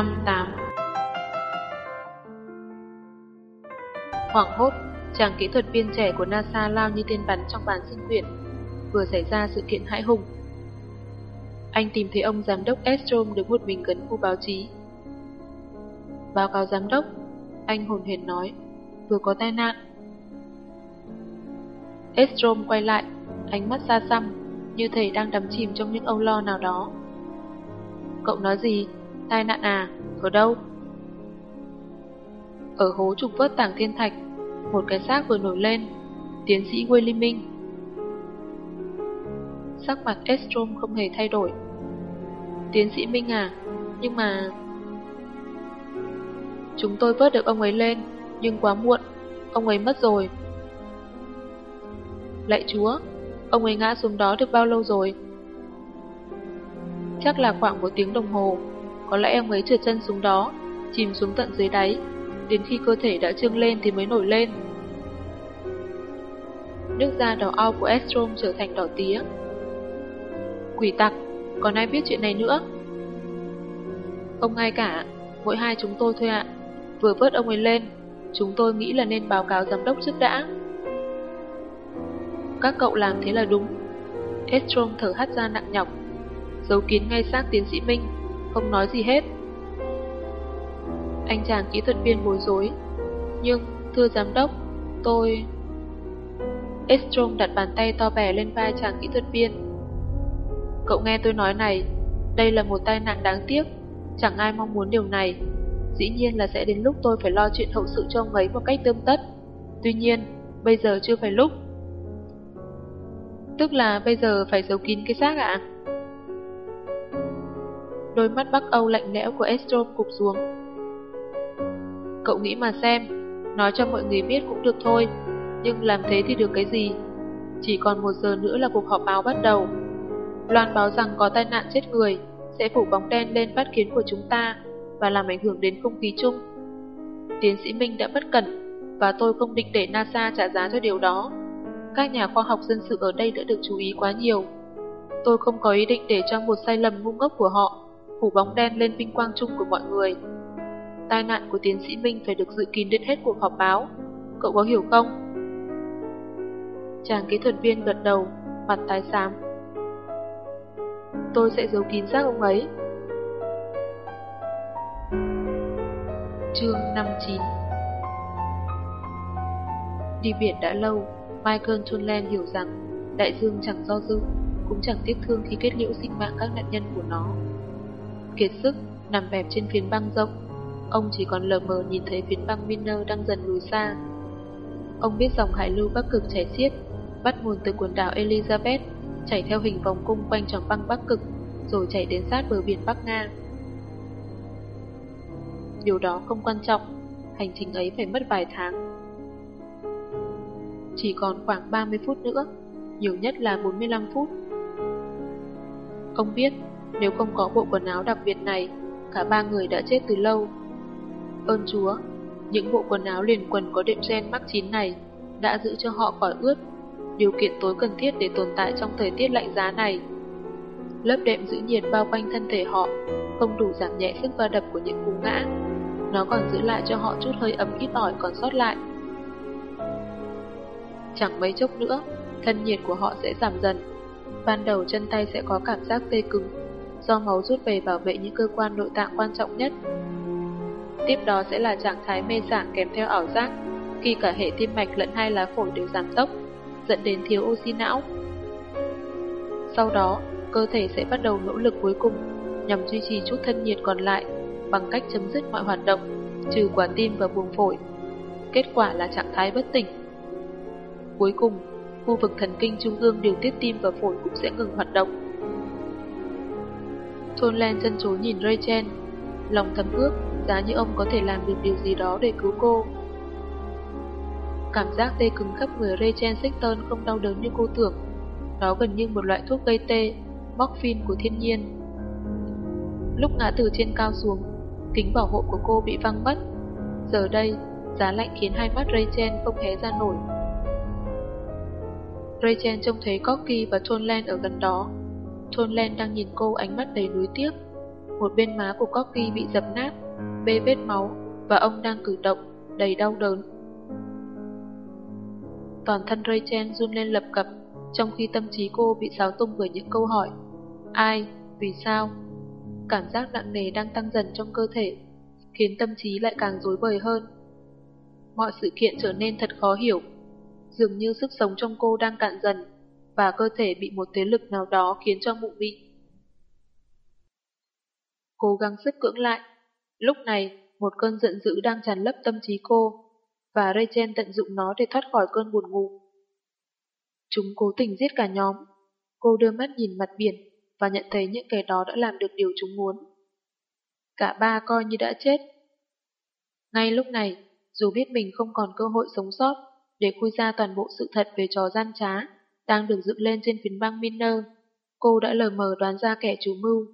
58 Hoảng hốt, chàng kỹ thuật viên trẻ của NASA lao như tên bắn trong bàn sinh quyển. Vừa xảy ra sự kiện hãi hùng. Anh tìm thấy ông giám đốc Estrom đứng một mình gần khu báo chí. Báo cáo giám đốc, anh hồn hển nói, vừa có tai nạn. Estrom quay lại, ánh mắt xa xăm, như thể đang đắm chìm trong những âu lo nào đó. Cậu nói gì? Tai nạn à? Ở đâu? Ở hố trục vớt tảng thiên thạch, một cái xác vừa nổi lên. Tiến sĩ Willie Minh. Sắc mặt Estrom không hề thay đổi. Tiến sĩ Minh à, nhưng mà... Chúng tôi vớt được ông ấy lên, nhưng quá muộn, ông ấy mất rồi. Lạy chúa, ông ấy ngã xuống đó được bao lâu rồi? Chắc là khoảng một tiếng đồng hồ, có lẽ ông ấy trượt chân xuống đó, chìm xuống tận dưới đáy, đến khi cơ thể đã trương lên thì mới nổi lên. Nước da đỏ ao của Estrom trở thành đỏ tía. Quỷ tặc, còn ai biết chuyện này nữa? Không ai cả, mỗi hai chúng tôi thôi ạ. Vừa vớt ông ấy lên, chúng tôi nghĩ là nên báo cáo giám đốc trước đã. Các cậu làm thế là đúng. Estrom thở hắt ra nặng nhọc, giấu kín ngay xác tiến sĩ Minh, không nói gì hết. Anh chàng kỹ thuật viên bối rối. Nhưng, thưa giám đốc, tôi... Estrom đặt bàn tay to bè lên vai chàng kỹ thuật viên. Cậu nghe tôi nói này, đây là một tai nạn đáng tiếc, chẳng ai mong muốn điều này. Dĩ nhiên là sẽ đến lúc tôi phải lo chuyện hậu sự cho ông ấy một cách tươm tất. Tuy nhiên, bây giờ chưa phải lúc. Tức là bây giờ phải giấu kín cái xác ạ? Đôi mắt Bắc Âu lạnh lẽo của Estrom cụp xuống. Cậu nghĩ mà xem, nói cho mọi người biết cũng được thôi, nhưng làm thế thì được cái gì? Chỉ còn một giờ nữa là cuộc họp báo bắt đầu. Loan báo rằng có tai nạn chết người, sẽ phủ bóng đen lên phát kiến của chúng ta và làm ảnh hưởng đến không khí chung. Tiến sĩ Minh đã bất cẩn, và tôi không định để NASA trả giá cho điều đó. Các nhà khoa học dân sự ở đây đã được chú ý quá nhiều. Tôi không có ý định để cho một sai lầm ngu ngốc của họ phủ bóng đen lên vinh quang chung của mọi người. Tai nạn của tiến sĩ Minh phải được dự kín đến hết cuộc họp báo. Cậu có hiểu không? Chàng kỹ thuật viên gật đầu, mặt tái xám. Tôi sẽ giấu kín xác ông ấy. Chương 59 Đi biển đã lâu, Michael Tunland hiểu rằng đại dương chẳng do dự, cũng chẳng tiếc thương khi kết liễu sinh mạng các nạn nhân của nó. Kiệt sức, nằm bẹp trên phiến băng rộng, ông chỉ còn lờ mờ nhìn thấy phiến băng Miner đang dần lùi xa. Ông biết dòng hải lưu Bắc Cực chảy xiết, bắt nguồn từ quần đảo Elizabeth, chảy theo hình vòng cung quanh tròn băng Bắc Cực, rồi chảy đến sát bờ biển Bắc Nga. Điều đó không quan trọng, hành trình ấy phải mất vài tháng. Chỉ còn khoảng 30 phút nữa, nhiều nhất là 45 phút. Ông biết, nếu không có bộ quần áo đặc biệt này, cả ba người đã chết từ lâu. Ơn Chúa, những bộ quần áo liền quần có đệm gen mắc chín này đã giữ cho họ khỏi ướt, điều kiện tối cần thiết để tồn tại trong thời tiết lạnh giá này. Lớp đệm giữ nhiệt bao quanh thân thể họ, không đủ giảm nhẹ sức va đập của những cú ngã. Nó còn giữ lại cho họ chút hơi ấm ít ỏi còn sót lại. Chẳng mấy chốc nữa, thân nhiệt của họ sẽ giảm dần. Ban đầu chân tay sẽ có cảm giác tê cứng, do máu rút về bảo vệ những cơ quan nội tạng quan trọng nhất. Tiếp đó sẽ là trạng thái mê sảng kèm theo ảo giác, khi cả hệ tim mạch lẫn hai lá phổi đều giảm tốc, dẫn đến thiếu oxy não. Sau đó, cơ thể sẽ bắt đầu nỗ lực cuối cùng nhằm duy trì chút thân nhiệt còn lại bằng cách chấm dứt mọi hoạt động, trừ quả tim và buồng phổi. Kết quả là trạng thái bất tỉnh. Cuối cùng, khu vực thần kinh trung ương điều tiết tim và phổi cũng sẽ ngừng hoạt động. Thôn Len chân chối nhìn Rachel, lòng thầm ước giá như ông có thể làm được điều gì đó để cứu cô. Cảm giác tê cứng khắp người Rachel Sexton không đau đớn như cô tưởng. Nó gần như một loại thuốc gây tê, morphine của thiên nhiên. Lúc ngã từ trên cao xuống, kính bảo hộ của cô bị văng mất. Giờ đây, giá lạnh khiến hai mắt Rachel không hé ra nổi. Rachel trông thấy Corky và Thôn Len ở gần đó. Thôn Len đang nhìn cô ánh mắt đầy nuối tiếc. Một bên má của Corky bị dập nát, bê vết máu và ông đang cử động, đầy đau đớn. Toàn thân Rachel run lên lập cập, trong khi tâm trí cô bị xáo tung bởi những câu hỏi. Ai? Vì sao? Cảm giác nặng nề đang tăng dần trong cơ thể, khiến tâm trí lại càng rối bời hơn. Mọi sự kiện trở nên thật khó hiểu, dường như sức sống trong cô đang cạn dần, và cơ thể bị một thế lực nào đó khiến cho mụ mị. Cố gắng sức cưỡng lại. Lúc này, một cơn giận dữ đang tràn lấp tâm trí cô, và Rachel tận dụng nó để thoát khỏi cơn buồn ngủ. Chúng cố tình giết cả nhóm. Cô đưa mắt nhìn mặt biển và nhận thấy những kẻ đó đã làm được điều chúng muốn. Cả ba coi như đã chết. Ngay lúc này, dù biết mình không còn cơ hội sống sót để khui ra toàn bộ sự thật về trò gian trá đang được dựng lên trên phiến băng Miner, cô đã lờ mờ đoán ra kẻ chủ mưu.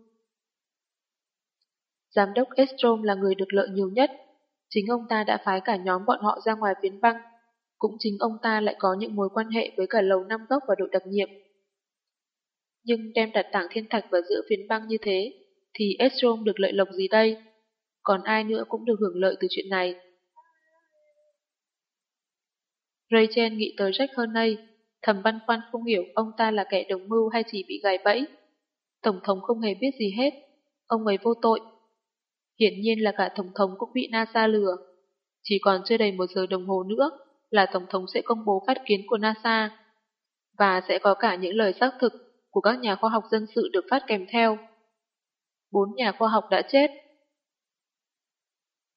Giám đốc Estrom là người được lợi nhiều nhất. Chính ông ta đã phái cả nhóm bọn họ ra ngoài phiến băng. Cũng chính ông ta lại có những mối quan hệ với cả lầu năm gốc và đội đặc nhiệm. Nhưng đem đặt tảng thiên thạch vào giữa phiến băng như thế, thì Estrom được lợi lộc gì đây? Còn ai nữa cũng được hưởng lợi từ chuyện này. Rachel nghĩ tới Jack Hernay, thầm băn khoăn không hiểu ông ta là kẻ đồng mưu hay chỉ bị gài bẫy. Tổng thống không hề biết gì hết, ông ấy vô tội. Hiển nhiên là cả Tổng thống cũng bị NASA lừa. Chỉ còn chưa đầy một giờ đồng hồ nữa là Tổng thống sẽ công bố phát kiến của NASA. Và sẽ có cả những lời xác thực của các nhà khoa học dân sự được phát kèm theo. Bốn nhà khoa học đã chết.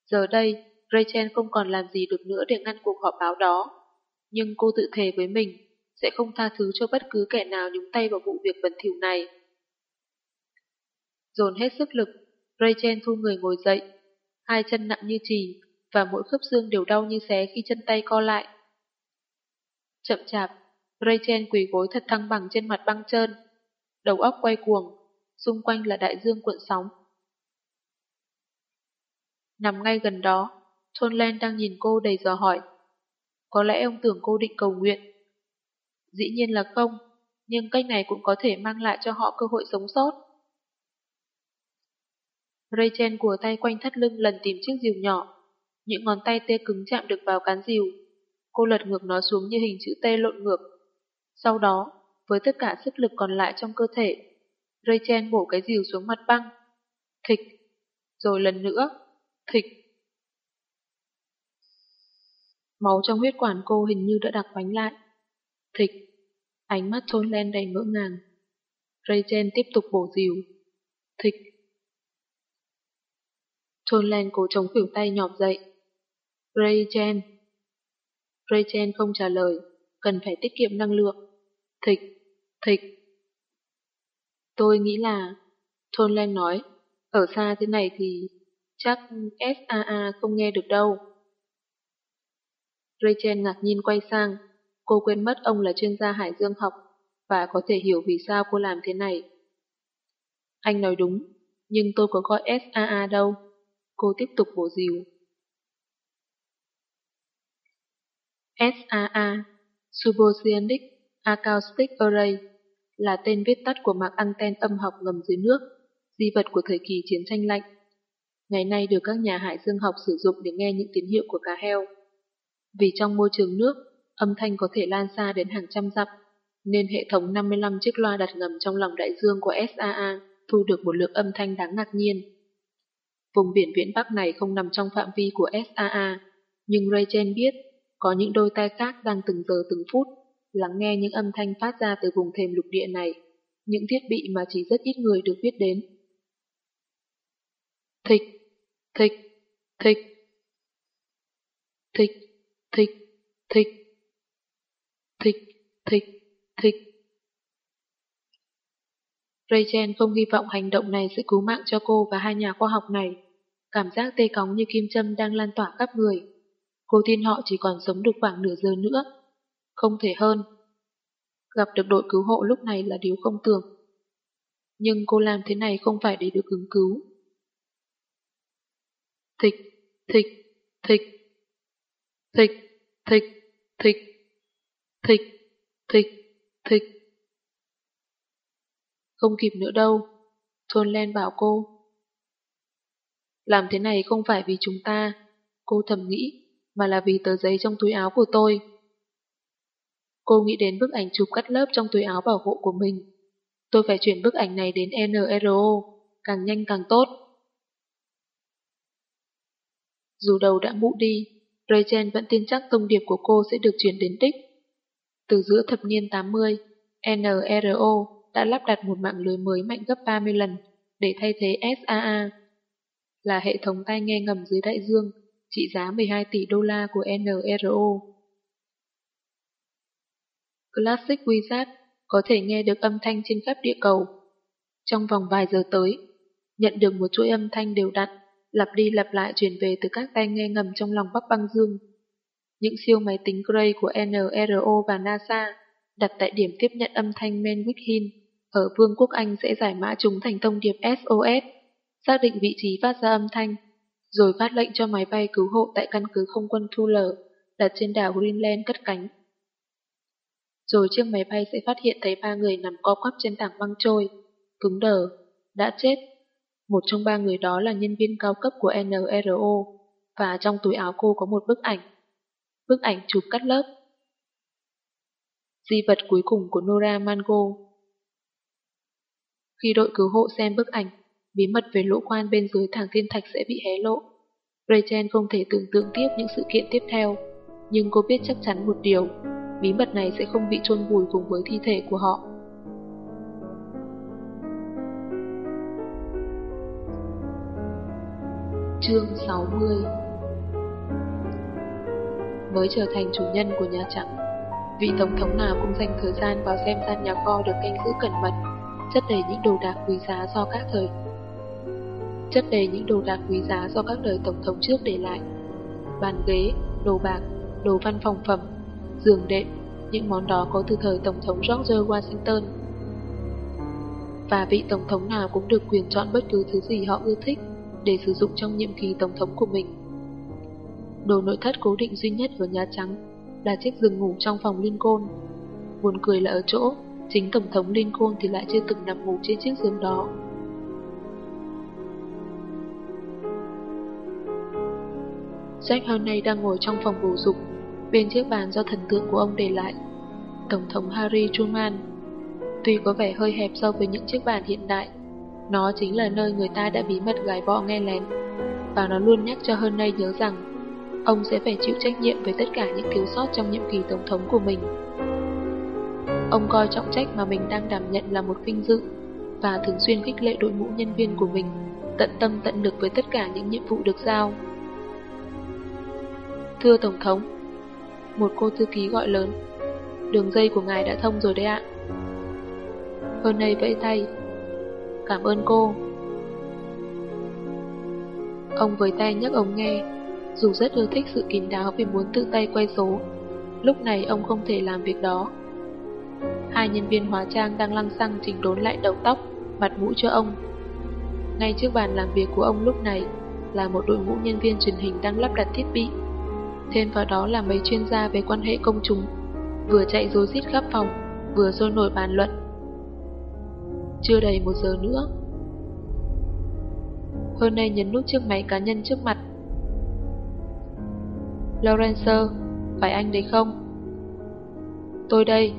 Giờ đây, Rachel không còn làm gì được nữa để ngăn cuộc họp báo đó. Nhưng cô tự thề với mình sẽ không tha thứ cho bất cứ kẻ nào nhúng tay vào vụ việc bẩn thỉu này. Dồn hết sức lực, Rachel thu người ngồi dậy, hai chân nặng như trì và mỗi khớp xương đều đau như xé khi chân tay co lại. Chậm chạp, Rachel quỳ gối thật thăng bằng trên mặt băng trơn, đầu óc quay cuồng, xung quanh là đại dương cuộn sóng. Nằm ngay gần đó, Thôn Len đang nhìn cô đầy dò hỏi. Có lẽ ông tưởng cô định cầu nguyện. Dĩ nhiên là không, nhưng cách này cũng có thể mang lại cho họ cơ hội sống sót. Rachel của tay quanh thắt lưng lần tìm chiếc rìu nhỏ. Những ngón tay tê cứng chạm được vào cán rìu. Cô lật ngược nó xuống như hình chữ T lộn ngược. Sau đó, với tất cả sức lực còn lại trong cơ thể, Rachel bổ cái rìu xuống mặt băng. Thịch. Rồi lần nữa. Thịch. Máu trong huyết quản cô hình như đã đặc bánh lại. Thịch. Ánh mắt thôn len đầy ngỡ ngàng. Rachel tiếp tục bổ dìu. Thịch. Thôn len cố chống khỉu tay nhọp dậy. Rachel. Rachel không trả lời, cần phải tiết kiệm năng lượng. Thịch. Thịch. Tôi nghĩ là... Thôn len nói, ở xa thế này thì chắc SAA không nghe được đâu. Rachel ngạc nhiên quay sang, cô quên mất ông là chuyên gia hải dương học và có thể hiểu vì sao cô làm thế này. Anh nói đúng, nhưng tôi có gọi SAA đâu. Cô tiếp tục bổ dìu. SAA, Suboceanic Acoustic Array, là tên viết tắt của mạng anten âm học ngầm dưới nước, di vật của thời kỳ chiến tranh lạnh. Ngày nay được các nhà hải dương học sử dụng để nghe những tín hiệu của cá heo. Vì trong môi trường nước, âm thanh có thể lan xa đến hàng trăm dặm, nên hệ thống 55 chiếc loa đặt ngầm trong lòng đại dương của SAA thu được một lượng âm thanh đáng ngạc nhiên. Vùng biển viễn Bắc này không nằm trong phạm vi của SAA, nhưng Rachel biết có những đôi tai khác đang từng giờ từng phút lắng nghe những âm thanh phát ra từ vùng thềm lục địa này, những thiết bị mà chỉ rất ít người được biết đến. Thịch, thịch, thịch, thịch, thịch, thịch, thịch, thịch, thịch. Rachel không hy vọng hành động này sẽ cứu mạng cho cô và hai nhà khoa học này. Cảm giác tê cóng như kim châm đang lan tỏa khắp người. Cô tin họ chỉ còn sống được khoảng nửa giờ nữa. Không thể hơn. Gặp được đội cứu hộ lúc này là điều không tưởng. Nhưng cô làm thế này không phải để được ứng cứu. Thịch, thịch, thịch, thịch, thịch, thịch, thịch, thịch, thịch. Không kịp nữa đâu. Thôn Len bảo cô. Làm thế này không phải vì chúng ta, cô thầm nghĩ, mà là vì tờ giấy trong túi áo của tôi. Cô nghĩ đến bức ảnh chụp cắt lớp trong túi áo bảo hộ của mình. Tôi phải chuyển bức ảnh này đến NRO, càng nhanh càng tốt. Dù đầu đã mụ đi, Rachel vẫn tin chắc thông điệp của cô sẽ được chuyển đến đích. Từ giữa thập niên 80, NRO đã lắp đặt một mạng lưới mới mạnh gấp 30 lần để thay thế SAA, là hệ thống tai nghe ngầm dưới đại dương trị giá 12 tỷ đô la của NRO. Classic Wizard có thể nghe được âm thanh trên khắp địa cầu. Trong vòng vài giờ tới, nhận được một chuỗi âm thanh đều đặn, lặp đi lặp lại truyền về từ các tai nghe ngầm trong lòng Bắc băng dương. Những siêu máy tính Gray của NRO và NASA đặt tại điểm tiếp nhận âm thanh Manwick Hill ở Vương quốc Anh sẽ giải mã chúng thành thông điệp SOS, xác định vị trí phát ra âm thanh, rồi phát lệnh cho máy bay cứu hộ tại căn cứ không quân Thule đặt trên đảo Greenland cất cánh. Rồi chiếc máy bay sẽ phát hiện thấy ba người nằm co quắp trên tảng băng trôi, cứng đờ, đã chết. Một trong ba người đó là nhân viên cao cấp của NRO, và trong túi áo cô có một bức ảnh. Bức ảnh chụp cắt lớp. Di vật cuối cùng của Nora Mango Khi đội cứu hộ xem bức ảnh, bí mật về lỗ quan bên dưới thẳng thiên thạch sẽ bị hé lộ. Rachel không thể tưởng tượng tiếp những sự kiện tiếp theo, nhưng cô biết chắc chắn một điều, bí mật này sẽ không bị chôn vùi cùng với thi thể của họ. Chương 60 Mới trở thành chủ nhân của Nhà Trắng, vị tổng thống nào cũng dành thời gian vào xem gian nhà kho được canh giữ cẩn mật, chất đầy những đồ đạc quý giá do các thời chất đầy những đồ đạc quý giá do các đời tổng thống trước để lại. Bàn ghế, đồ bạc, đồ văn phòng phẩm, giường đệm, những món đó có từ thời Tổng thống George Washington. Và vị Tổng thống nào cũng được quyền chọn bất cứ thứ gì họ ưa thích để sử dụng trong nhiệm kỳ Tổng thống của mình. Đồ nội thất cố định duy nhất ở Nhà Trắng là chiếc giường ngủ trong phòng Lincoln. Buồn cười là ở chỗ, chính Tổng thống Lincoln thì lại chưa từng nằm ngủ trên chiếc giường đó. Jack Harney đang ngồi trong phòng bổ dục, bên chiếc bàn do thần tượng của ông để lại. Tổng thống Harry Truman. Tuy có vẻ hơi hẹp so với những chiếc bàn hiện đại, nó chính là nơi người ta đã bí mật gài bọ nghe lén, và nó luôn nhắc cho Harney nhớ rằng ông sẽ phải chịu trách nhiệm về tất cả những thiếu sót trong nhiệm kỳ tổng thống của mình. Ông coi trọng trách mà mình đang đảm nhận là một vinh dự và thường xuyên khích lệ đội ngũ nhân viên của mình tận tâm tận lực với tất cả những nhiệm vụ được giao. Thưa Tổng thống, một cô thư ký gọi lớn, đường dây của ngài đã thông rồi đấy ạ. Hơn này vẫy tay, cảm ơn cô. Ông với tay nhấc ống nghe, dù rất ưa thích sự kín đáo vì muốn tự tay quay số, lúc này ông không thể làm việc đó. Hai nhân viên hóa trang đang lăng xăng chỉnh đốn lại đầu tóc, mặt mũi cho ông. Ngay trước bàn làm việc của ông lúc này là một đội ngũ nhân viên truyền hình đang lắp đặt thiết bị Thêm vào đó là mấy chuyên gia về quan hệ công chúng, vừa chạy rối rít khắp phòng, vừa sôi nổi bàn luận. Chưa đầy một giờ nữa. Hơn nay nhấn nút chiếc máy cá nhân trước mặt. Lawrence, phải anh đấy không? Tôi đây.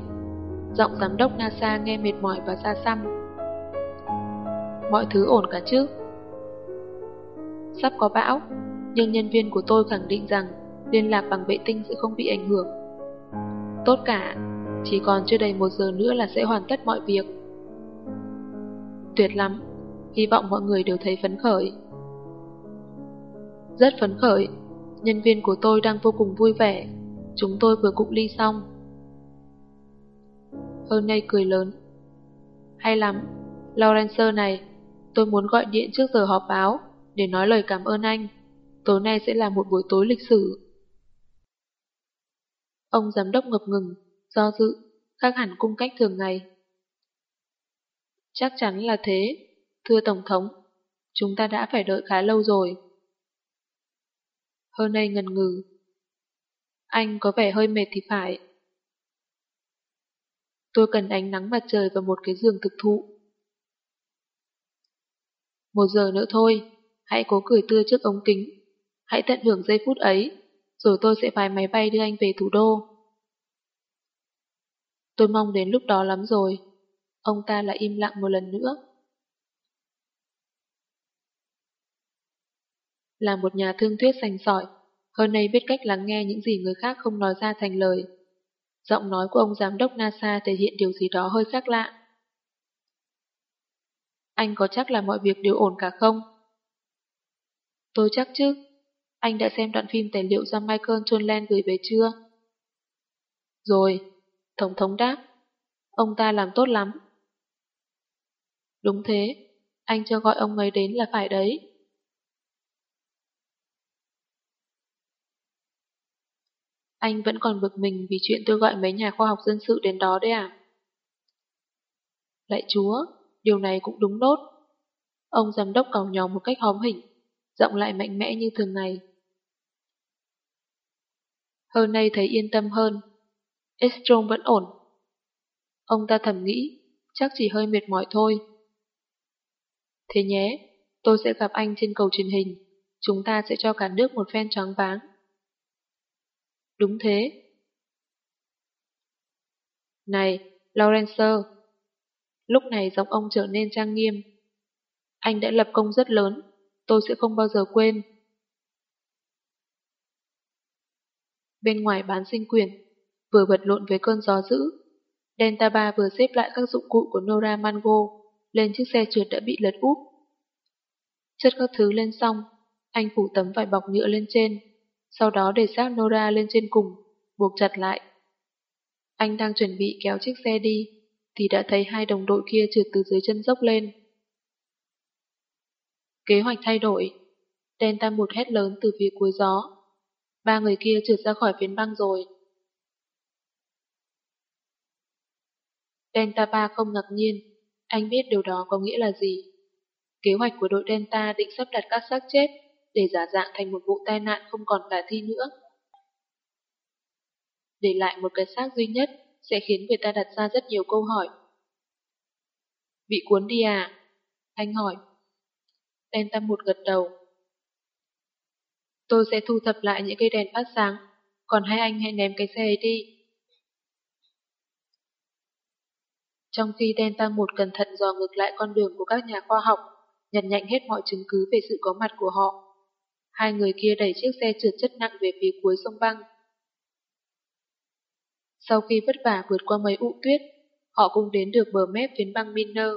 Giọng giám đốc NASA nghe mệt mỏi và xa xăm. Mọi thứ ổn cả chứ? Sắp có bão, nhưng nhân viên của tôi khẳng định rằng liên lạc bằng vệ tinh sẽ không bị ảnh hưởng. Tốt cả, chỉ còn chưa đầy một giờ nữa là sẽ hoàn tất mọi việc. Tuyệt lắm, hy vọng mọi người đều thấy phấn khởi. Rất phấn khởi, nhân viên của tôi đang vô cùng vui vẻ, chúng tôi vừa cụng ly xong. Hơn nay cười lớn. Hay lắm, Lawrence này, tôi muốn gọi điện trước giờ họp báo để nói lời cảm ơn anh. Tối nay sẽ là một buổi tối lịch sử. Ông giám đốc ngập ngừng, do dự, khác hẳn cung cách thường ngày. Chắc chắn là thế, thưa Tổng thống, chúng ta đã phải đợi khá lâu rồi. Hơn nay ngần ngừ. Anh có vẻ hơi mệt thì phải. Tôi cần ánh nắng mặt trời và một cái giường thực thụ. Một giờ nữa thôi, Hãy cố cười tươi trước ống kính. Hãy tận hưởng giây phút ấy, rồi tôi sẽ phải máy bay đưa anh về thủ đô. Tôi mong đến lúc đó lắm rồi. Ông ta lại im lặng một lần nữa. Là một nhà thương thuyết sành sỏi, hơn nay biết cách lắng nghe những gì người khác không nói ra thành lời. Giọng nói của ông giám đốc NASA thể hiện điều gì đó hơi khác lạ. Anh có chắc là mọi việc đều ổn cả không? Tôi chắc chứ. Anh đã xem đoạn phim tài liệu do Michael Chonland gửi về chưa? Rồi, Tổng thống đáp. Ông ta làm tốt lắm. Đúng thế, anh cho gọi ông ấy đến là phải đấy. Anh vẫn còn bực mình vì chuyện tôi gọi mấy nhà khoa học dân sự đến đó đấy à? Lạy chúa, điều này cũng đúng nốt. Ông giám đốc cào nhỏ một cách hóm hỉnh, giọng lại mạnh mẽ như thường ngày. Hơn nay thấy yên tâm hơn. Estrom vẫn ổn. Ông ta thầm nghĩ, chắc chỉ hơi mệt mỏi thôi. Thế nhé, tôi sẽ gặp anh trên cầu truyền hình. Chúng ta sẽ cho cả nước một phen trắng váng. Đúng thế. Này, Lawrence. Lúc này giọng ông trở nên trang nghiêm. Anh đã lập công rất lớn, tôi sẽ không bao giờ quên. Bên ngoài bán sinh quyền, vừa vật lộn với cơn gió dữ, Delta 3 vừa xếp lại các dụng cụ của Nora Mango lên chiếc xe trượt đã bị lật úp. Chất các thứ lên xong, anh phủ tấm vải bọc nhựa lên trên, sau đó để xác Nora lên trên cùng, buộc chặt lại. Anh đang chuẩn bị kéo chiếc xe đi, thì đã thấy hai đồng đội kia trượt từ dưới chân dốc lên. Kế hoạch thay đổi. Delta một hét lớn từ phía cuối gió. Ba người kia trượt ra khỏi phiến băng rồi. Delta 3 không ngạc nhiên, anh biết điều đó có nghĩa là gì. Kế hoạch của đội Delta định sắp đặt các xác chết để giả dạng thành một vụ tai nạn không còn khả thi nữa. Để lại một cái xác duy nhất sẽ khiến người ta đặt ra rất nhiều câu hỏi. Bị cuốn đi à? Anh hỏi. Đen tâm một gật đầu. Tôi sẽ thu thập lại những cây đèn phát sáng, còn hai anh hãy ném cái xe ấy đi. Trong khi Delta 1 cẩn thận dò ngược lại con đường của các nhà khoa học, nhặt nhạnh hết mọi chứng cứ về sự có mặt của họ. Hai người kia đẩy chiếc xe trượt chất nặng về phía cuối sông băng. Sau khi vất vả vượt qua mấy ụ tuyết, họ cũng đến được bờ mép phiến băng Miner.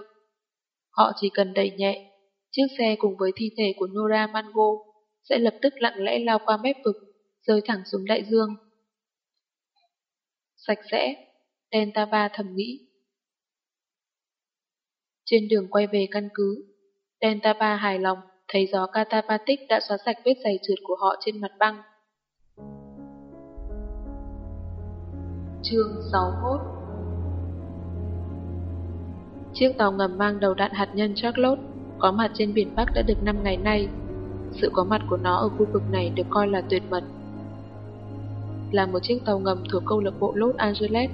Họ chỉ cần đẩy nhẹ, chiếc xe cùng với thi thể của Nora Mango sẽ lập tức lặng lẽ lao qua mép vực, rơi thẳng xuống đại dương. Sạch sẽ, Delta 3 thầm nghĩ. Trên đường quay về căn cứ, Delta 3 hài lòng thấy gió Katapatic đã xóa sạch vết giày trượt của họ trên mặt băng. Chương 61 Chiếc tàu ngầm mang đầu đạn hạt nhân Charlotte có mặt trên biển Bắc đã được 5 ngày nay. Sự có mặt của nó ở khu vực này được coi là tuyệt mật. Là một chiếc tàu ngầm thuộc câu lạc bộ Los Angeles,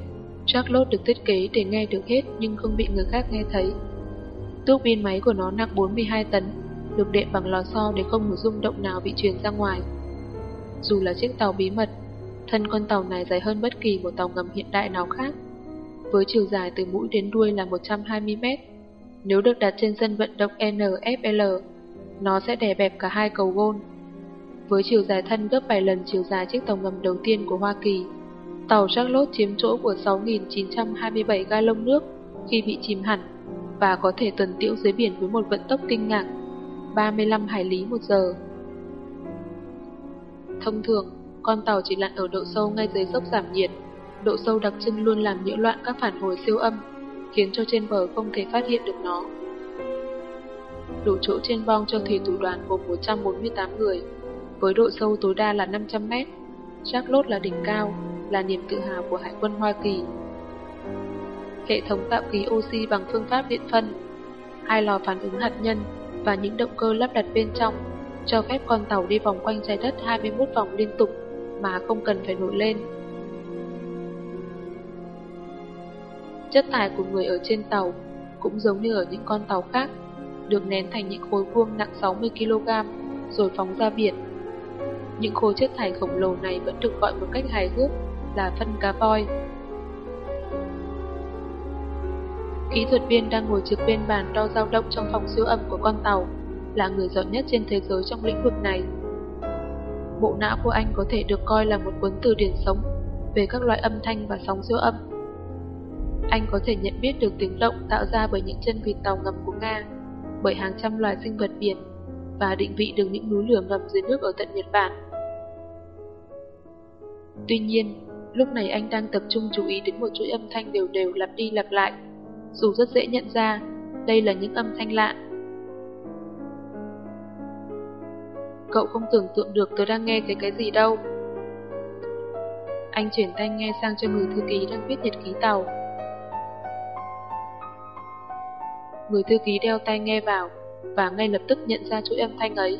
Charlotte được thiết kế để nghe được hết nhưng không bị người khác nghe thấy. Tuốc pin máy của nó nặng 42 tấn, được đệm bằng lò xo để không một rung động nào bị truyền ra ngoài. Dù là chiếc tàu bí mật, thân con tàu này dài hơn bất kỳ một tàu ngầm hiện đại nào khác. Với chiều dài từ mũi đến đuôi là 120 mét. Nếu được đặt trên sân vận động NFL, nó sẽ đè bẹp cả hai cầu gôn. Với chiều dài thân gấp 7 lần chiều dài chiếc tàu ngầm đầu tiên của Hoa Kỳ, tàu Charlotte chiếm chỗ của 6.927 ga lông nước khi bị chìm hẳn và có thể tuần tiễu dưới biển với một vận tốc kinh ngạc 35 hải lý một giờ. Thông thường, con tàu chỉ lặn ở độ sâu ngay dưới dốc giảm nhiệt. Độ sâu đặc trưng luôn làm nhiễu loạn các phản hồi siêu âm, khiến cho trên bờ không thể phát hiện được nó. Đủ chỗ trên bong cho thủy thủ đoàn gồm 148 người, với độ sâu tối đa là 500 mét. Charlotte là đỉnh cao, là niềm tự hào của Hải quân Hoa Kỳ hệ thống tạo khí oxy bằng phương pháp điện phân, hai lò phản ứng hạt nhân và những động cơ lắp đặt bên trong, cho phép con tàu đi vòng quanh trái đất 21 vòng liên tục mà không cần phải nổi lên. Chất thải của người ở trên tàu cũng giống như ở những con tàu khác, được nén thành những khối vuông nặng 60kg rồi phóng ra biển. Những khối chất thải khổng lồ này vẫn được gọi một cách hài hước là phân cá voi. Kỹ thuật viên đang ngồi trực bên bàn đo dao động trong phòng siêu âm của con tàu, là người giỏi nhất trên thế giới trong lĩnh vực này. Bộ não của anh có thể được coi là một cuốn từ điển sống về các loại âm thanh và sóng siêu âm. Anh có thể nhận biết được tiếng động tạo ra bởi những chân vịt tàu ngầm của Nga, bởi hàng trăm loài sinh vật biển và định vị được những núi lửa ngầm dưới nước ở tận Nhật Bản. Tuy nhiên, lúc này anh đang tập trung chú ý đến một chuỗi âm thanh đều đều lặp đi lặp lại. Dù rất dễ nhận ra, đây là những âm thanh lạ. Cậu không tưởng tượng được tôi đang nghe thấy cái gì đâu. Anh chuyển tay nghe sang cho người thư ký đang viết nhật ký tàu. Người thư ký đeo tai nghe vào và ngay lập tức nhận ra chuỗi âm thanh ấy.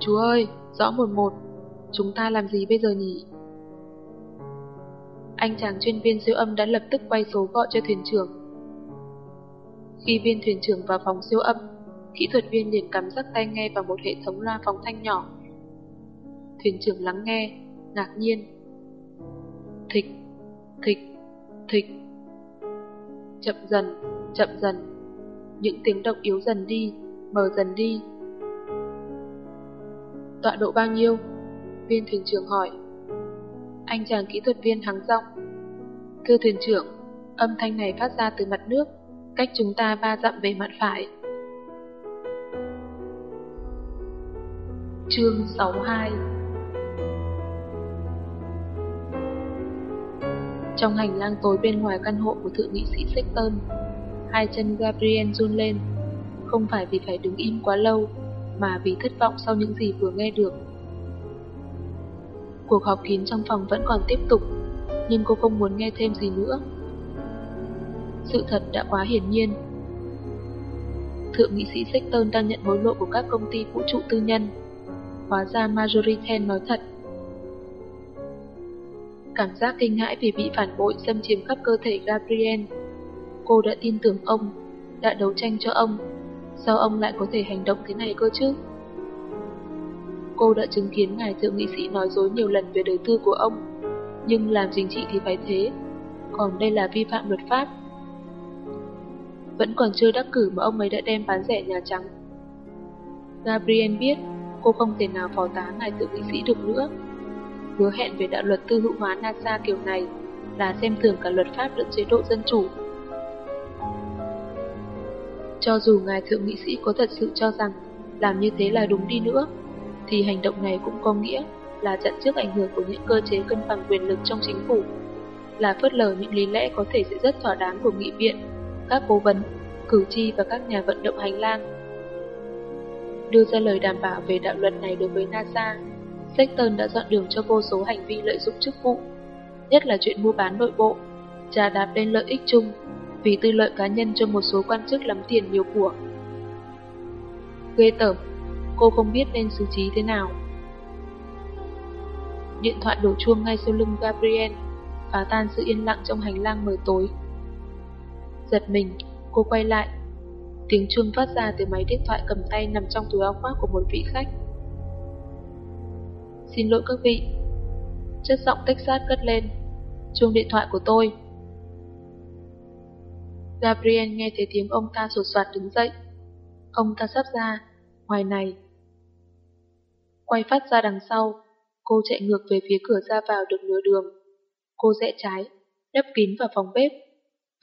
Chú ơi, rõ một một, chúng ta làm gì bây giờ nhỉ? Anh chàng chuyên viên siêu âm đã lập tức quay số gọi cho thuyền trưởng. Khi viên thuyền trưởng vào phòng siêu âm, kỹ thuật viên liền cắm rắc tay nghe vào một hệ thống loa phóng thanh nhỏ. Thuyền trưởng lắng nghe, ngạc nhiên. Thịch, thịch, thịch. Chậm dần, chậm dần. Những tiếng động yếu dần đi, mờ dần đi. Tọa độ bao nhiêu? Viên thuyền trưởng hỏi. Anh chàng kỹ thuật viên hắng giọng. Thưa thuyền trưởng, âm thanh này phát ra từ mặt nước, cách chúng ta ba dặm về mặt phải. Chương 62 Trong hành lang tối bên ngoài căn hộ của thượng nghị sĩ Sexton, hai chân Gabriel run lên, không phải vì phải đứng im quá lâu, mà vì thất vọng sau những gì vừa nghe được. Cuộc họp kín trong phòng vẫn còn tiếp tục, nhưng cô không muốn nghe thêm gì nữa. Sự thật đã quá hiển nhiên. Thượng nghị sĩ Sexton đang nhận hối lộ của các công ty vũ trụ tư nhân. Hóa ra Marjorie Ten nói thật. Cảm giác kinh hãi vì bị phản bội xâm chiếm khắp cơ thể Gabriel. Cô đã tin tưởng ông, đã đấu tranh cho ông. Sao ông lại có thể hành động thế này cơ chứ? Cô đã chứng kiến ngài thượng nghị sĩ nói dối nhiều lần về đời tư của ông, nhưng làm chính trị thì phải thế, còn đây là vi phạm luật pháp. Vẫn còn chưa đắc cử mà ông ấy đã đem bán rẻ Nhà Trắng. Gabriel biết cô không thể nào phó tá ngài thượng nghị sĩ được nữa. Hứa hẹn về đạo luật tư hữu hóa NASA kiểu này là xem thường cả luật pháp lẫn chế độ dân chủ. Cho dù ngài thượng nghị sĩ có thật sự cho rằng làm như thế là đúng đi nữa, thì hành động này cũng có nghĩa là chặn trước ảnh hưởng của những cơ chế cân bằng quyền lực trong chính phủ, là phớt lờ những lý lẽ có thể sẽ rất thỏa đáng của nghị viện, các cố vấn, cử tri và các nhà vận động hành lang. Đưa ra lời đảm bảo về đạo luật này đối với NASA, Sexton đã dọn đường cho vô số hành vi lợi dụng chức vụ, nhất là chuyện mua bán nội bộ, trà đạp lên lợi ích chung, vì tư lợi cá nhân cho một số quan chức lắm tiền nhiều của. Ghê tởm, cô không biết nên xử trí thế nào. Điện thoại đổ chuông ngay sau lưng Gabriel, phá tan sự yên lặng trong hành lang mờ tối. Giật mình, cô quay lại. Tiếng chuông phát ra từ máy điện thoại cầm tay nằm trong túi áo khoác của một vị khách. Xin lỗi các vị. Chất giọng Texas cất lên. Chuông điện thoại của tôi. Gabriel nghe thấy tiếng ông ta sột soạt đứng dậy. Ông ta sắp ra, ngoài này. Quay phát ra đằng sau, cô chạy ngược về phía cửa ra vào được nửa đường. Cô rẽ trái, đắp kín vào phòng bếp,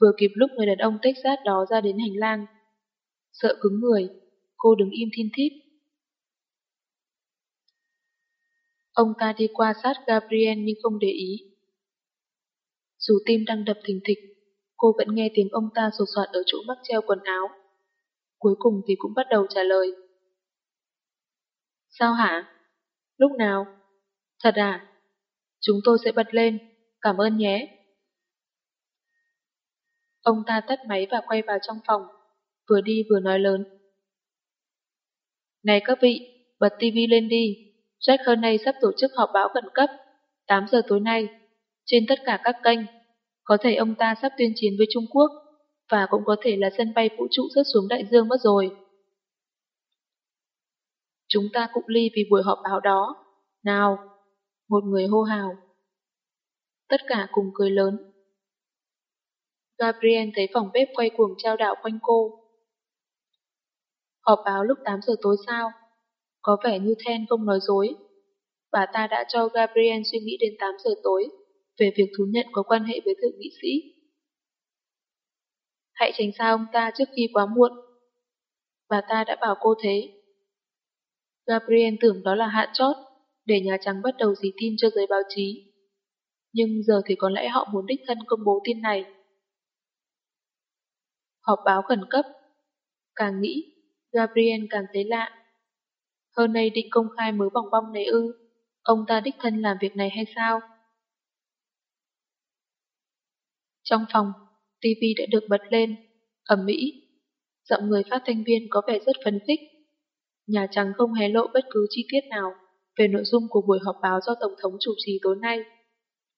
vừa kịp lúc người đàn ông Texas đó ra đến hành lang. Sợ cứng người, cô đứng im thiên thít. Ông ta đi qua sát Gabriel nhưng không để ý. Dù tim đang đập thình thịch, cô vẫn nghe tiếng ông ta sột soạt ở chỗ mắc treo quần áo. Cuối cùng thì cũng bắt đầu trả lời. Sao hả? Lúc nào? Thật à? Chúng tôi sẽ bật lên. Cảm ơn nhé. Ông ta tắt máy và quay vào trong phòng, vừa đi vừa nói lớn. Này các vị, bật tivi lên đi. Jack Hernay sắp tổ chức họp báo khẩn cấp, 8 giờ tối nay, trên tất cả các kênh. Có thể ông ta sắp tuyên chiến với Trung Quốc, và cũng có thể là sân bay vũ trụ rớt xuống đại dương mất rồi. Chúng ta cũng ly vì buổi họp báo đó. Nào! Một người hô hào. Tất cả cùng cười lớn. Gabriel thấy phòng bếp quay cuồng trao đảo quanh cô. Họp báo lúc 8 giờ tối sao? Có vẻ như Then không nói dối. Bà ta đã cho Gabriel suy nghĩ đến 8 giờ tối về việc thú nhận có quan hệ với thượng nghị sĩ. Hãy tránh xa ông ta trước khi quá muộn. Bà ta đã bảo cô thế. Gabriel tưởng đó là hạ chót, để Nhà Trắng bắt đầu dí tin cho giới báo chí. Nhưng giờ thì có lẽ họ muốn đích thân công bố tin này. Họp báo khẩn cấp. Càng nghĩ, Gabriel càng thấy lạ. Hơn nay định công khai mới bỏng bong này ư, ông ta đích thân làm việc này hay sao? Trong phòng, TV đã được bật lên, ẩm mỹ. Giọng người phát thanh viên có vẻ rất phấn khích. Nhà Trắng không hé lộ bất cứ chi tiết nào về nội dung của buổi họp báo do Tổng thống chủ trì tối nay,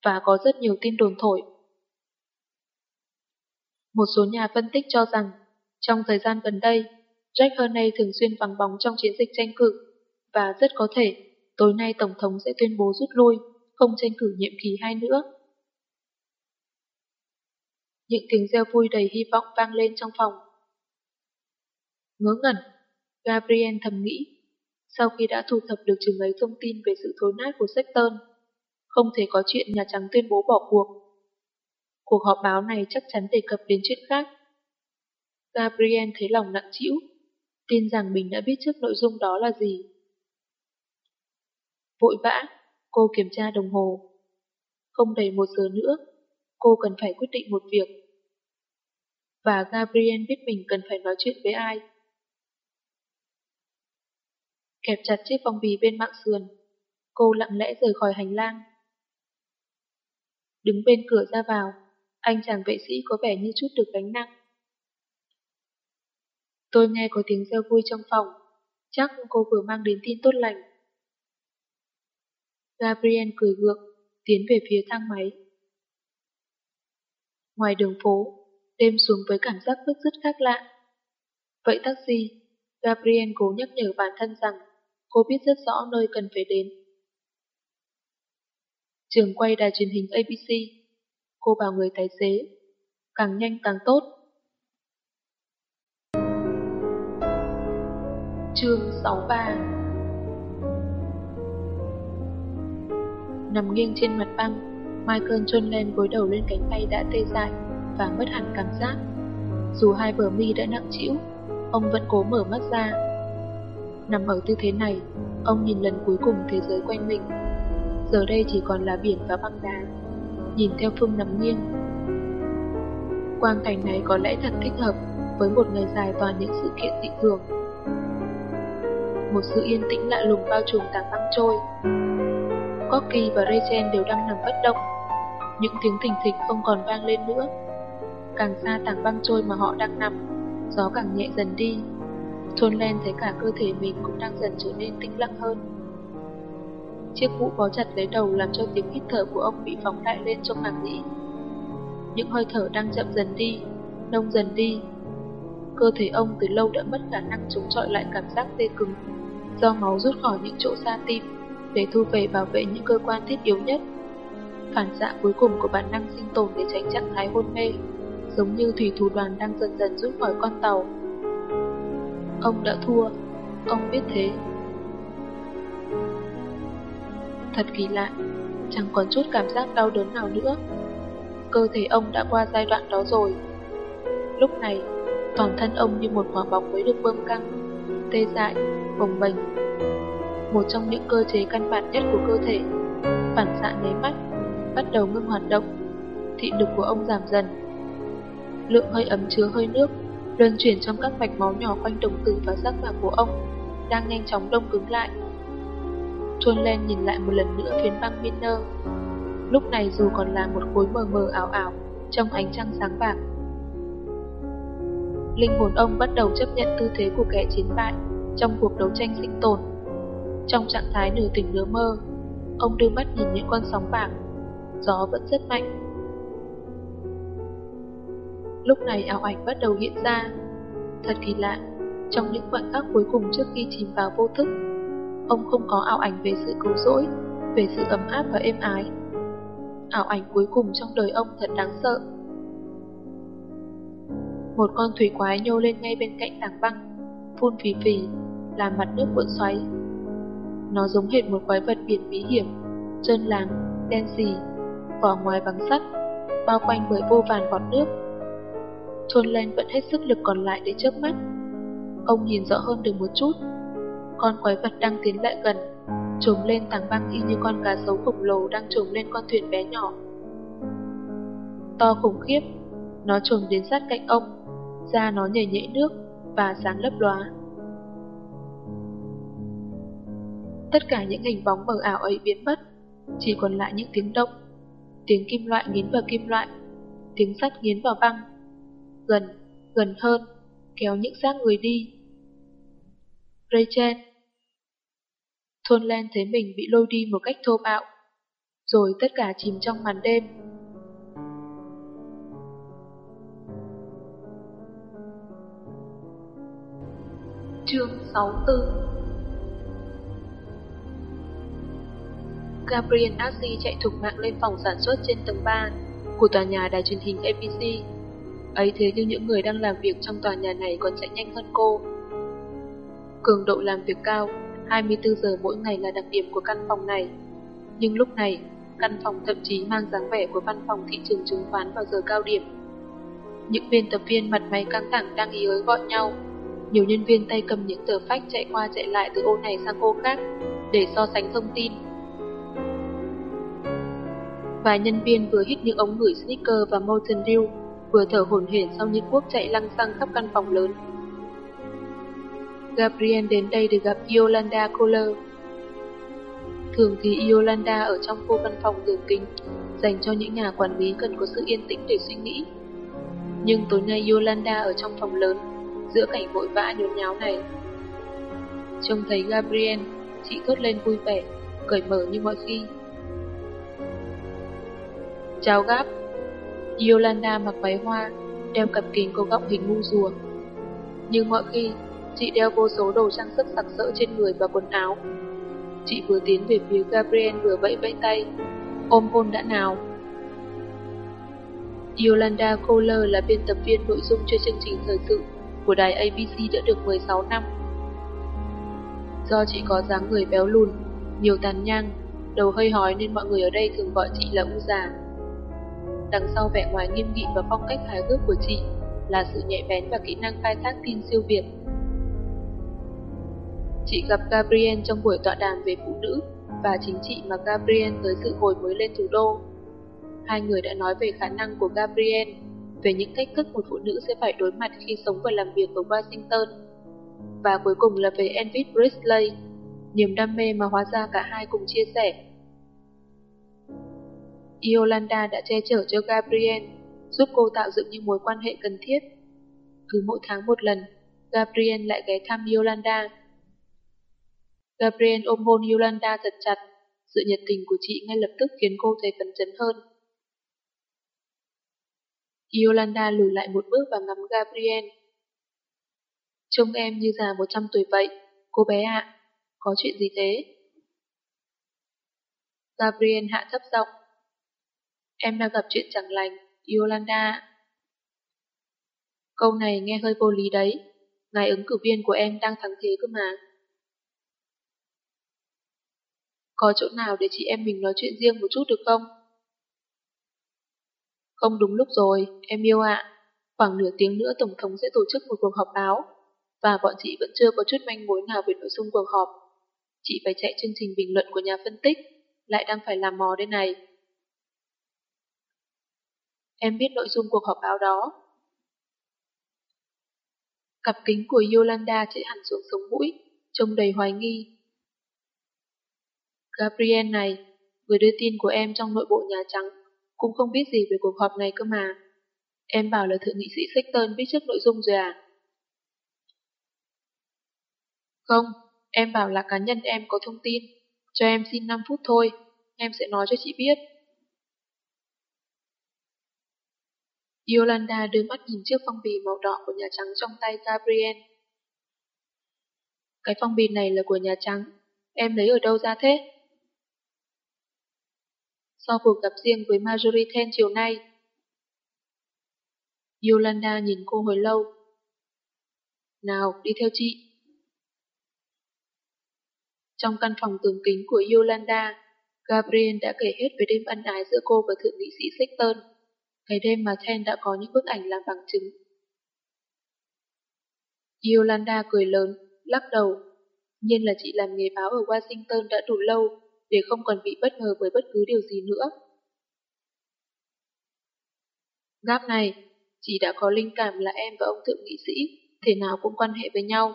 và có rất nhiều tin đồn thổi. Một số nhà phân tích cho rằng, trong thời gian gần đây, Jack Hernay thường xuyên vắng bóng trong chiến dịch tranh cử, và rất có thể tối nay Tổng thống sẽ tuyên bố rút lui, không tranh cử nhiệm kỳ hai nữa. Những tiếng reo vui đầy hy vọng vang lên trong phòng. Ngớ ngẩn, Gabriel thầm nghĩ, sau khi đã thu thập được chừng ấy thông tin về sự thối nát của Sexton, không thể có chuyện Nhà Trắng tuyên bố bỏ cuộc. Cuộc họp báo này chắc chắn đề cập đến chuyện khác. Gabriel thấy lòng nặng trĩu, tin rằng mình đã biết trước nội dung đó là gì. Vội vã, cô kiểm tra đồng hồ. Không đầy một giờ nữa, cô cần phải quyết định một việc. Và Gabriel biết mình cần phải nói chuyện với ai. Kẹp chặt chiếc phong bì bên mạng sườn, cô lặng lẽ rời khỏi hành lang. Đứng bên cửa ra vào, anh chàng vệ sĩ có vẻ như chút được gánh nặng. Tôi nghe có tiếng reo vui trong phòng, chắc cô vừa mang đến tin tốt lành. Gabriel cười gượng, tiến về phía thang máy. Ngoài đường phố, đêm xuống với cảm giác bức rứt khác lạ. Vậy taxi, Gabriel cố nhắc nhở bản thân rằng cô biết rất rõ nơi cần phải đến. Trường quay đài truyền hình ABC, cô bảo người tài xế, càng nhanh càng tốt. Chương 63 Nằm nghiêng trên mặt băng, Michael chôn lên gối đầu lên cánh tay đã tê dại và mất hẳn cảm giác. Dù hai bờ mi đã nặng trĩu, ông vẫn cố mở mắt ra. Nằm ở tư thế này, ông nhìn lần cuối cùng thế giới quanh mình. Giờ đây chỉ còn là biển và băng đá. Nhìn theo Phương nằm nghiêng. Quang cảnh này có lẽ thật thích hợp với một ngày dài toàn những sự kiện dị thường. Một sự yên tĩnh lạ lùng bao trùm tảng băng trôi. Corky và Rachel đều đang nằm bất động. Những tiếng thình thịch không còn vang lên nữa. Càng xa tảng băng trôi mà họ đang nằm, gió càng nhẹ dần đi. Thôn Len thấy cả cơ thể mình cũng đang dần trở nên tĩnh lặng hơn. Chiếc mũ bó chặt lấy đầu làm cho tiếng hít thở của ông bị phóng đại lên trong màng nhĩ. Những hơi thở đang chậm dần đi, nông dần đi. Cơ thể ông từ lâu đã mất khả năng chống chọi lại cảm giác tê cứng, do máu rút khỏi những chỗ xa tim để thu về bảo vệ những cơ quan thiết yếu nhất. Phản xạ cuối cùng của bản năng sinh tồn để tránh trạng thái hôn mê, giống như thủy thủ đoàn đang dần dần rút khỏi con tàu. Ông đã thua, ông biết thế. Thật kỳ lạ, chẳng còn chút cảm giác đau đớn nào nữa. Cơ thể ông đã qua giai đoạn đó rồi. Lúc này, toàn thân ông như một quả bóng mới được bơm căng, tê dại, bồng bềnh một trong những cơ chế căn bản nhất của cơ thể. Phản xạ nháy mắt, bắt đầu ngưng hoạt động, thị lực của ông giảm dần. Lượng hơi ấm chứa hơi nước, luân chuyển trong các mạch máu nhỏ quanh đồng tử và giác mạc của ông, đang nhanh chóng đông cứng lại. Chuôn lên nhìn lại một lần nữa phiến băng Miner. Lúc này dù còn là một khối mờ mờ ảo ảo trong ánh trăng sáng bạc. Linh hồn ông bắt đầu chấp nhận tư thế của kẻ chiến bại trong cuộc đấu tranh sinh tồn. Trong trạng thái nửa tỉnh nửa mơ, ông đưa mắt nhìn những con sóng bạc. Gió vẫn rất mạnh. Lúc này ảo ảnh bắt đầu hiện ra. Thật kỳ lạ, trong những khoảnh khắc cuối cùng trước khi chìm vào vô thức, ông không có ảo ảnh về sự cứu rỗi, về sự ấm áp và êm ái. Ảo ảnh cuối cùng trong đời ông thật đáng sợ. Một con thủy quái nhô lên ngay bên cạnh tảng băng, phun phì phì, làm mặt nước cuộn xoáy. Nó giống hệt một quái vật biển bí hiểm, trơn láng, đen xì, vỏ ngoài bằng sắt, bao quanh bởi vô vàn bọt nước. Thôn lên vẫn hết sức lực còn lại để chớp mắt. Ông nhìn rõ hơn được một chút. Con quái vật đang tiến lại gần, trồm lên tảng băng y như con cá sấu khổng lồ đang trồm lên con thuyền bé nhỏ. To khủng khiếp, nó trồm đến sát cạnh ông, da nó nhảy nhảy nước và sáng lấp lóa. Tất cả những hình bóng mờ ảo ấy biến mất, chỉ còn lại những tiếng động. Tiếng kim loại nghiến vào kim loại, tiếng sắt nghiến vào băng. Gần, gần hơn, kéo những xác người đi. Rachel Thôn Len thấy mình bị lôi đi một cách thô bạo, rồi tất cả chìm trong màn đêm. Chương 64 Gabriel Assi chạy thục mạng lên phòng sản xuất trên tầng 3 của tòa nhà đài truyền hình ABC. Ấy thế nhưng những người đang làm việc trong tòa nhà này còn chạy nhanh hơn cô. Cường độ làm việc cao, 24 giờ mỗi ngày là đặc điểm của căn phòng này. Nhưng lúc này, căn phòng thậm chí mang dáng vẻ của văn phòng thị trường chứng khoán vào giờ cao điểm. Những biên tập viên mặt máy căng thẳng đang ý ới gọi nhau. Nhiều nhân viên tay cầm những tờ phách chạy qua chạy lại từ ô này sang ô khác để so sánh thông tin. Vài nhân viên vừa hít những ống ngửi sneaker và Mountain Dew, vừa thở hổn hển sau những cuốc chạy lăng xăng khắp căn phòng lớn. Gabriel đến đây để gặp Yolanda Kohler. Thường thì Yolanda ở trong khu văn phòng tường kính, dành cho những nhà quản lý cần có sự yên tĩnh để suy nghĩ. Nhưng tối nay Yolanda ở trong phòng lớn, giữa cảnh vội vã nhốn nháo này. Trông thấy Gabriel, chị thốt lên vui vẻ, cởi mở như mọi khi. Chào Gab. Yolanda mặc váy hoa, đeo cặp kính có góc hình ngu rùa. Nhưng mọi khi, chị đeo vô số đồ trang sức sặc sỡ trên người và quần áo. Chị vừa tiến về phía Gabriel vừa vẫy vẫy tay, ôm hôn đã nào. Yolanda Kohler là biên tập viên nội dung cho chương trình thời sự của đài ABC đã được 16 năm. Do chị có dáng người béo lùn, nhiều tàn nhang, đầu hơi hói nên mọi người ở đây thường gọi chị là U già. Đằng sau vẻ ngoài nghiêm nghị và phong cách hài hước của chị là sự nhạy bén và kỹ năng khai thác tin siêu việt. Chị gặp Gabriel trong buổi tọa đàm về phụ nữ và chính chị mà Gabriel tới sự hồi mới lên thủ đô. Hai người đã nói về khả năng của Gabriel, về những thách thức một phụ nữ sẽ phải đối mặt khi sống và làm việc ở Washington. Và cuối cùng là về Elvis Presley, niềm đam mê mà hóa ra cả hai cùng chia sẻ. Yolanda đã che chở cho Gabriel, giúp cô tạo dựng những mối quan hệ cần thiết. Cứ mỗi tháng một lần, Gabriel lại ghé thăm Yolanda. Gabriel ôm hôn Yolanda thật chặt, sự nhiệt tình của chị ngay lập tức khiến cô thấy phấn chấn hơn. Yolanda lùi lại một bước và ngắm Gabriel. Trông em như già 100 tuổi vậy, cô bé ạ, có chuyện gì thế? Gabriel hạ thấp giọng. Em đang gặp chuyện chẳng lành, Yolanda. Câu này nghe hơi vô lý đấy, ngài ứng cử viên của em đang thắng thế cơ mà. Có chỗ nào để chị em mình nói chuyện riêng một chút được không? Không đúng lúc rồi, em yêu ạ. Khoảng nửa tiếng nữa Tổng thống sẽ tổ chức một cuộc họp báo, và bọn chị vẫn chưa có chút manh mối nào về nội dung cuộc họp. Chị phải chạy chương trình bình luận của nhà phân tích, lại đang phải làm mò đây này. Em biết nội dung cuộc họp báo đó. Cặp kính của Yolanda chạy hẳn xuống sống mũi, trông đầy hoài nghi. Gabriel này, người đưa tin của em trong nội bộ Nhà Trắng, cũng không biết gì về cuộc họp này cơ mà. Em bảo là thượng nghị sĩ Sexton biết trước nội dung rồi à? Không, em bảo là cá nhân em có thông tin. Cho em xin 5 phút thôi, em sẽ nói cho chị biết. Yolanda đưa mắt nhìn chiếc phong bì màu đỏ của Nhà Trắng trong tay Gabriel. Cái phong bì này là của Nhà Trắng, em lấy ở đâu ra thế? Sau cuộc gặp riêng với Marjorie Ten chiều nay, Yolanda nhìn cô hồi lâu. Nào, đi theo chị. Trong căn phòng tường kính của Yolanda, Gabriel đã kể hết về đêm ân ái giữa cô và thượng nghị sĩ Sexton. Ngày đêm mà Ten đã có những bức ảnh làm bằng chứng. Yolanda cười lớn, lắc đầu. Nhiên là chị làm nghề báo ở Washington đã đủ lâu để không còn bị bất ngờ bởi bất cứ điều gì nữa. Gáp này, chị đã có linh cảm là em và ông thượng nghị sĩ thể nào cũng quan hệ với nhau.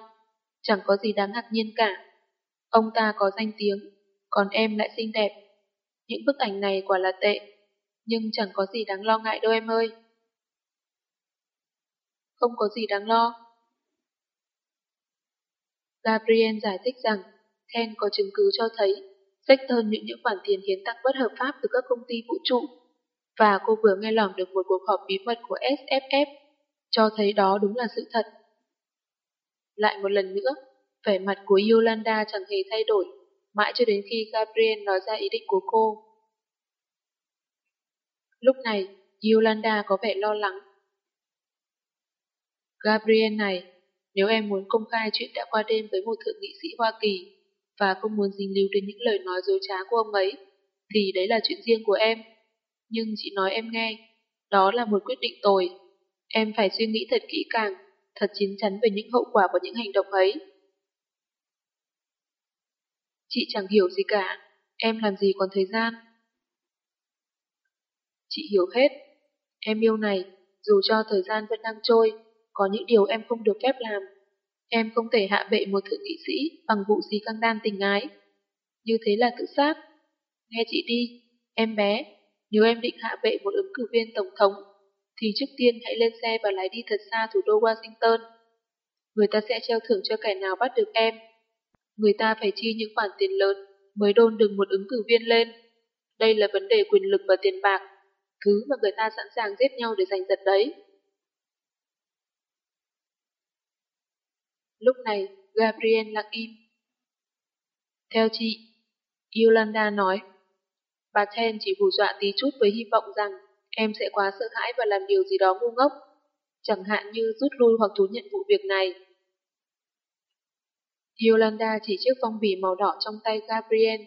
Chẳng có gì đáng ngạc nhiên cả. Ông ta có danh tiếng, còn em lại xinh đẹp. Những bức ảnh này quả là tệ, nhưng chẳng có gì đáng lo ngại đâu em ơi. Không có gì đáng lo. Gabriel giải thích rằng Ken có chứng cứ cho thấy Sexton nhận những khoản tiền hiến tặng bất hợp pháp từ các công ty vũ trụ và cô vừa nghe lỏng được một cuộc họp bí mật của SFF cho thấy đó đúng là sự thật. Lại một lần nữa, vẻ mặt của Yolanda chẳng hề thay đổi, mãi cho đến khi Gabriel nói ra ý định của cô. Lúc này, Yolanda có vẻ lo lắng. Gabriel này, nếu em muốn công khai chuyện đã qua đêm với một thượng nghị sĩ Hoa Kỳ và không muốn dính líu đến những lời nói dối trá của ông ấy, thì đấy là chuyện riêng của em. Nhưng chị nói em nghe, đó là một quyết định tồi. Em phải suy nghĩ thật kỹ càng, thật chín chắn về những hậu quả của những hành động ấy. Chị chẳng hiểu gì cả, em làm gì còn thời gian. Chị hiểu hết, em yêu này, dù cho thời gian vẫn đang trôi, có những điều em không được phép làm. Em không thể hạ bệ một thượng nghị sĩ bằng vụ gì căng đan tình ái. Như thế là tự sát. Nghe chị đi, em bé, nếu em định hạ bệ một ứng cử viên tổng thống, thì trước tiên hãy lên xe và lái đi thật xa thủ đô Washington. Người ta sẽ treo thưởng cho kẻ nào bắt được em. Người ta phải chi những khoản tiền lớn mới đôn đừng một ứng cử viên lên. Đây là vấn đề quyền lực và tiền bạc, thứ mà người ta sẵn sàng giết nhau để giành giật đấy. Lúc này, Gabriel lặng im. Theo chị, Yolanda nói, bà Ten chỉ hù dọa tí chút với hy vọng rằng em sẽ quá sợ hãi và làm điều gì đó ngu ngốc, chẳng hạn như rút lui hoặc thú nhận vụ việc này. Yolanda chỉ chiếc phong bì màu đỏ trong tay Gabriel.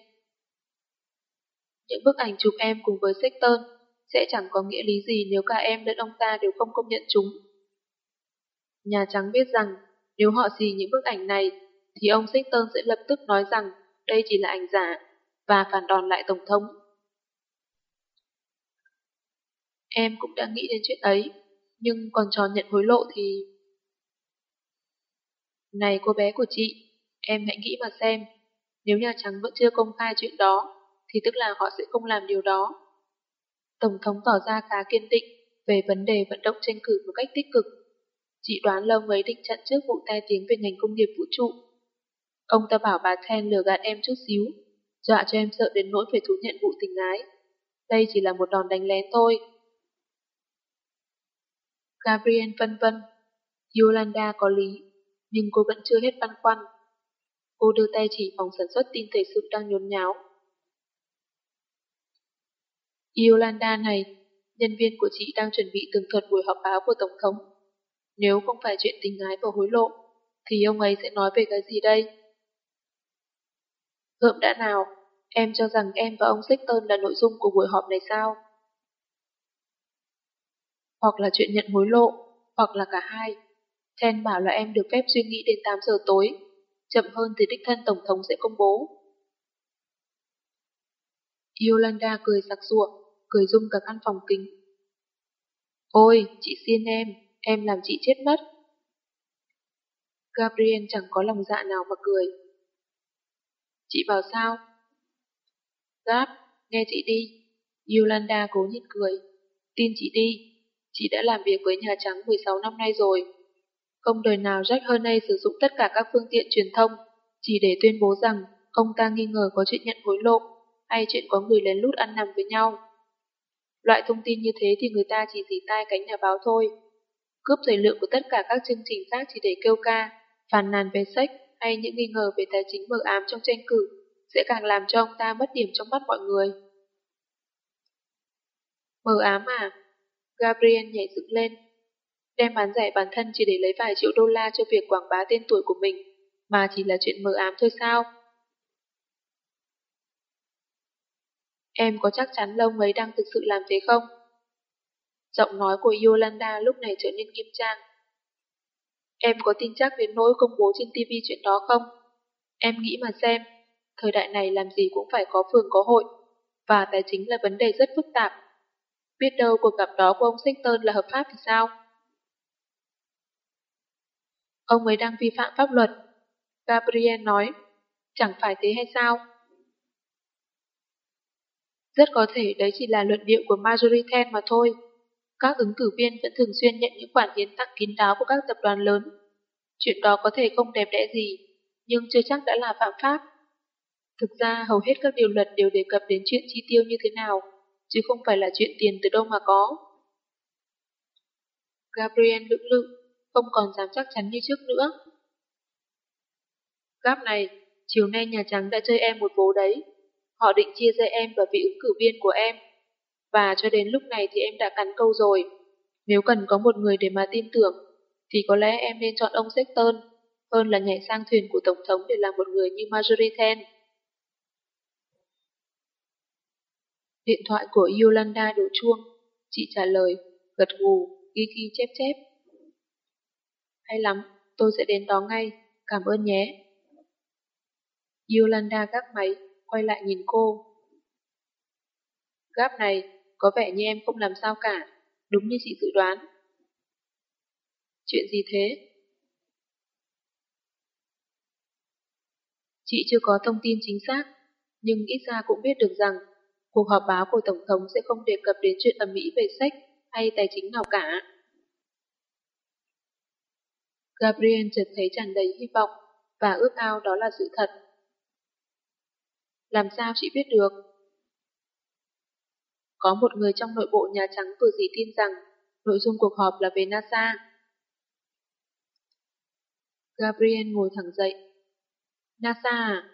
Những bức ảnh chụp em cùng với Sexton sẽ chẳng có nghĩa lý gì nếu cả em lẫn ông ta đều không công nhận chúng. Nhà Trắng biết rằng nếu họ xì những bức ảnh này, thì ông Sexton sẽ lập tức nói rằng đây chỉ là ảnh giả và phản đòn lại Tổng thống. Em cũng đã nghĩ đến chuyện ấy, nhưng còn trò nhận hối lộ thì... Này cô bé của chị, em hãy nghĩ mà xem, nếu Nhà Trắng vẫn chưa công khai chuyện đó, thì tức là họ sẽ không làm điều đó. Tổng thống tỏ ra khá kiên định về vấn đề vận động tranh cử một cách tích cực Chị đoán lâu mới định chặn trước vụ tai tiếng về ngành công nghiệp vũ trụ. Ông ta bảo bà Ten lừa gạt em chút xíu, dọa cho em sợ đến nỗi phải thú nhận vụ tình ái. Đây chỉ là một đòn đánh lén thôi. Gabriel vân vân. Yolanda có lý, nhưng cô vẫn chưa hết băn khoăn. Cô đưa tay chỉ phòng sản xuất tin thể sự đang nhốn nháo. Yolanda này, nhân viên của chị đang chuẩn bị tường thuật buổi họp báo của Tổng thống. Nếu không phải chuyện tình ái và hối lộ, thì ông ấy sẽ nói về cái gì đây? Gợm đã nào, em cho rằng em và ông Sexton là nội dung của buổi họp này sao? Hoặc là chuyện nhận hối lộ, hoặc là cả hai. Chen bảo là em được phép suy nghĩ đến 8 giờ tối, chậm hơn thì đích thân Tổng thống sẽ công bố. Yolanda cười sặc sụa, cười rung cả căn phòng kính. Ôi, chị xin em, em làm chị chết mất. Gabriel chẳng có lòng dạ nào mà cười. Chị bảo sao? Gap, nghe chị đi. Yolanda cố nhịn cười. Tin chị đi, chị đã làm việc với Nhà Trắng 16 năm nay rồi. Không đời nào Jack Hernay sử dụng tất cả các phương tiện truyền thông chỉ để tuyên bố rằng ông ta nghi ngờ có chuyện nhận hối lộ hay chuyện có người lén lút ăn nằm với nhau. Loại thông tin như thế thì người ta chỉ dì tai cánh nhà báo thôi. Cướp thời lượng của tất cả các chương trình khác chỉ để kêu ca, phàn nàn về sách hay những nghi ngờ về tài chính mờ ám trong tranh cử sẽ càng làm cho ông ta mất điểm trong mắt mọi người. Mờ ám à? Gabriel nhảy dựng lên. Đem bán rẻ bản thân chỉ để lấy vài triệu đô la cho việc quảng bá tên tuổi của mình, mà chỉ là chuyện mờ ám thôi sao? Em có chắc chắn lông ấy đang thực sự làm thế không? Giọng nói của Yolanda lúc này trở nên nghiêm trang. Em có tin chắc đến nỗi công bố trên TV chuyện đó không? Em nghĩ mà xem, thời đại này làm gì cũng phải có phường có hội, và tài chính là vấn đề rất phức tạp. Biết đâu cuộc gặp đó của ông Sexton là hợp pháp thì sao? Ông ấy đang vi phạm pháp luật. Gabriel nói, chẳng phải thế hay sao? Rất có thể đấy chỉ là luận điệu của Marjorie Ten mà thôi. Các ứng cử viên vẫn thường xuyên nhận những khoản hiến tặng kín đáo của các tập đoàn lớn. Chuyện đó có thể không đẹp đẽ gì, nhưng chưa chắc đã là phạm pháp. Thực ra hầu hết các điều luật đều đề cập đến chuyện chi tiêu như thế nào, chứ không phải là chuyện tiền từ đâu mà có. Gabriel lưỡng lự, không còn dám chắc chắn như trước nữa. Gáp này, chiều nay Nhà Trắng đã chơi em một vố đấy. Họ định chia rẽ em và vị ứng cử viên của em. Và cho đến lúc này thì em đã cắn câu rồi. Nếu cần có một người để mà tin tưởng, thì có lẽ em nên chọn ông Sexton hơn là nhảy sang thuyền của Tổng thống để làm một người như Marjorie Ten. Điện thoại của Yolanda đổ chuông. Chị trả lời, gật gù, ghi ghi chép chép. Hay lắm, tôi sẽ đến đó ngay, cảm ơn nhé. Yolanda gác máy, quay lại nhìn cô. Gáp này, có vẻ như em không làm sao cả, đúng như chị dự đoán. Chuyện gì thế? Chị chưa có thông tin chính xác, nhưng ít ra cũng biết được rằng cuộc họp báo của Tổng thống sẽ không đề cập đến chuyện ẩm mỹ về sách hay tài chính nào cả. Gabriel chợt thấy tràn đầy hy vọng và ước ao đó là sự thật. Làm sao chị biết được? Có một người trong nội bộ Nhà Trắng vừa dị tin rằng nội dung cuộc họp là về NASA. Gabriel ngồi thẳng dậy. NASA à?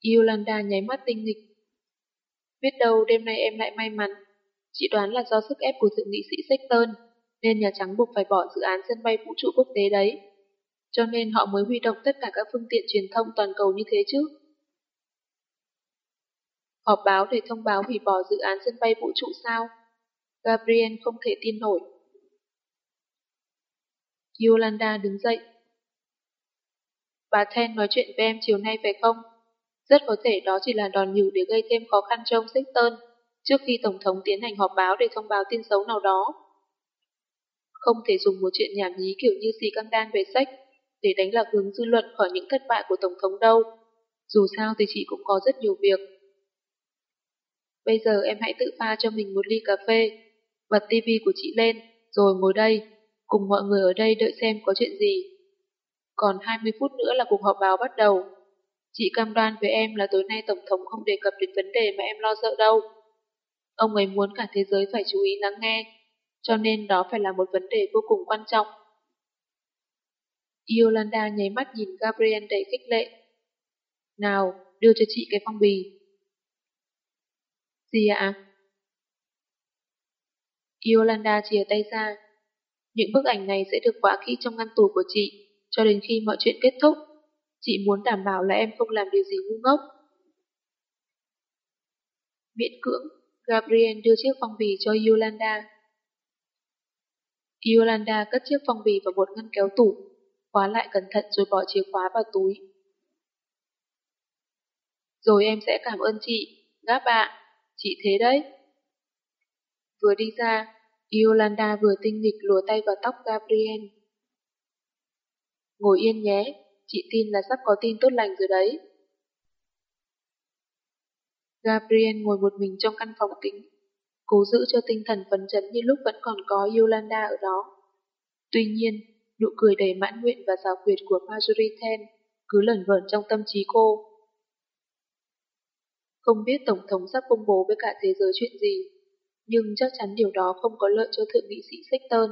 Yolanda nháy mắt tinh nghịch. Biết đâu đêm nay em lại may mắn. Chị đoán là do sức ép của thượng nghị sĩ Sexton, nên Nhà Trắng buộc phải bỏ dự án sân bay vũ trụ quốc tế đấy cho nên họ mới huy động tất cả các phương tiện truyền thông toàn cầu như thế chứ. Họp báo để thông báo hủy bỏ dự án sân bay vũ trụ sao? Gabriel không thể tin nổi. Yolanda đứng dậy. Bà Ten nói chuyện với em chiều nay phải không? Rất có thể đó chỉ là đòn nhử để gây thêm khó khăn cho ông Sexton trước khi Tổng thống tiến hành họp báo để thông báo tin xấu nào đó. Không thể dùng một chuyện nhảm nhí kiểu như xì căng đan về sách để đánh lạc hướng dư luận khỏi những thất bại của Tổng thống đâu. Dù sao thì chị cũng có rất nhiều việc. Bây giờ em hãy tự pha cho mình một ly cà phê, bật tivi của chị lên, rồi ngồi đây, cùng mọi người ở đây đợi xem có chuyện gì. Còn 20 phút nữa là cuộc họp báo bắt đầu. Chị cam đoan với em là tối nay Tổng thống không đề cập đến vấn đề mà em lo sợ đâu. Ông ấy muốn cả thế giới phải chú ý lắng nghe, cho nên đó phải là một vấn đề vô cùng quan trọng. Yolanda nháy mắt nhìn Gabriel đầy khích lệ. Nào, đưa cho chị cái phong bì. Gì ạ? Yolanda chìa tay ra. Những bức ảnh này sẽ được khóa kỹ trong ngăn tủ của chị, cho đến khi mọi chuyện kết thúc. Chị muốn đảm bảo là em không làm điều gì ngu ngốc. Miễn cưỡng, Gabriel đưa chiếc phong bì cho Yolanda. Yolanda cất chiếc phong bì vào một ngăn kéo tủ khóa lại cẩn thận rồi bỏ chìa khóa vào túi. Rồi em sẽ cảm ơn chị, gáp ạ, chị thế đấy. Vừa đi ra, Yolanda vừa tinh nghịch lùa tay vào tóc Gabriel. Ngồi yên nhé, chị tin là sắp có tin tốt lành rồi đấy. Gabriel ngồi một mình trong căn phòng kính, cố giữ cho tinh thần phấn chấn như lúc vẫn còn có Yolanda ở đó. Tuy nhiên, Nụ cười đầy mãn nguyện và giáo quyệt của Marjorie Ten cứ lẩn vẩn trong tâm trí cô. Không biết Tổng thống sắp công bố với cả thế giới chuyện gì, nhưng chắc chắn điều đó không có lợi cho thượng nghị sĩ Sexton.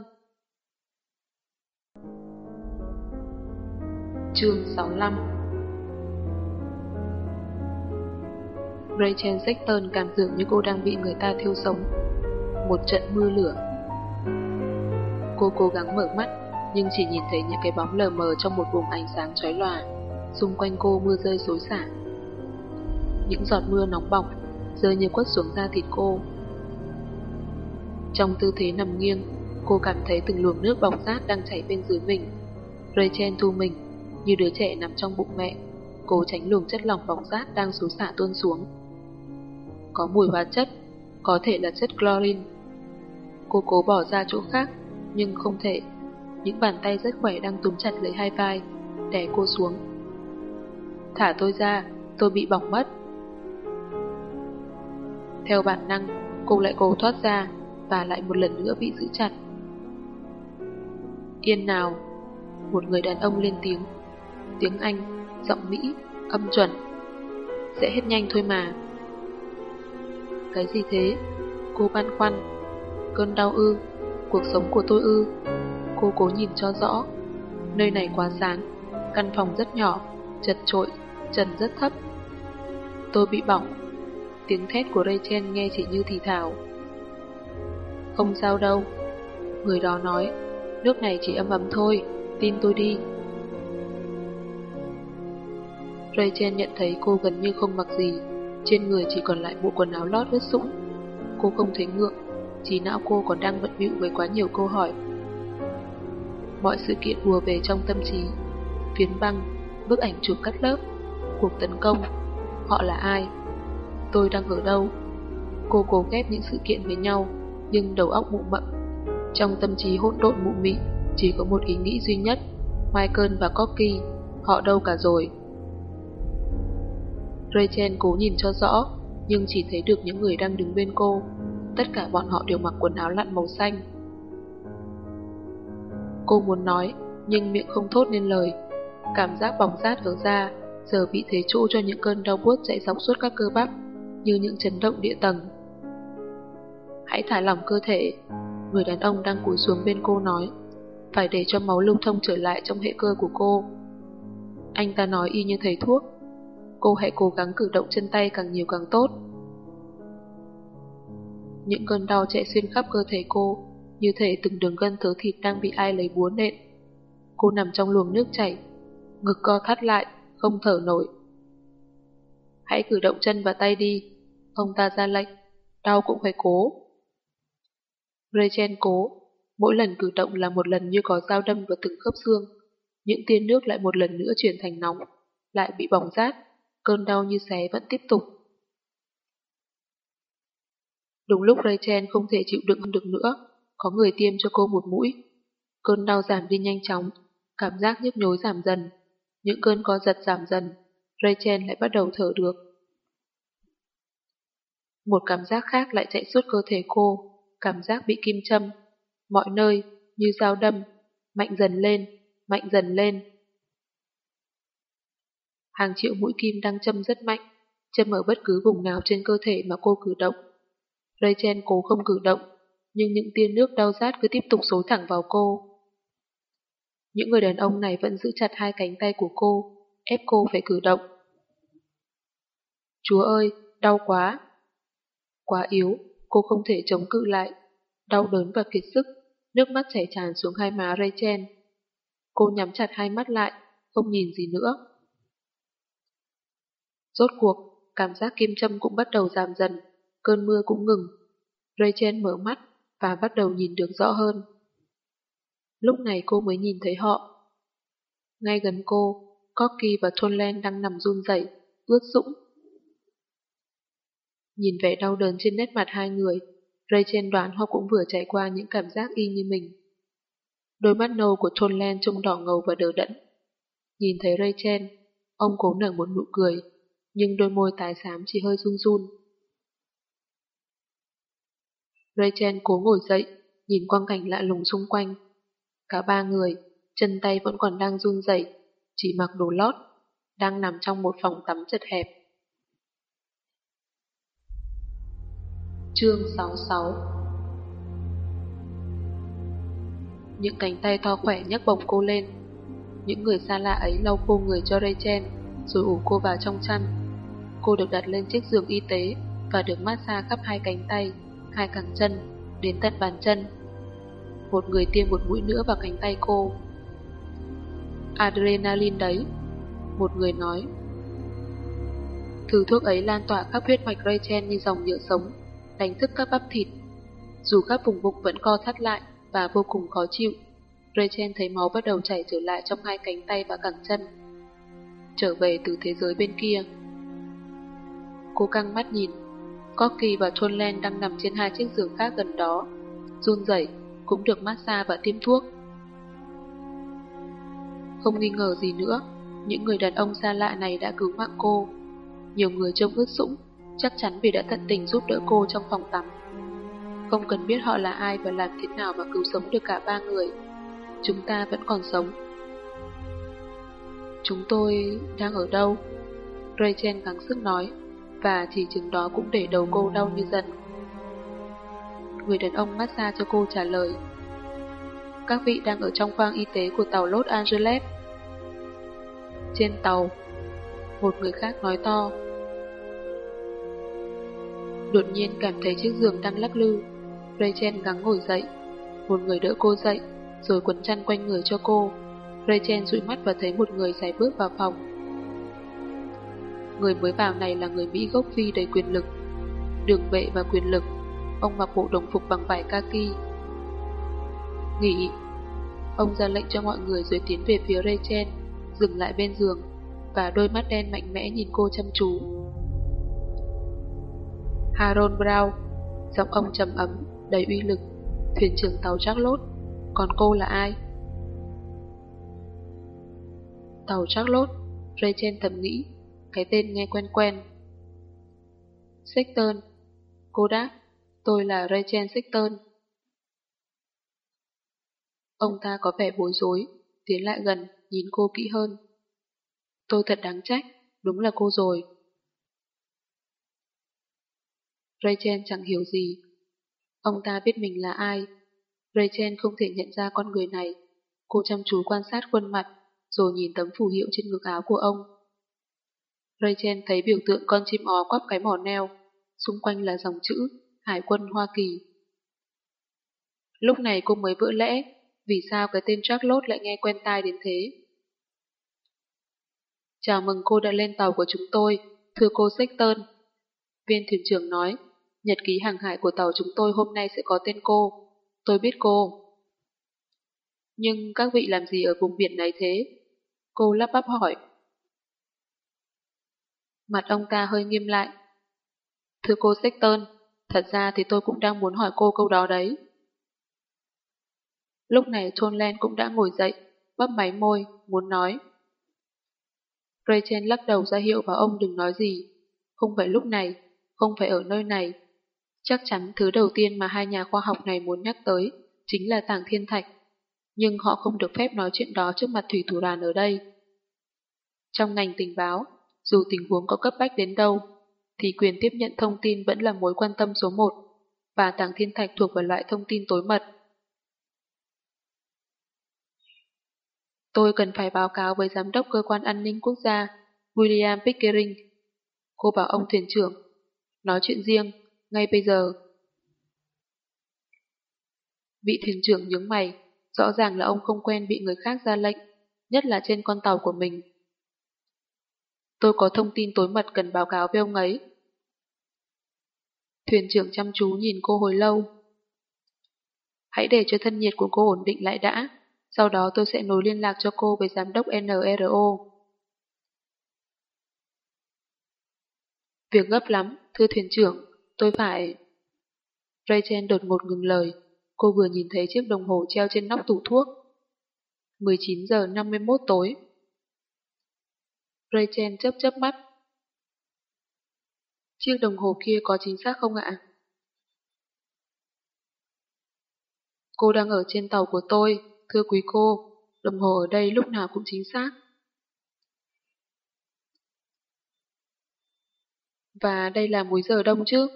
Chương 65 Rachel Sexton cảm tưởng như cô đang bị người ta thiêu sống. Một trận mưa lửa. Cô cố gắng mở mắt, nhưng chỉ nhìn thấy những cái bóng lờ mờ trong một vùng ánh sáng chói lòa. Xung quanh cô mưa rơi xối xả. Những giọt mưa nóng bỏng rơi như quất xuống da thịt cô. Trong tư thế nằm nghiêng, cô cảm thấy từng luồng nước bọc rát đang chảy bên dưới mình. Rachel thu mình, như đứa trẻ nằm trong bụng mẹ, cố tránh luồng chất lỏng bọc rát đang xối xả tuôn xuống. Có mùi hóa chất, có thể là chất chlorine. Cô cố bỏ ra chỗ khác, nhưng không thể. Những bàn tay rất khỏe đang túm chặt lấy hai vai, đè cô xuống. Thả tôi ra, tôi bị bỏng mất. Theo bản năng, cô lại cố thoát ra và lại một lần nữa bị giữ chặt. Yên nào, một người đàn ông lên tiếng. Tiếng Anh, giọng Mỹ, âm chuẩn. Sẽ hết nhanh thôi mà. Cái gì thế? Cô băn khoăn. Cơn đau ư? Cuộc sống của tôi ư? Cô cố nhìn cho rõ. Nơi này quá sáng, căn phòng rất nhỏ, chật trội, trần rất thấp. Tôi bị bỏng. Tiếng thét của Rachel nghe chỉ như thì thào. Không sao đâu. Người đó nói, nước này chỉ âm ấm thôi, tin tôi đi. Rachel nhận thấy cô gần như không mặc gì, trên người chỉ còn lại bộ quần áo lót ướt sũng. Cô không thấy ngượng, trí não cô còn đang bận bịu với quá nhiều câu hỏi. Mọi sự kiện ùa về trong tâm trí. Phiến băng, bức ảnh chụp cắt lớp, cuộc tấn công, họ là ai? Tôi đang ở đâu? Cô cố ghép những sự kiện với nhau, nhưng đầu óc mụ mậm. Trong tâm trí hỗn độn mụ mị, chỉ có một ý nghĩ duy nhất, Michael và Corky, họ đâu cả rồi. Rachel cố nhìn cho rõ, nhưng chỉ thấy được những người đang đứng bên cô. Tất cả bọn họ đều mặc quần áo lặn màu xanh. Cô muốn nói, nhưng miệng không thốt nên lời. Cảm giác bỏng rát ở da, giờ bị thế chỗ cho những cơn đau buốt chạy dọc suốt các cơ bắp, như những chấn động địa tầng. Hãy thả lỏng cơ thể, người đàn ông đang cúi xuống bên cô nói. Phải để cho máu lưu thông trở lại trong hệ cơ của cô. Anh ta nói y như thầy thuốc, cô hãy cố gắng cử động chân tay càng nhiều càng tốt. Những cơn đau chạy xuyên khắp cơ thể cô, như thể từng đường gân thớ thịt đang bị ai lấy búa nện. Cô nằm trong luồng nước chảy, ngực co thắt lại, không thở nổi. Hãy cử động chân và tay đi, ông ta ra lệnh, đau cũng phải cố. Rachel cố, mỗi lần cử động là một lần như có dao đâm vào từng khớp xương. Những tia nước lại một lần nữa chuyển thành nóng, lại bị bỏng rát, cơn đau như xé vẫn tiếp tục. Đúng lúc Rachel không thể chịu đựng được nữa, có người tiêm cho cô một mũi. Cơn đau giảm đi nhanh chóng, cảm giác nhức nhối giảm dần. Những cơn co giật giảm dần, Rachel lại bắt đầu thở được. Một cảm giác khác lại chạy suốt cơ thể cô, cảm giác bị kim châm. Mọi nơi, như dao đâm, mạnh dần lên, mạnh dần lên. Hàng triệu mũi kim đang châm rất mạnh, châm ở bất cứ vùng nào trên cơ thể mà cô cử động. Rachel cố không cử động, nhưng những tia nước đau rát cứ tiếp tục xối thẳng vào cô. Những người đàn ông này vẫn giữ chặt hai cánh tay của cô, ép cô phải cử động. Chúa ơi, đau quá! Quá yếu, cô không thể chống cự lại. Đau đớn và kiệt sức, nước mắt chảy tràn xuống hai má Rachel. Cô nhắm chặt hai mắt lại, không nhìn gì nữa. Rốt cuộc, cảm giác kim châm cũng bắt đầu giảm dần, cơn mưa cũng ngừng. Rachel mở mắt và bắt đầu nhìn được rõ hơn. Lúc này cô mới nhìn thấy họ. Ngay gần cô, Corky và Tonlen đang nằm run rẩy, ướt sũng. Nhìn vẻ đau đớn trên nét mặt hai người, Rachel đoán họ cũng vừa trải qua những cảm giác y như mình. Đôi mắt nâu của Tonlen trông đỏ ngầu và đờ đẫn. Nhìn thấy Rachel, ông cố nở một nụ cười, nhưng đôi môi tái xám chỉ hơi run run. Rachel cố ngồi dậy, nhìn quang cảnh lạ lùng xung quanh. Cả ba người, chân tay vẫn còn đang run rẩy, chỉ mặc đồ lót, đang nằm trong một phòng tắm chật hẹp. Chương 66 Những cánh tay to khỏe nhấc bổng cô lên. Những người xa lạ ấy lau khô người cho Rachel, rồi ủ cô vào trong chăn. Cô được đặt lên chiếc giường y tế và được massage khắp hai cánh tay, hai cẳng chân, đến tận bàn chân. Một người tiêm một mũi nữa vào cánh tay cô. Adrenaline đấy, một người nói. Thứ thuốc ấy lan tỏa khắp huyết mạch Rachel như dòng nhựa sống, đánh thức các bắp thịt. Dù các vùng bụng vẫn co thắt lại và vô cùng khó chịu, Rachel thấy máu bắt đầu chảy trở lại trong hai cánh tay và cẳng chân. Trở về từ thế giới bên kia. Cô căng mắt nhìn, Corky và Tonlen đang nằm trên hai chiếc giường khác gần đó, run rẩy, cũng được massage và tiêm thuốc. Không nghi ngờ gì nữa, những người đàn ông xa lạ này đã cứu mạng cô. Nhiều người trông ướt sũng, chắc chắn vì đã tận tình giúp đỡ cô trong phòng tắm. Không cần biết họ là ai và làm thế nào mà cứu sống được cả ba người. Chúng ta vẫn còn sống. Chúng tôi đang ở đâu? Rachel gắng sức nói, và chỉ chứng đó cũng để đầu cô đau như dần. Người đàn ông massage cho cô trả lời. Các vị đang ở trong khoang y tế của tàu Los Angeles. Trên tàu, một người khác nói to. Đột nhiên cảm thấy chiếc giường đang lắc lư. Rachel gắng ngồi dậy. Một người đỡ cô dậy, rồi quấn chăn quanh người cho cô. Rachel dụi mắt và thấy một người giải bước vào phòng. Người mới vào này là người Mỹ gốc Phi đầy quyền lực. Đường vệ và quyền lực. Ông mặc bộ đồng phục bằng vải kaki. Nghỉ. Ông ra lệnh cho mọi người rồi tiến về phía Rachel, dừng lại bên giường, và đôi mắt đen mạnh mẽ nhìn cô chăm chú. Harold Brown, giọng ông trầm ấm, đầy uy lực, thuyền trưởng tàu Charlotte, còn cô là ai? Tàu Charlotte, Rachel thầm nghĩ, cái tên nghe quen quen. Sexton, cô đáp, tôi là Rachel Sexton. Ông ta có vẻ bối rối, tiến lại gần, nhìn cô kỹ hơn. Tôi thật đáng trách, đúng là cô rồi. Rachel chẳng hiểu gì. Ông ta biết mình là ai. Rachel không thể nhận ra con người này. Cô chăm chú quan sát khuôn mặt, rồi nhìn tấm phù hiệu trên ngực áo của ông. Rachel thấy biểu tượng con chim ó quắp cái mỏ neo, xung quanh là dòng chữ Hải quân Hoa Kỳ. Lúc này cô mới vỡ lẽ, vì sao cái tên Charlotte lại nghe quen tai đến thế? Chào mừng cô đã lên tàu của chúng tôi, thưa cô Sexton. Viên thuyền trưởng nói, nhật ký hàng hải của tàu chúng tôi hôm nay sẽ có tên cô. Tôi biết cô. Nhưng các vị làm gì ở vùng biển này thế? Cô lắp bắp hỏi. Mặt ông ta hơi nghiêm lại. Thưa cô Sexton, thật ra thì tôi cũng đang muốn hỏi cô câu đó đấy. Lúc này Thôn cũng đã ngồi dậy, bắp máy môi, muốn nói. Rachel lắc đầu ra hiệu bảo ông đừng nói gì. Không phải lúc này, không phải ở nơi này. Chắc chắn thứ đầu tiên mà hai nhà khoa học này muốn nhắc tới chính là tảng thiên thạch. Nhưng họ không được phép nói chuyện đó trước mặt thủy thủ đoàn ở đây. Trong ngành tình báo, dù tình huống có cấp bách đến đâu, thì quyền tiếp nhận thông tin vẫn là mối quan tâm số một, và tảng thiên thạch thuộc vào loại thông tin tối mật. Tôi cần phải báo cáo với Giám đốc Cơ quan An ninh Quốc gia, William Pickering. Cô bảo ông thuyền trưởng, nói chuyện riêng, ngay bây giờ. Vị thuyền trưởng nhướng mày, rõ ràng là ông không quen bị người khác ra lệnh, nhất là trên con tàu của mình. Tôi có thông tin tối mật cần báo cáo với ông ấy. Thuyền trưởng chăm chú nhìn cô hồi lâu. Hãy để cho thân nhiệt của cô ổn định lại đã. Sau đó tôi sẽ nối liên lạc cho cô với giám đốc NRO. Việc gấp lắm, thưa thuyền trưởng, tôi phải... Rachel đột ngột ngừng lời. Cô vừa nhìn thấy chiếc đồng hồ treo trên nóc tủ thuốc. 19 giờ 51 tối. Rachel chớp chớp mắt. Chiếc đồng hồ kia có chính xác không ạ? Cô đang ở trên tàu của tôi, Thưa quý cô, đồng hồ ở đây lúc nào cũng chính xác. Và đây là múi giờ đông chứ?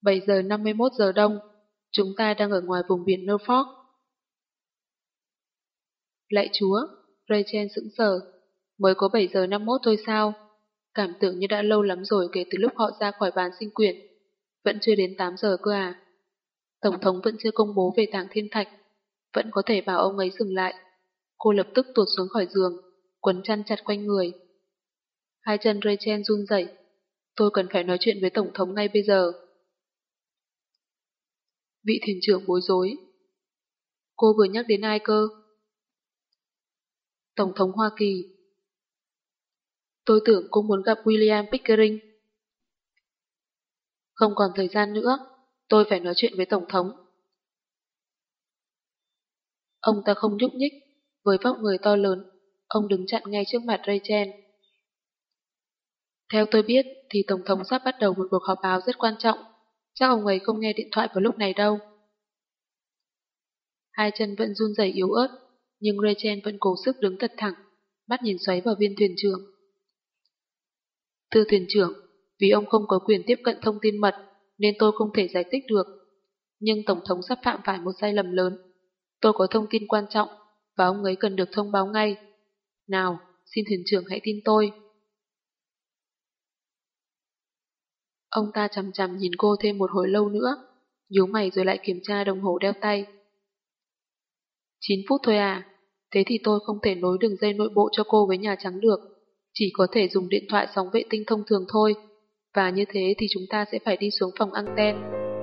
7 giờ 51 giờ đông, chúng ta đang ở ngoài vùng biển Norfolk. Lạy chúa, Rachel sững sờ, mới có 7 giờ 51 thôi sao? Cảm tưởng như đã lâu lắm rồi kể từ lúc họ ra khỏi bàn sinh quyển. Vẫn chưa đến 8 giờ cơ à? Tổng thống vẫn chưa công bố về tảng thiên thạch. Vẫn có thể bảo ông ấy dừng lại. Cô lập tức tuột xuống khỏi giường, quấn chăn chặt quanh người. Hai chân Rachel run rẩy. Tôi cần phải nói chuyện với Tổng thống ngay bây giờ. Vị thuyền trưởng bối rối. Cô vừa nhắc đến ai cơ? Tổng thống Hoa Kỳ. Tôi tưởng cô muốn gặp William Pickering. Không còn thời gian nữa, tôi phải nói chuyện với Tổng thống. Ông ta không nhúc nhích, với vóc người to lớn, ông đứng chặn ngay trước mặt Rachel. Theo tôi biết thì Tổng thống sắp bắt đầu một cuộc họp báo rất quan trọng, chắc ông ấy không nghe điện thoại vào lúc này đâu. Hai chân vẫn run rẩy yếu ớt, nhưng Rachel vẫn cố sức đứng thật thẳng, mắt nhìn xoáy vào viên thuyền trưởng. Thưa thuyền trưởng, vì ông không có quyền tiếp cận thông tin mật, nên tôi không thể giải thích được. Nhưng Tổng thống sắp phạm phải một sai lầm lớn. Tôi có thông tin quan trọng, và ông ấy cần được thông báo ngay. Nào, xin thuyền trưởng hãy tin tôi. Ông ta chằm chằm nhìn cô thêm một hồi lâu nữa, nhíu mày rồi lại kiểm tra đồng hồ đeo tay. 9 phút thôi à, thế thì tôi không thể nối đường dây nội bộ cho cô với Nhà Trắng được, chỉ có thể dùng điện thoại sóng vệ tinh thông thường thôi, và như thế thì chúng ta sẽ phải đi xuống phòng anten,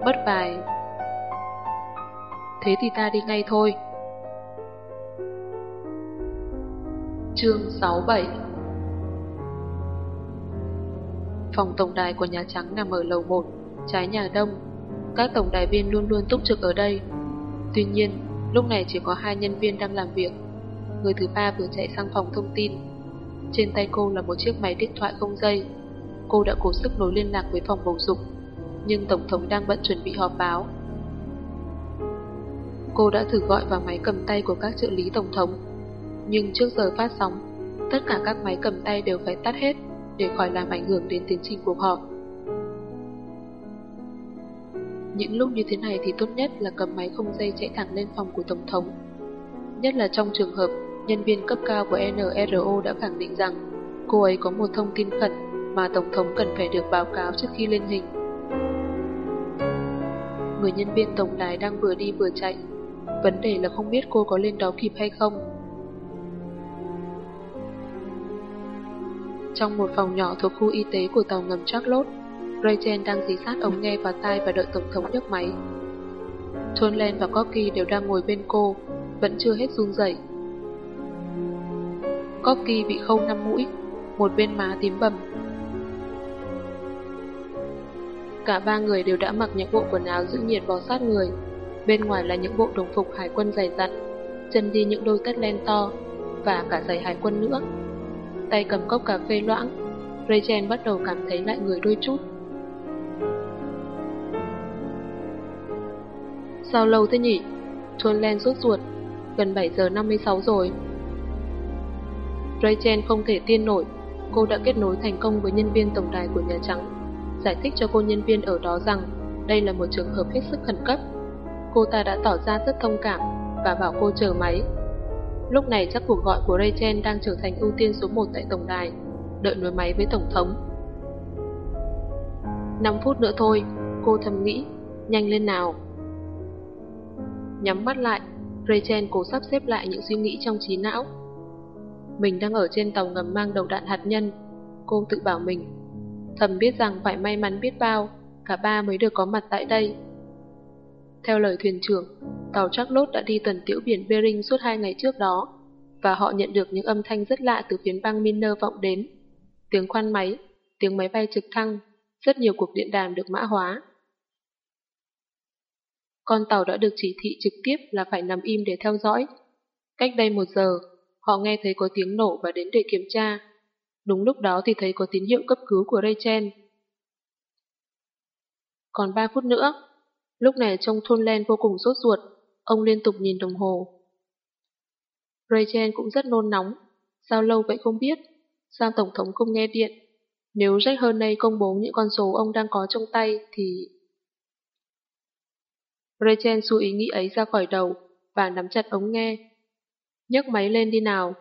mất vài... Thế thì ta đi ngay thôi. Chương 67 Phòng tổng đài của Nhà Trắng nằm ở lầu 1, trái nhà đông. Các tổng đài viên luôn luôn túc trực ở đây. Tuy nhiên, lúc này chỉ có hai nhân viên đang làm việc. Người thứ ba vừa chạy sang phòng thông tin. Trên tay cô là một chiếc máy điện thoại không dây. Cô đã cố sức nối liên lạc với phòng bầu dục, nhưng Tổng thống đang bận chuẩn bị họp báo. Cô đã thử gọi vào máy cầm tay của các trợ lý Tổng thống, nhưng trước giờ phát sóng, tất cả các máy cầm tay đều phải tắt hết để khỏi làm ảnh hưởng đến tiến trình cuộc họp. Những lúc như thế này thì tốt nhất là cầm máy không dây chạy thẳng lên phòng của Tổng thống. Nhất là trong trường hợp nhân viên cấp cao của NRO đã khẳng định rằng cô ấy có một thông tin khẩn mà Tổng thống cần phải được báo cáo trước khi lên hình. Người nhân viên tổng đài đang vừa đi vừa chạy. Vấn đề là không biết cô có lên đó kịp hay không. Trong một phòng nhỏ thuộc khu y tế của tàu ngầm Charlotte, Rachel đang dí sát ống nghe vào tai và đợi Tổng thống nhấc máy. Thunlen và Corky đều đang ngồi bên cô, vẫn chưa hết run rẩy. Corky bị khâu năm mũi, một bên má tím bầm. Cả ba người đều đã mặc những bộ quần áo giữ nhiệt bó sát người. Bên ngoài là những bộ đồng phục hải quân dày dặn, chân đi những đôi tất len to và cả giày hải quân nữa. Tay cầm cốc cà phê loãng, Rachel bắt đầu cảm thấy lại người đôi chút. Sao lâu thế nhỉ? Chuân Len suốt ruột, gần 7 giờ 56 rồi. Rachel không thể tin nổi, cô đã kết nối thành công với nhân viên tổng đài của Nhà Trắng, giải thích cho cô nhân viên ở đó rằng đây là một trường hợp hết sức khẩn cấp. Cô ta đã tỏ ra rất thông cảm và bảo cô chờ máy. Lúc này chắc cuộc gọi của Rachel đang trở thành ưu tiên số 1 tại tổng đài, đợi nối máy với Tổng thống. 5 phút nữa thôi, cô thầm nghĩ, nhanh lên nào. Nhắm mắt lại, Rachel cố sắp xếp lại những suy nghĩ trong trí não. Mình đang ở trên tàu ngầm mang đầu đạn hạt nhân, cô tự bảo mình. Thầm biết rằng phải may mắn biết bao, cả ba mới được có mặt tại đây. Theo lời thuyền trưởng, tàu Charlotte đã đi tuần tiễu biển Bering suốt hai ngày trước đó, và họ nhận được những âm thanh rất lạ từ phiến băng Miner vọng đến. Tiếng khoan máy, tiếng máy bay trực thăng, rất nhiều cuộc điện đàm được mã hóa. Con tàu đã được chỉ thị trực tiếp là phải nằm im để theo dõi. Cách đây một giờ, họ nghe thấy có tiếng nổ và đến để kiểm tra. Đúng lúc đó thì thấy có tín hiệu cấp cứu của Rachel. Còn 3 phút nữa, lúc này trông thôn len vô cùng sốt ruột, ông liên tục nhìn đồng hồ. Rachel cũng rất nôn nóng, sao lâu vậy không biết, sao Tổng thống không nghe điện. Nếu Jack Hernay công bố những con số ông đang có trong tay thì... Rachel xua ý nghĩ ấy ra khỏi đầu và nắm chặt ống nghe nhấc máy lên đi nào.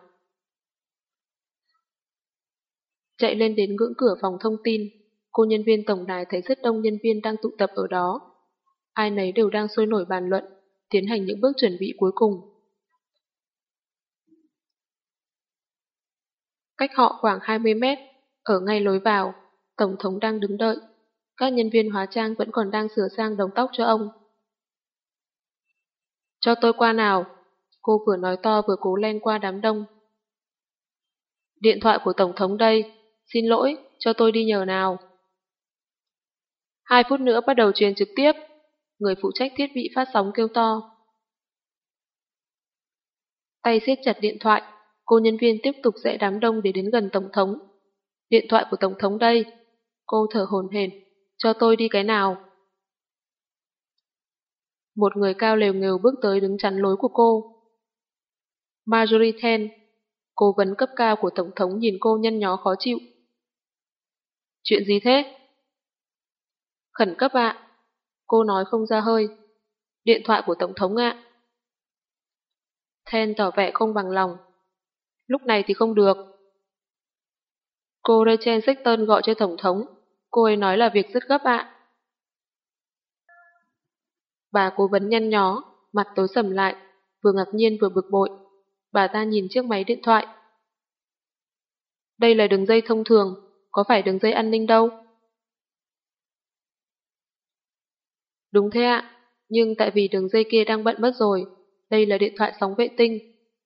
Chạy lên đến ngưỡng cửa phòng thông tin, cô nhân viên tổng đài thấy rất đông nhân viên đang tụ tập ở đó. Ai nấy đều đang sôi nổi bàn luận, tiến hành những bước chuẩn bị cuối cùng. Cách họ khoảng 20 mét, ở ngay lối vào, Tổng thống đang đứng đợi. Các nhân viên hóa trang vẫn còn đang sửa sang đồng tóc cho ông. Cho tôi qua nào. Cô vừa nói to vừa cố len qua đám đông. Điện thoại của Tổng thống đây. Xin lỗi, cho tôi đi nhờ nào. Hai phút nữa bắt đầu truyền trực tiếp. Người phụ trách thiết bị phát sóng kêu to. Tay siết chặt điện thoại, cô nhân viên tiếp tục dạy đám đông để đến gần Tổng thống. Điện thoại của Tổng thống đây. Cô thở hồn hển, cho tôi đi cái nào. Một người cao lều nghều bước tới đứng chắn lối của cô. Marjorie Ten, cố vấn cấp cao của Tổng thống nhìn cô nhăn nhó khó chịu. Chuyện gì thế? Khẩn cấp ạ. Cô nói không ra hơi. Điện thoại của Tổng thống ạ. Ten tỏ vẻ không bằng lòng. Lúc này thì không được. Cô Rachel Sexton gọi cho Tổng thống. Cô ấy nói là việc rất gấp ạ. Bà cố vấn nhăn nhó, mặt tối sầm lại, vừa ngạc nhiên vừa bực bội. Bà ta nhìn chiếc máy điện thoại. Đây là đường dây thông thường, có phải đường dây an ninh đâu? Đúng thế ạ, nhưng tại vì đường dây kia đang bận mất rồi, đây là điện thoại sóng vệ tinh.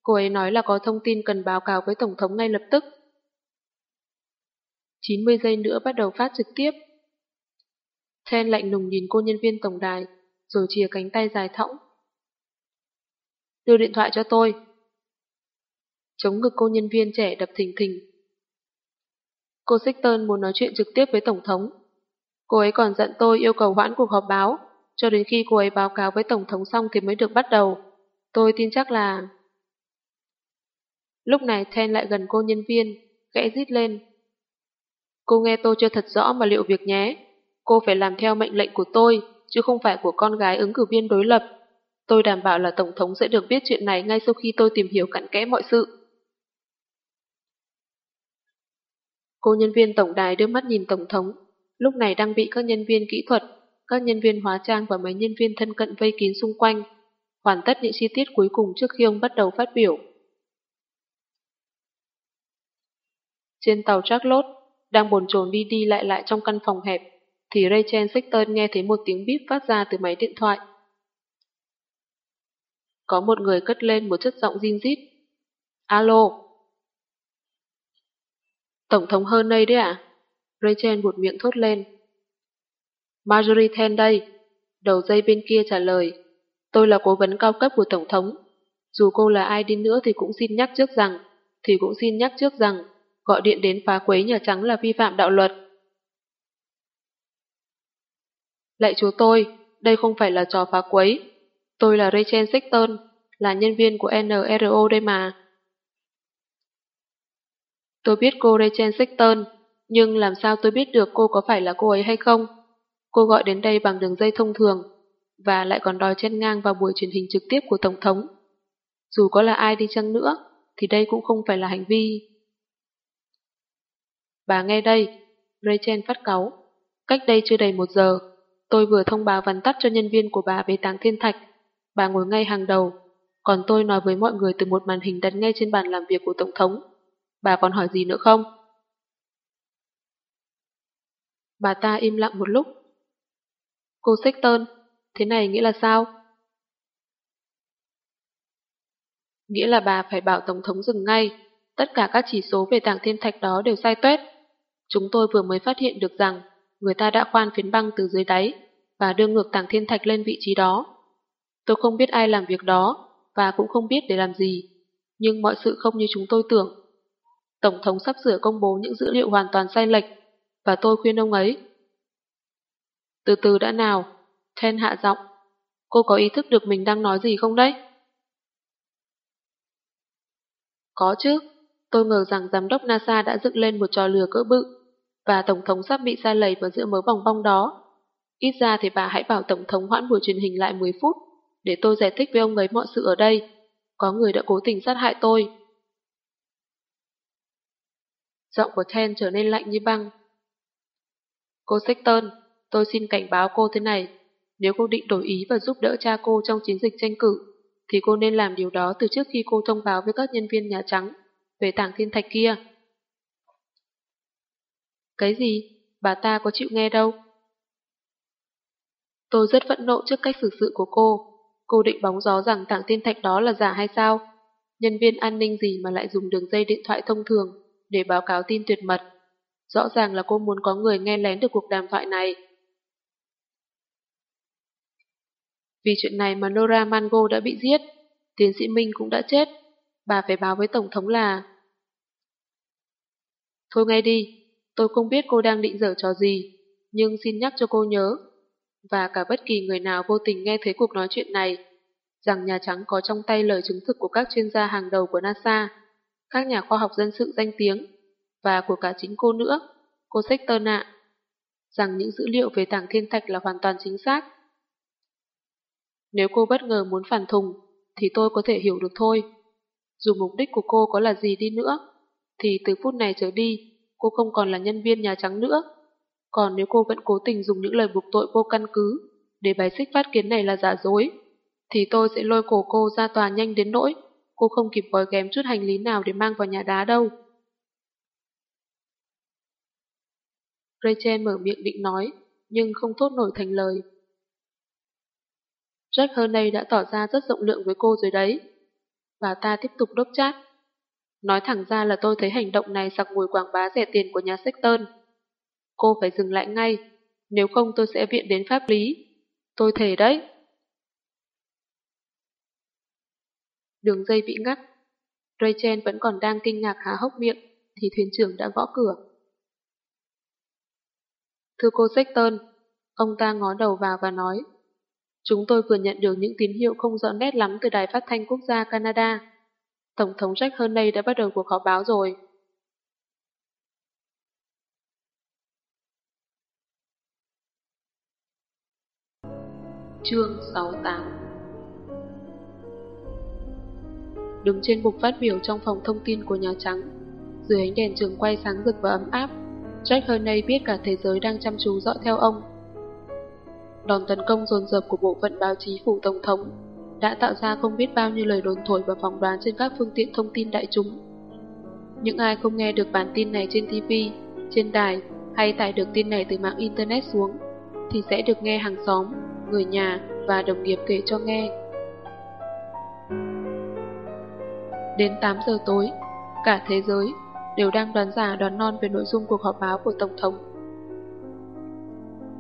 Cô ấy nói là có thông tin cần báo cáo với Tổng thống ngay lập tức. 90 giây nữa bắt đầu phát trực tiếp. Chen lạnh lùng nhìn cô nhân viên tổng đài, rồi chìa cánh tay dài thõng. Đưa điện thoại cho tôi. Chống ngực cô nhân viên trẻ đập thình thình. Cô Sexton muốn nói chuyện trực tiếp với Tổng thống. Cô ấy còn giận tôi yêu cầu hoãn cuộc họp báo, cho đến khi cô ấy báo cáo với Tổng thống xong thì mới được bắt đầu. Tôi tin chắc là... Lúc này Ten lại gần cô nhân viên, gãy rít lên. Cô nghe tôi chưa thật rõ mà liệu việc nhé. Cô phải làm theo mệnh lệnh của tôi, chứ không phải của con gái ứng cử viên đối lập. Tôi đảm bảo là Tổng thống sẽ được biết chuyện này ngay sau khi tôi tìm hiểu cặn kẽ mọi sự. Cô nhân viên tổng đài đưa mắt nhìn Tổng thống, lúc này đang bị các nhân viên kỹ thuật, các nhân viên hóa trang và mấy nhân viên thân cận vây kín xung quanh, hoàn tất những chi tiết cuối cùng trước khi ông bắt đầu phát biểu. Trên tàu Charlotte, đang bồn chồn đi đi lại lại trong căn phòng hẹp, thì Rachel Sexton nghe thấy một tiếng bíp phát ra từ máy điện thoại. Có một người cất lên một chất giọng zin rít. Alo. Tổng thống hơn đây đấy ạ? Rachel buột miệng thốt lên. Marjorie Ten đây. Đầu dây bên kia trả lời. Tôi là cố vấn cao cấp của Tổng thống. Dù cô là ai đi nữa thì cũng xin nhắc trước rằng, thì cũng xin nhắc trước rằng, gọi điện đến phá quấy Nhà Trắng là vi phạm đạo luật. Lạy chúa tôi, đây không phải là trò phá quấy. Tôi là Rachel Sexton, là nhân viên của NRO đây mà. Tôi biết cô Rachel Sexton, nhưng làm sao tôi biết được cô có phải là cô ấy hay không? Cô gọi đến đây bằng đường dây thông thường, và lại còn đòi chen ngang vào buổi truyền hình trực tiếp của Tổng thống. Dù có là ai đi chăng nữa, thì đây cũng không phải là hành vi. Bà nghe đây, Rachel phát cáu. Cách đây chưa đầy một giờ, tôi vừa thông báo vắn tắt cho nhân viên của bà về táng thiên thạch. Bà ngồi ngay hàng đầu, còn tôi nói với mọi người từ một màn hình đặt ngay trên bàn làm việc của Tổng thống. Bà còn hỏi gì nữa không? Bà ta im lặng một lúc. Cô Sexton, thế này nghĩa là sao? Nghĩa là bà phải bảo Tổng thống dừng ngay. Tất cả các chỉ số về tảng thiên thạch đó đều sai tuét. Chúng tôi vừa mới phát hiện được rằng người ta đã khoan phiến băng từ dưới đáy và đưa ngược tảng thiên thạch lên vị trí đó. Tôi không biết ai làm việc đó và cũng không biết để làm gì, nhưng mọi sự không như chúng tôi tưởng. Tổng thống sắp sửa công bố những dữ liệu hoàn toàn sai lệch, và tôi khuyên ông ấy. Từ từ đã nào, Ten hạ giọng. Cô có ý thức được mình đang nói gì không đấy? Có chứ, tôi ngờ rằng giám đốc NASA đã dựng lên một trò lừa cỡ bự, và Tổng thống sắp bị xa lầy vào giữa mớ vòng bong đó. Ít ra thì bà hãy bảo Tổng thống hoãn buổi truyền hình lại 10 phút, để tôi giải thích với ông ấy mọi sự ở đây. Có người đã cố tình sát hại tôi. Giọng của Ten trở nên lạnh như băng. Cô Sexton, tôi xin cảnh báo cô thế này. Nếu cô định đổi ý và giúp đỡ cha cô trong chiến dịch tranh cử, thì cô nên làm điều đó từ trước khi cô thông báo với các nhân viên Nhà Trắng về tảng thiên thạch kia. Cái gì? Bà ta có chịu nghe đâu? Tôi rất phẫn nộ trước cách xử sự của cô. Cô định bóng gió rằng tảng thiên thạch đó là giả hay sao? Nhân viên an ninh gì mà lại dùng đường dây điện thoại thông thường để báo cáo tin tuyệt mật? Rõ ràng là cô muốn có người nghe lén được cuộc đàm thoại này. Vì chuyện này mà Nora Mango đã bị giết, tiến sĩ Minh cũng đã chết. Bà phải báo với Tổng thống là... Thôi ngay đi, tôi không biết cô đang định dở trò gì, nhưng xin nhắc cho cô nhớ, và cả bất kỳ người nào vô tình nghe thấy cuộc nói chuyện này, rằng Nhà Trắng có trong tay lời chứng thực của các chuyên gia hàng đầu của NASA, các nhà khoa học dân sự danh tiếng, và của cả chính cô nữa, cô Sexton ạ, rằng những dữ liệu về tảng thiên thạch là hoàn toàn chính xác nếu cô bất ngờ muốn phản thùng, thì tôi có thể hiểu được thôi. Dù mục đích của cô có là gì đi nữa, thì từ phút này trở đi, cô không còn là nhân viên Nhà Trắng nữa. Còn nếu cô vẫn cố tình dùng những lời buộc tội vô căn cứ để bài xích phát kiến này là giả dối, thì tôi sẽ lôi cổ cô ra tòa nhanh đến nỗi cô không kịp gói ghém chút hành lý nào để mang vào nhà đá đâu. Rachel mở miệng định nói, nhưng không thốt nổi thành lời. Jack Hernay đã tỏ ra rất rộng lượng với cô rồi đấy. Và ta tiếp tục đốc chát. Nói thẳng ra là tôi thấy hành động này sặc mùi quảng bá rẻ tiền của nhà Sexton. Cô phải dừng lại ngay, nếu không tôi sẽ viện đến pháp lý. Tôi thề đấy. Đường dây bị ngắt. Rachel vẫn còn đang kinh ngạc há hốc miệng, thì thuyền trưởng đã gõ cửa. Thưa cô Sexton, ông ta ngó đầu vào và nói. Chúng tôi vừa nhận được những tín hiệu không rõ nét lắm từ Đài Phát thanh Quốc gia Canada. Tổng thống Jack Hernay đã bắt đầu cuộc họp báo rồi. Chương 68 Đứng trên bục phát biểu trong phòng thông tin của Nhà Trắng, dưới ánh đèn trường quay sáng rực và ấm áp, Jack Hernay biết cả thế giới đang chăm chú dõi theo ông. Đòn tấn công dồn dập của bộ phận báo chí phủ Tổng thống đã tạo ra không biết bao nhiêu lời đồn thổi và phỏng đoán trên các phương tiện thông tin đại chúng. Những ai không nghe được bản tin này trên TV, trên đài hay tải được tin này từ mạng Internet xuống thì sẽ được nghe hàng xóm, người nhà và đồng nghiệp kể cho nghe. Đến 8 giờ tối, cả thế giới đều đang đoán giả đoán non về nội dung cuộc họp báo của Tổng thống.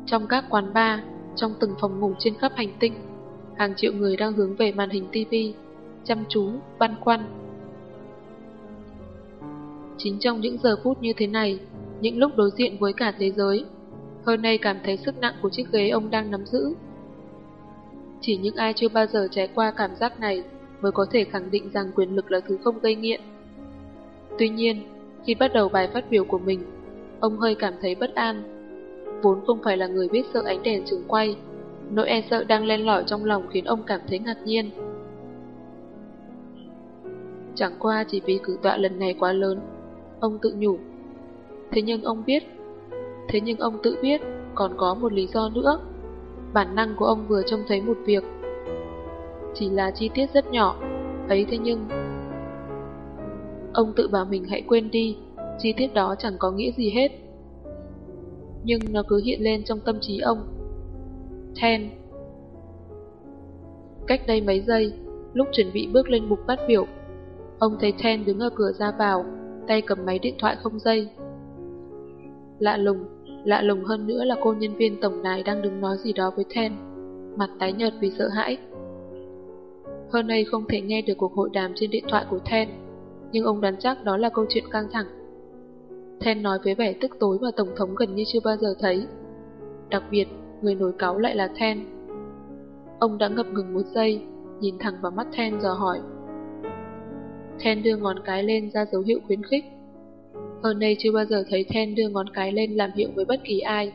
Trong các quán bar, trong từng phòng ngủ trên khắp hành tinh, hàng triệu người đang hướng về màn hình TV, chăm chú, băn khoăn. Chính trong những giờ phút như thế này, những lúc đối diện với cả thế giới, hơn nay cảm thấy sức nặng của chiếc ghế ông đang nắm giữ. Chỉ những ai chưa bao giờ trải qua cảm giác này mới có thể khẳng định rằng quyền lực là thứ không gây nghiện. Tuy nhiên, khi bắt đầu bài phát biểu của mình, ông hơi cảm thấy bất an vốn không phải là người biết sợ ánh đèn trường quay. Nỗi e sợ đang len lỏi trong lòng khiến ông cảm thấy ngạc nhiên. Chẳng qua chỉ vì cử tọa lần này quá lớn, ông tự nhủ. Thế nhưng ông biết, thế nhưng ông tự biết còn có một lý do nữa. Bản năng của ông vừa trông thấy một việc. Chỉ là chi tiết rất nhỏ, ấy thế nhưng... Ông tự bảo mình hãy quên đi, chi tiết đó chẳng có nghĩa gì hết nhưng nó cứ hiện lên trong tâm trí ông. Ten Cách đây mấy giây, lúc chuẩn bị bước lên bục phát biểu, ông thấy Ten đứng ở cửa ra vào, tay cầm máy điện thoại không dây. Lạ lùng, lạ lùng hơn nữa là cô nhân viên tổng đài đang đứng nói gì đó với Ten, mặt tái nhợt vì sợ hãi. Hơn không thể nghe được cuộc hội đàm trên điện thoại của Ten, nhưng ông đoán chắc đó là câu chuyện căng thẳng. Then nói với vẻ tức tối mà Tổng thống gần như chưa bao giờ thấy. Đặc biệt, người nổi cáu lại là Then. Ông đã ngập ngừng một giây, nhìn thẳng vào mắt Then dò hỏi. Then đưa ngón cái lên ra dấu hiệu khuyến khích. Hơn chưa bao giờ thấy Then đưa ngón cái lên làm hiệu với bất kỳ ai.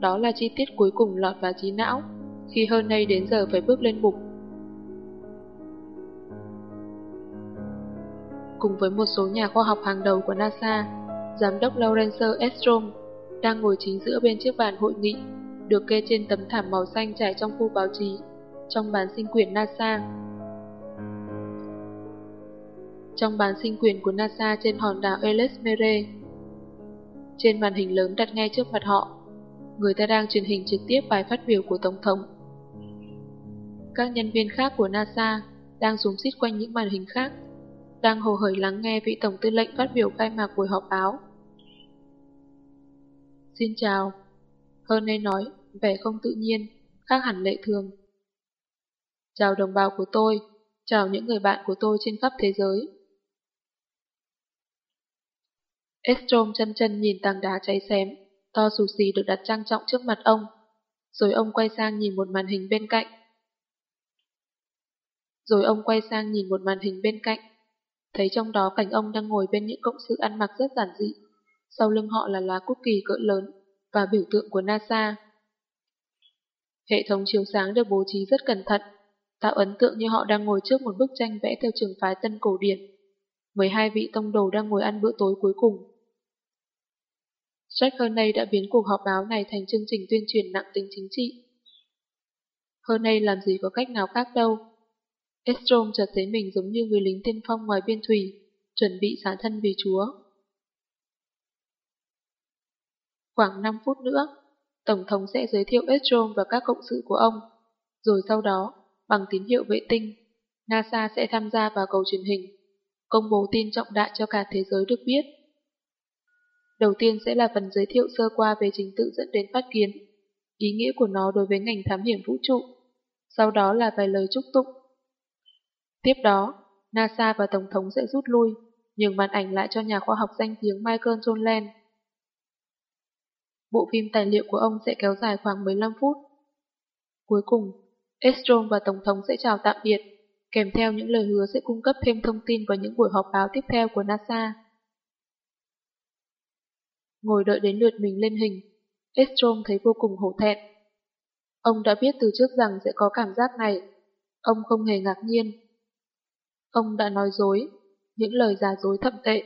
đó là chi tiết cuối cùng lọt vào trí não, khi hơn nay đến giờ phải bước lên bục. Cùng với một số nhà khoa học hàng đầu của NASA, Giám đốc Lawrence Estrom đang ngồi chính giữa bên chiếc bàn hội nghị, được kê trên tấm thảm màu xanh trải trong khu báo chí, trong bán sinh quyền NASA. Trong bán sinh quyền của NASA trên hòn đảo Ellesmere, trên màn hình lớn đặt ngay trước mặt họ, người ta đang truyền hình trực tiếp bài phát biểu của Tổng thống. Các nhân viên khác của NASA đang rúm xít quanh những màn hình khác, đang hồ hởi lắng nghe vị Tổng tư lệnh phát biểu khai mạc buổi họp báo. Xin chào. Hơn nên nói, vẻ không tự nhiên, khác hẳn lệ thường. Chào đồng bào của tôi, chào những người bạn của tôi trên khắp thế giới. Estrom chân chân nhìn tảng đá cháy xém, to xù xì được đặt trang trọng trước mặt ông. Rồi ông quay sang nhìn một màn hình bên cạnh. Rồi ông quay sang nhìn một màn hình bên cạnh. Thấy trong đó cảnh ông đang ngồi bên những cộng sự ăn mặc rất giản dị. Sau lưng họ là lá quốc kỳ cỡ lớn và biểu tượng của NASA. Hệ thống chiếu sáng được bố trí rất cẩn thận, tạo ấn tượng như họ đang ngồi trước một bức tranh vẽ theo trường phái tân cổ điển. 12 vị tông đồ đang ngồi ăn bữa tối cuối cùng. Jack Hernay đã biến cuộc họp báo này thành chương trình tuyên truyền nặng tính chính trị. Hernay làm gì có cách nào khác đâu. Estrom chợt thấy mình giống như người lính tiên phong ngoài biên thủy, chuẩn bị xả thân về Chúa. Khoảng 5 phút nữa, Tổng thống sẽ giới thiệu Estrom và các cộng sự của ông. Rồi sau đó, bằng tín hiệu vệ tinh, NASA sẽ tham gia vào cầu truyền hình, công bố tin trọng đại cho cả thế giới được biết. Đầu tiên sẽ là phần giới thiệu sơ qua về trình tự dẫn đến phát kiến, ý nghĩa của nó đối với ngành thám hiểm vũ trụ. Sau đó là vài lời chúc tụng. Tiếp đó, NASA và Tổng thống sẽ rút lui, nhường màn ảnh lại cho nhà khoa học danh tiếng Michael Tonland. Bộ phim tài liệu của ông sẽ kéo dài khoảng 15 phút. Cuối cùng, Estrom và Tổng thống sẽ chào tạm biệt, kèm theo những lời hứa sẽ cung cấp thêm thông tin vào những buổi họp báo tiếp theo của NASA. Ngồi đợi đến lượt mình lên hình, Estrom thấy vô cùng hổ thẹn. Ông đã biết từ trước rằng sẽ có cảm giác này. Ông không hề ngạc nhiên. Ông đã nói dối, những lời giả dối thậm tệ.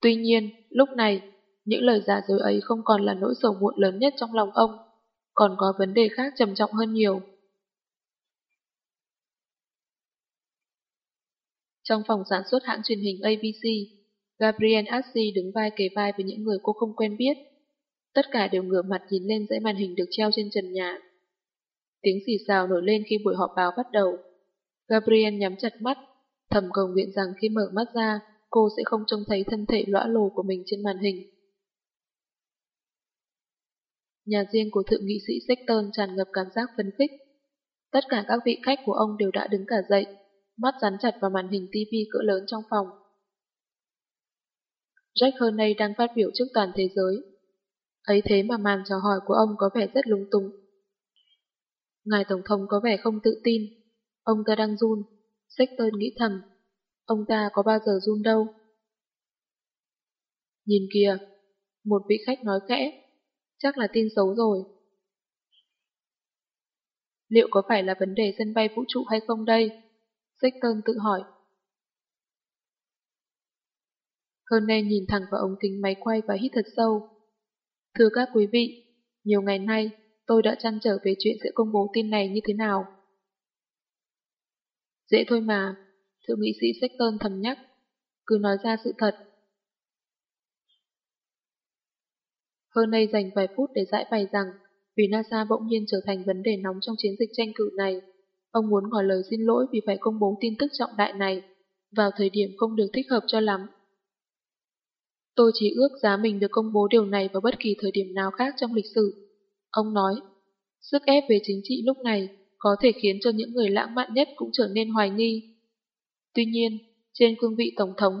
Tuy nhiên, lúc này, những lời giả dối ấy không còn là nỗi sầu muộn lớn nhất trong lòng ông, còn có vấn đề khác trầm trọng hơn nhiều. Trong phòng sản xuất hãng truyền hình ABC, Gabriel Assi đứng vai kề vai với những người cô không quen biết. Tất cả đều ngửa mặt nhìn lên dãy màn hình được treo trên trần nhà. Tiếng xì xào nổi lên khi buổi họp báo bắt đầu. Gabriel nhắm chặt mắt, thầm cầu nguyện rằng khi mở mắt ra, cô sẽ không trông thấy thân thể lõa lồ của mình trên màn hình. Nhà riêng của thượng nghị sĩ Sexton tràn ngập cảm giác phấn khích. Tất cả các vị khách của ông đều đã đứng cả dậy, mắt dán chặt vào màn hình TV cỡ lớn trong phòng. Jack Hernay đang phát biểu trước toàn thế giới. Ấy thế mà màn chào hỏi của ông có vẻ rất lung tung. Ngài Tổng thống có vẻ không tự tin. Ông ta đang run. Sexton nghĩ thầm. Ông ta có bao giờ run đâu. Nhìn kìa, một vị khách nói khẽ. Chắc là tin xấu rồi. Liệu có phải là vấn đề sân bay vũ trụ hay không đây? Sexton tự hỏi. Herne nhìn thẳng vào ống kính máy quay và hít thật sâu. Thưa các quý vị, nhiều ngày nay tôi đã chăn trở về chuyện sẽ công bố tin này như thế nào. Dễ thôi mà, thượng nghị sĩ Sexton thầm nhắc, cứ nói ra sự thật. Herne dành vài phút để giải bày rằng vì NASA bỗng nhiên trở thành vấn đề nóng trong chiến dịch tranh cử này, ông muốn ngỏ lời xin lỗi vì phải công bố tin tức trọng đại này vào thời điểm không được thích hợp cho lắm. Tôi chỉ ước giá mình được công bố điều này vào bất kỳ thời điểm nào khác trong lịch sử. Ông nói, sức ép về chính trị lúc này có thể khiến cho những người lãng mạn nhất cũng trở nên hoài nghi. Tuy nhiên, trên cương vị Tổng thống,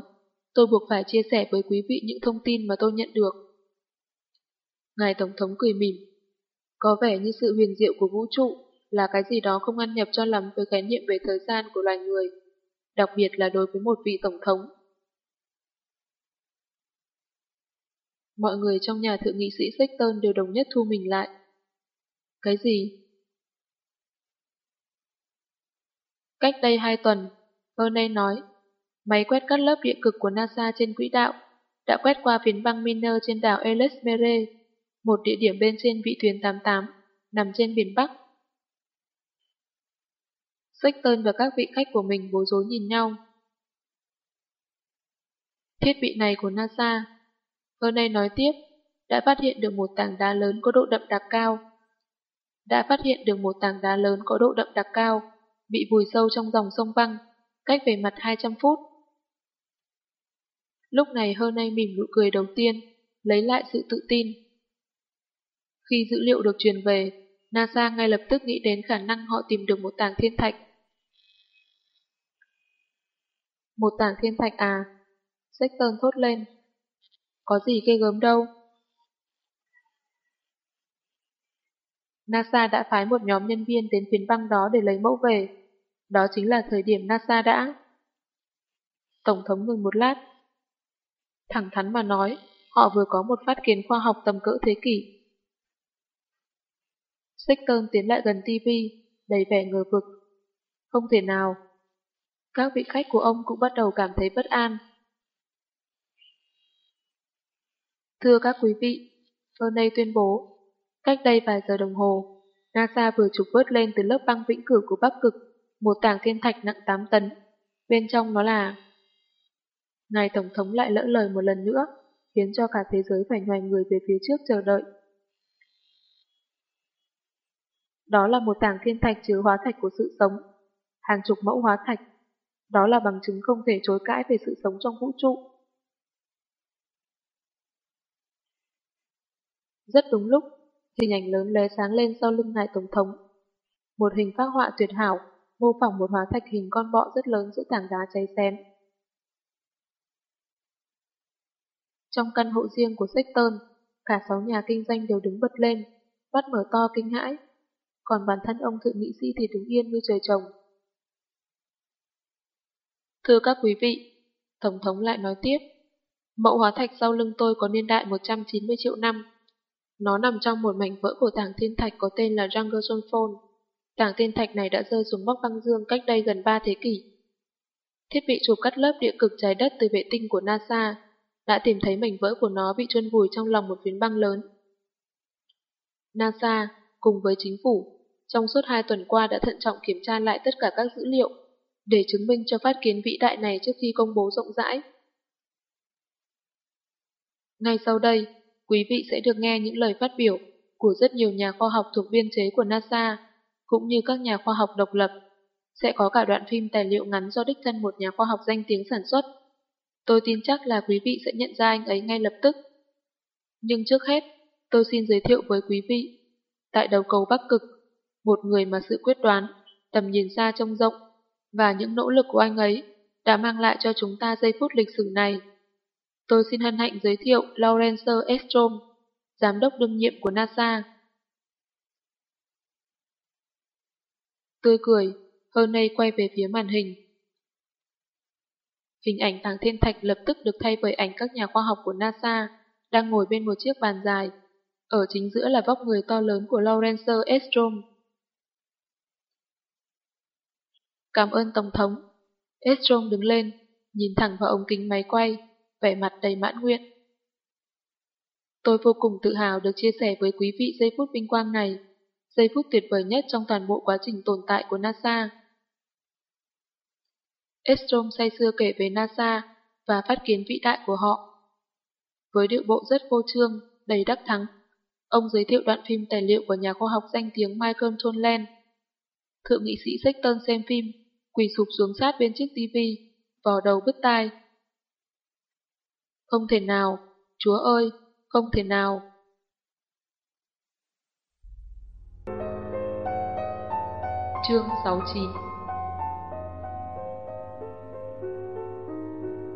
tôi buộc phải chia sẻ với quý vị những thông tin mà tôi nhận được. Ngài Tổng thống cười mỉm. Có vẻ như sự huyền diệu của vũ trụ là cái gì đó không ăn nhập cho lắm với khái niệm về thời gian của loài người, đặc biệt là đối với một vị Tổng thống. Mọi người trong nhà thượng nghị sĩ Sexton đều đồng nhất thu mình lại. Cái gì? Cách đây hai tuần, Verney nói, máy quét cắt lớp địa cực của NASA trên quỹ đạo đã quét qua phiến băng Miner trên đảo Ellesmere, một địa điểm bên trên vị thuyền 88, nằm trên biển Bắc. Sexton và các vị khách của mình bối rối nhìn nhau. Thiết bị này của NASA, Verney nói tiếp, đã phát hiện được một tảng đá lớn có độ đậm đặc cao. Đã phát hiện được một tảng đá lớn có độ đậm đặc cao, bị vùi sâu trong dòng sông băng, cách về mặt 200 phút. Lúc này Hernay mỉm nụ cười đầu tiên, lấy lại sự tự tin. Khi dữ liệu được truyền về, NASA ngay lập tức nghĩ đến khả năng họ tìm được một tảng thiên thạch. Một tảng thiên thạch à? Sexton thốt lên. Có gì ghê gớm đâu. NASA đã phái một nhóm nhân viên đến phiến băng đó để lấy mẫu về. Đó chính là thời điểm NASA đã. Tổng thống ngừng một lát. Thẳng thắn mà nói, họ vừa có một phát kiến khoa học tầm cỡ thế kỷ. Sexton tiến lại gần TV, đầy vẻ ngờ vực. Không thể nào. Các vị khách của ông cũng bắt đầu cảm thấy bất an. Thưa các quý vị, Ernay tuyên bố, cách đây vài giờ đồng hồ, NASA vừa trục vớt lên từ lớp băng vĩnh cửu của Bắc Cực một tảng thiên thạch nặng 8 tấn. Bên trong nó là... Ngài Tổng thống lại lỡ lời một lần nữa, khiến cho cả thế giới phải ngoài người về phía trước chờ đợi. Đó là một tảng thiên thạch chứa hóa thạch của sự sống, hàng chục mẫu hóa thạch. Đó là bằng chứng không thể chối cãi về sự sống trong vũ trụ. Rất đúng lúc, hình ảnh lớn lóe sáng lên sau lưng ngài Tổng thống. Một hình phác họa tuyệt hảo mô phỏng một hóa thạch hình con bọ rất lớn giữa tảng đá cháy xém. Trong căn hộ riêng của Sexton, cả sáu nhà kinh doanh đều đứng bật lên, bắt mở to kinh hãi. Còn bản thân ông thượng nghị sĩ thì đứng yên như trời trồng. Thưa các quý vị, Tổng thống lại nói tiếp, mẫu hóa thạch sau lưng tôi có niên đại 190 triệu năm. Nó nằm trong một mảnh vỡ của tảng thiên thạch có tên là Jungerson Phone. Tảng thiên thạch này đã rơi xuống bóc băng dương cách đây gần 3 thế kỷ. Thiết bị chụp cắt lớp địa cực trái đất từ vệ tinh của NASA đã tìm thấy mảnh vỡ của nó bị chôn vùi trong lòng một phiến băng lớn. NASA, cùng với chính phủ, trong suốt hai tuần qua đã thận trọng kiểm tra lại tất cả các dữ liệu để chứng minh cho phát kiến vĩ đại này trước khi công bố rộng rãi. Ngay sau đây, quý vị sẽ được nghe những lời phát biểu của rất nhiều nhà khoa học thuộc biên chế của NASA cũng như các nhà khoa học độc lập. Sẽ có cả đoạn phim tài liệu ngắn do đích thân một nhà khoa học danh tiếng sản xuất. Tôi tin chắc là quý vị sẽ nhận ra anh ấy ngay lập tức. Nhưng trước hết, tôi xin giới thiệu với quý vị. Tại đầu cầu Bắc Cực, một người mà sự quyết đoán, tầm nhìn xa trông rộng và những nỗ lực của anh ấy đã mang lại cho chúng ta giây phút lịch sử này. Tôi xin hân hạnh giới thiệu Lawrence Estrom, giám đốc đương nhiệm của NASA. Tươi cười, hơn nay quay về phía màn hình. Hình ảnh tàng thiên thạch lập tức được thay bởi ảnh các nhà khoa học của NASA đang ngồi bên một chiếc bàn dài. Ở chính giữa là vóc người to lớn của Lawrence Estrom. Cảm ơn Tổng thống. Estrom đứng lên, nhìn thẳng vào ống kính máy quay, vẻ mặt đầy mãn nguyện. Tôi vô cùng tự hào được chia sẻ với quý vị giây phút vinh quang này giây phút tuyệt vời nhất trong toàn bộ quá trình tồn tại của NASA. Estrom say xưa kể về NASA và phát kiến vĩ đại của họ. Với điệu bộ rất vô trương, đầy đắc thắng, ông giới thiệu đoạn phim tài liệu của nhà khoa học danh tiếng Michael Tonland. Thượng nghị sĩ Sexton xem phim, quỳ sụp xuống sát bên chiếc tivi, vò đầu bứt tai. Không thể nào, Chúa ơi, không thể nào. Chương 69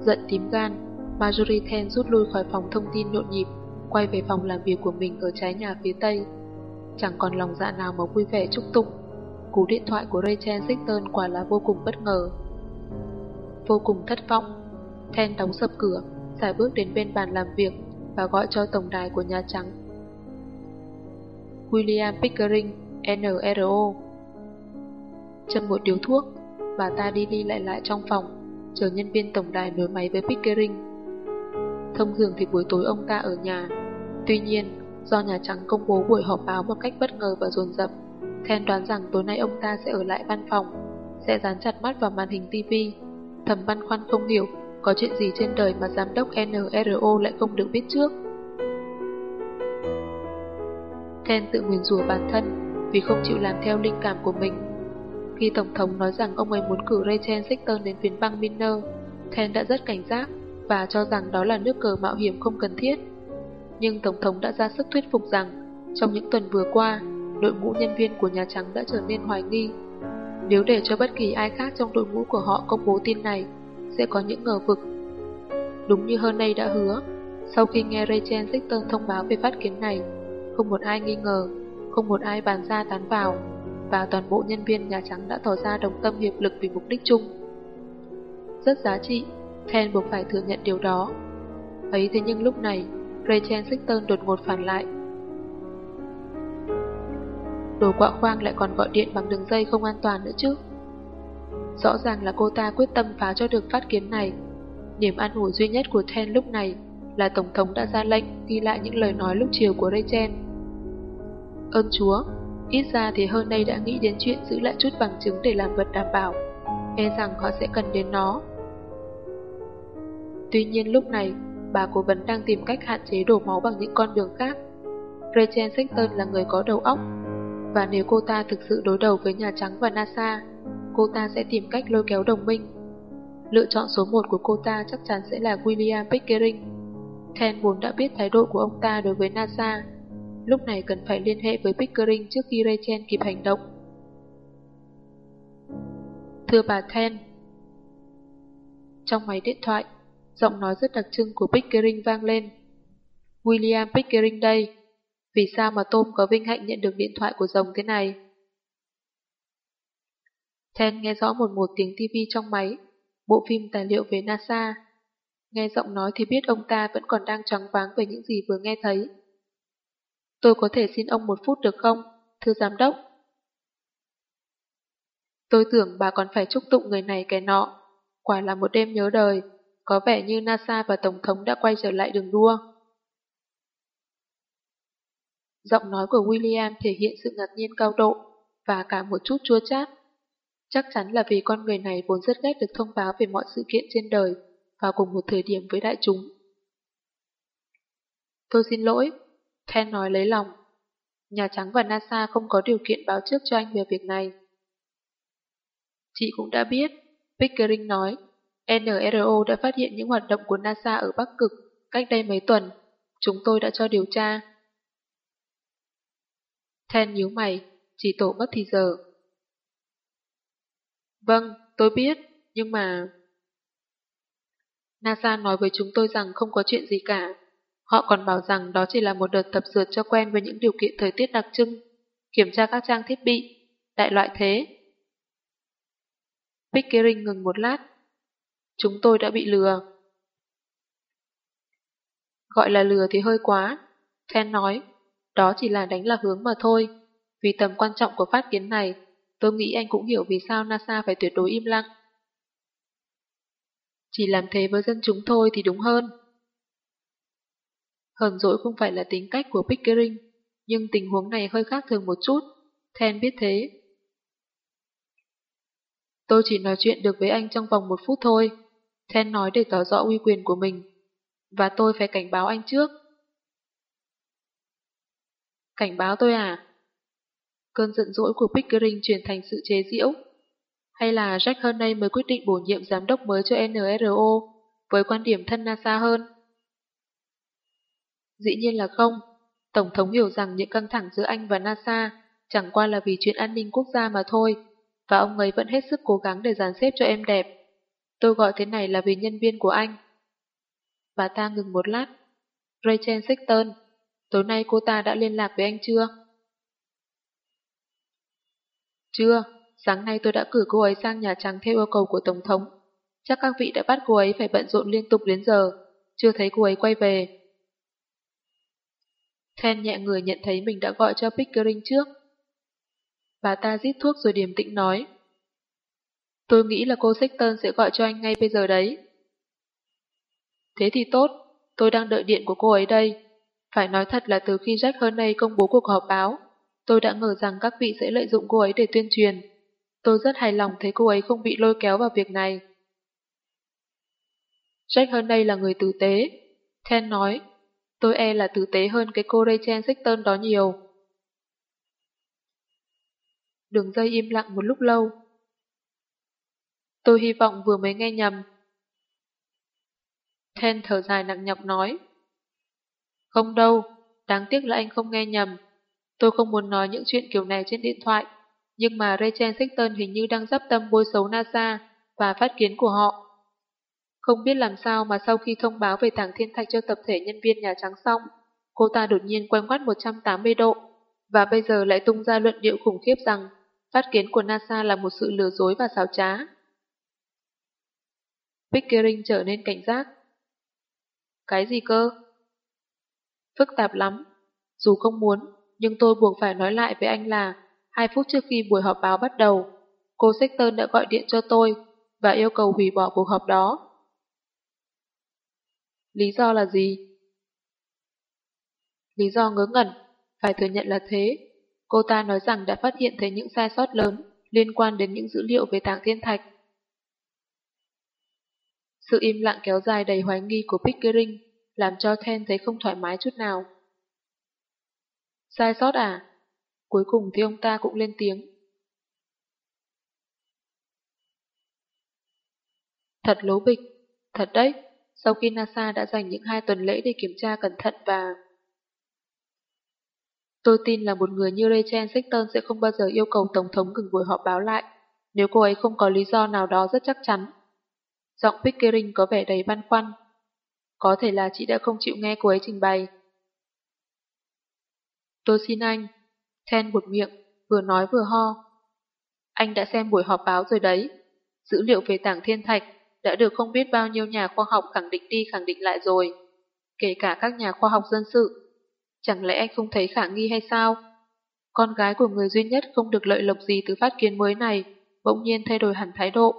Giận tím gan, Marjorie Ten rút lui khỏi phòng thông tin nhộn nhịp, quay về phòng làm việc của mình ở trái nhà phía tây. Chẳng còn lòng dạ nào mà vui vẻ chúc tụng. Cú điện thoại của Rachel Sexton quả là vô cùng bất ngờ. Vô cùng thất vọng, Ten đóng sập cửa, xài bước đến bên bàn làm việc, và gọi cho tổng đài của Nhà Trắng. William Pickering, NRO Châm một điếu thuốc, bà ta đi đi lại lại trong phòng, chờ nhân viên tổng đài nối máy với Pickering. Thông thường thì buổi tối ông ta ở nhà. Tuy nhiên, do Nhà Trắng công bố buổi họp báo một cách bất ngờ và dồn dập, Ken đoán rằng tối nay ông ta sẽ ở lại văn phòng, sẽ dán chặt mắt vào màn hình TV. Thầm băn khoăn không hiểu có chuyện gì trên đời mà giám đốc NRO lại không được biết trước. Ken tự nguyền rủa bản thân vì không chịu làm theo linh cảm của mình. Khi Tổng thống nói rằng ông ấy muốn cử Rachel Sexton đến phiến băng Miner, Ken đã rất cảnh giác và cho rằng đó là nước cờ mạo hiểm không cần thiết. Nhưng Tổng thống đã ra sức thuyết phục rằng trong những tuần vừa qua, đội ngũ nhân viên của Nhà Trắng đã trở nên hoài nghi. Nếu để cho bất kỳ ai khác trong đội ngũ của họ công bố tin này, sẽ có những ngờ vực. Đúng như Hernay đã hứa, sau khi nghe Rachel Sexton thông báo về phát kiến này, không một ai nghi ngờ, không một ai bàn ra tán vào, và toàn bộ nhân viên Nhà Trắng đã tỏ ra đồng tâm hiệp lực vì mục đích chung. Rất giá trị, Ten buộc phải thừa nhận điều đó. Ấy thế nhưng lúc này, Rachel Sexton đột ngột phản lại. Đồ quạ khoang lại còn gọi điện bằng đường dây không an toàn nữa chứ. Rõ ràng là cô ta quyết tâm phá cho được phát kiến này. Niềm an ủi duy nhất của Ten lúc này là Tổng thống đã ra lệnh ghi lại những lời nói lúc chiều của Rachel. Ơn Chúa, ít ra thì hơn đây đã nghĩ đến chuyện giữ lại chút bằng chứng để làm vật đảm bảo. E rằng họ sẽ cần đến nó. Tuy nhiên lúc này, bà cố vấn đang tìm cách hạn chế đổ máu bằng những con đường khác. Rachel Sexton là người có đầu óc, và nếu cô ta thực sự đối đầu với Nhà Trắng và NASA, cô ta sẽ tìm cách lôi kéo đồng minh. Lựa chọn số 1 của cô ta chắc chắn sẽ là William Pickering. Ten vốn đã biết thái độ của ông ta đối với NASA, lúc này cần phải liên hệ với Pickering trước khi Rachel kịp hành động. Thưa bà Ten Trong máy điện thoại, giọng nói rất đặc trưng của Pickering vang lên. William Pickering đây. Vì sao mà Tom có vinh hạnh nhận được điện thoại của rồng thế này? Ten nghe rõ một một tiếng TV trong máy, bộ phim tài liệu về NASA. Nghe giọng nói thì biết ông ta vẫn còn đang trắng váng về những gì vừa nghe thấy. Tôi có thể xin ông một phút được không, thưa giám đốc? Tôi tưởng bà còn phải chúc tụng người này kẻ nọ. Quả là một đêm nhớ đời, có vẻ như NASA và Tổng thống đã quay trở lại đường đua. Giọng nói của William thể hiện sự ngạc nhiên cao độ và cả một chút chua chát. Chắc chắn là vì con người này vốn rất ghét được thông báo về mọi sự kiện trên đời vào cùng một thời điểm với đại chúng. Tôi xin lỗi, Ken nói lấy lòng. Nhà Trắng và NASA không có điều kiện báo trước cho anh về việc này. Chị cũng đã biết, Pickering nói, NRO đã phát hiện những hoạt động của NASA ở Bắc Cực cách đây mấy tuần. Chúng tôi đã cho điều tra. Ten nhíu mày, chỉ tổ mất thì giờ. Vâng, tôi biết, nhưng mà... NASA nói với chúng tôi rằng không có chuyện gì cả. Họ còn bảo rằng đó chỉ là một đợt tập dượt cho quen với những điều kiện thời tiết đặc trưng, kiểm tra các trang thiết bị, đại loại thế. Pickering ngừng một lát. Chúng tôi đã bị lừa. Gọi là lừa thì hơi quá. Ken nói, đó chỉ là đánh lạc hướng mà thôi. Vì tầm quan trọng của phát kiến này, tôi nghĩ anh cũng hiểu vì sao NASA phải tuyệt đối im lặng. Chỉ làm thế với dân chúng thôi thì đúng hơn. Hờn dỗi không phải là tính cách của Pickering, nhưng tình huống này hơi khác thường một chút. Then biết thế. Tôi chỉ nói chuyện được với anh trong vòng một phút thôi. Then nói để tỏ rõ uy quyền của mình. Và tôi phải cảnh báo anh trước. Cảnh báo tôi à? Cơn giận dỗi của Pickering chuyển thành sự chế giễu. Hay là Jack Hernay mới quyết định bổ nhiệm giám đốc mới cho NRO với quan điểm thân NASA hơn? Dĩ nhiên là không. Tổng thống hiểu rằng những căng thẳng giữa anh và NASA chẳng qua là vì chuyện an ninh quốc gia mà thôi, và ông ấy vẫn hết sức cố gắng để dàn xếp cho em đẹp. Tôi gọi thế này là vì nhân viên của anh. Bà ta ngừng một lát. Rachel Sexton, tối nay cô ta đã liên lạc với anh chưa? Chưa, sáng nay tôi đã cử cô ấy sang Nhà Trắng theo yêu cầu của Tổng thống. Chắc các vị đã bắt cô ấy phải bận rộn liên tục đến giờ, chưa thấy cô ấy quay về. Ken nhẹ người nhận thấy mình đã gọi cho Pickering trước. Bà ta rít thuốc rồi điềm tĩnh nói. Tôi nghĩ là cô Sexton sẽ gọi cho anh ngay bây giờ đấy. Thế thì tốt, tôi đang đợi điện của cô ấy đây. Phải nói thật là từ khi Jack Hernay công bố cuộc họp báo, tôi đã ngờ rằng các vị sẽ lợi dụng cô ấy để tuyên truyền. Tôi rất hài lòng thấy cô ấy không bị lôi kéo vào việc này. Jack Hernay là người tử tế. Ken nói, tôi e là tử tế hơn cái cô Rachel Sexton đó nhiều. Đường dây im lặng một lúc lâu. Tôi hy vọng vừa mới nghe nhầm. Ten thở dài nặng nhọc nói. Không đâu, đáng tiếc là anh không nghe nhầm. Tôi không muốn nói những chuyện kiểu này trên điện thoại, nhưng mà Rachel Sexton hình như đang dắp tâm bôi xấu NASA và phát kiến của họ. Không biết làm sao mà sau khi thông báo về thằng thiên thạch cho tập thể nhân viên Nhà Trắng xong, cô ta đột nhiên quay ngoắt 180 độ, và bây giờ lại tung ra luận điệu khủng khiếp rằng phát kiến của NASA là một sự lừa dối và xáo trá. Pickering trở nên cảnh giác. Cái gì cơ? Phức tạp lắm. Dù không muốn, nhưng tôi buộc phải nói lại với anh là hai phút trước khi buổi họp báo bắt đầu, cô Sexton đã gọi điện cho tôi và yêu cầu hủy bỏ cuộc họp đó. Lý do là gì? Lý do ngớ ngẩn, phải thừa nhận là thế. Cô ta nói rằng đã phát hiện thấy những sai sót lớn liên quan đến những dữ liệu về tảng thiên thạch. Sự im lặng kéo dài đầy hoài nghi của Pickering làm cho Then thấy không thoải mái chút nào. Sai sót à? Cuối cùng thì ông ta cũng lên tiếng. Thật lố bịch, thật đấy, sau khi NASA đã dành những hai tuần lễ để kiểm tra cẩn thận và... Tôi tin là một người như Rachel Sexton sẽ không bao giờ yêu cầu Tổng thống ngừng buổi họp báo lại, nếu cô ấy không có lý do nào đó rất chắc chắn. Giọng Pickering có vẻ đầy băn khoăn. Có thể là chị đã không chịu nghe cô ấy trình bày. Tôi xin anh. Ten buột miệng, vừa nói vừa ho. Anh đã xem buổi họp báo rồi đấy. Dữ liệu về tảng thiên thạch đã được không biết bao nhiêu nhà khoa học khẳng định đi khẳng định lại rồi. Kể cả các nhà khoa học dân sự. Chẳng lẽ anh không thấy khả nghi hay sao? Con gái của người duy nhất không được lợi lộc gì từ phát kiến mới này, bỗng nhiên thay đổi hẳn thái độ.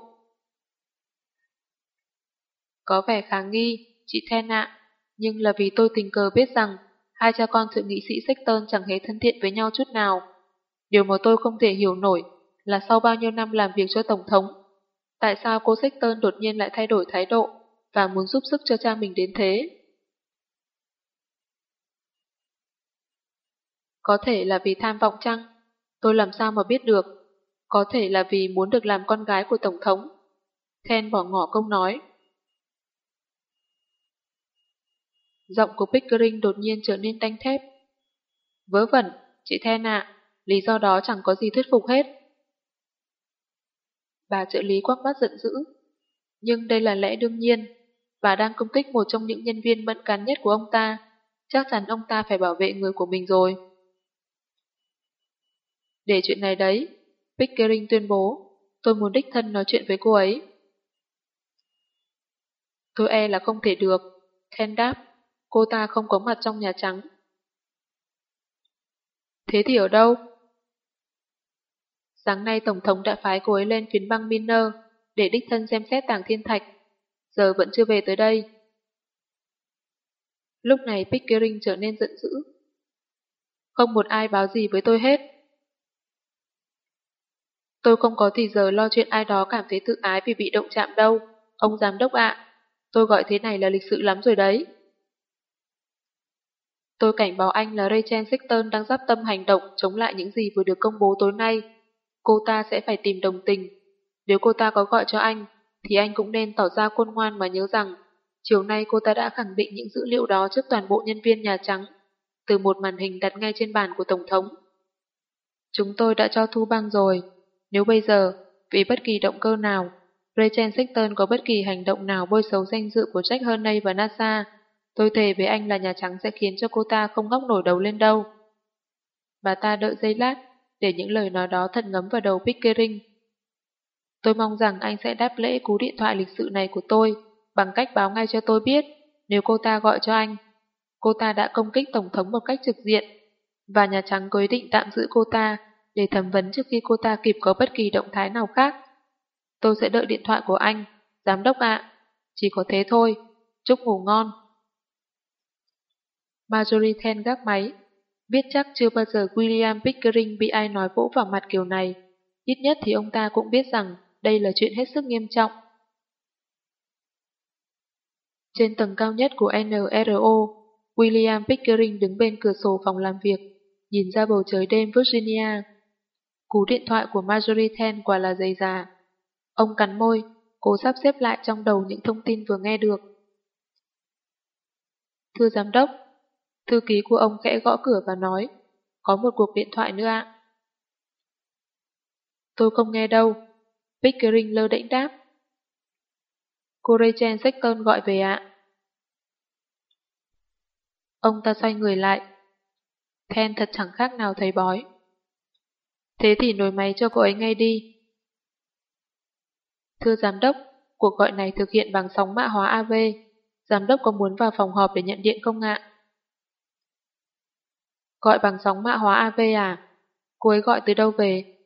Có vẻ khả nghi, chị Then ạ, nhưng là vì tôi tình cờ biết rằng hai cha con thượng nghị sĩ Sexton chẳng hề thân thiện với nhau chút nào. Điều mà tôi không thể hiểu nổi là sau bao nhiêu năm làm việc cho Tổng thống, tại sao cô Sexton đột nhiên lại thay đổi thái độ và muốn giúp sức cho cha mình đến thế? Có thể là vì tham vọng chăng? Tôi làm sao mà biết được? Có thể là vì muốn được làm con gái của Tổng thống. Ken bỏ ngỏ công nói. Giọng của Pickering đột nhiên trở nên tanh thép. Vớ vẩn, chị Then ạ, lý do đó chẳng có gì thuyết phục hết. Bà trợ lý quắc mắt giận dữ. Nhưng đây là lẽ đương nhiên. Bà đang công kích một trong những nhân viên mẫn cán nhất của ông ta. Chắc chắn ông ta phải bảo vệ người của mình rồi. Để chuyện này đấy, Pickering tuyên bố, tôi muốn đích thân nói chuyện với cô ấy. Tôi e là không thể được, Ken đáp cô ta không có mặt trong Nhà Trắng. Thế thì ở đâu? Sáng nay Tổng thống đã phái cô ấy lên phiến băng Miner để đích thân xem xét tàng thiên thạch, giờ vẫn chưa về tới đây. Lúc này Pickering trở nên giận dữ. Không một ai báo gì với tôi hết. Tôi không có thì giờ lo chuyện ai đó cảm thấy tự ái vì bị động chạm đâu, ông giám đốc ạ. Tôi gọi thế này là lịch sự lắm rồi đấy. Tôi cảnh báo anh là Rachel Sexton đang giáp tâm hành động chống lại những gì vừa được công bố tối nay. Cô ta sẽ phải tìm đồng tình. Nếu cô ta có gọi cho anh, thì anh cũng nên tỏ ra khôn ngoan mà nhớ rằng chiều nay cô ta đã khẳng định những dữ liệu đó trước toàn bộ nhân viên Nhà Trắng, từ một màn hình đặt ngay trên bàn của Tổng thống. Chúng tôi đã cho thu băng rồi. Nếu bây giờ, vì bất kỳ động cơ nào, Rachel Sexton có bất kỳ hành động nào bôi xấu danh dự của Jack Hernay và NASA, Tôi thề với anh là Nhà Trắng sẽ khiến cho cô ta không ngóc nổi đầu lên đâu. Bà ta đợi giây lát, để những lời nói đó thật ngấm vào đầu Pickering. Tôi mong rằng anh sẽ đáp lễ cú điện thoại lịch sự này của tôi bằng cách báo ngay cho tôi biết nếu cô ta gọi cho anh. Cô ta đã công kích Tổng thống một cách trực diện, và Nhà Trắng có ý định tạm giữ cô ta để thẩm vấn trước khi cô ta kịp có bất kỳ động thái nào khác. Tôi sẽ đợi điện thoại của anh, giám đốc ạ. Chỉ có thế thôi. Chúc ngủ ngon. Marjorie Ten gác máy. Biết chắc chưa bao giờ William Pickering bị ai nói vỗ vào mặt kiểu này. Ít nhất thì ông ta cũng biết rằng đây là chuyện hết sức nghiêm trọng. Trên tầng cao nhất của NRO, William Pickering đứng bên cửa sổ phòng làm việc, nhìn ra bầu trời đêm Virginia. Cú điện thoại của Marjorie Ten quả là dày già. Ông cắn môi, cố sắp xếp lại trong đầu những thông tin vừa nghe được. Thưa giám đốc, thư ký của ông khẽ gõ cửa và nói, có một cuộc điện thoại nữa ạ. Tôi không nghe đâu. Pickering lơ đễnh đáp. Cô Rachel Sexton gọi về ạ. Ông ta xoay người lại. Ken thật chẳng khác nào thấy bói. Thế thì nổi máy cho cô ấy ngay đi. Thưa giám đốc, cuộc gọi này thực hiện bằng sóng mã hóa AV. Giám đốc có muốn vào phòng họp để nhận điện không ạ? Gọi bằng sóng mã hóa AV à? Cô ấy gọi từ đâu về?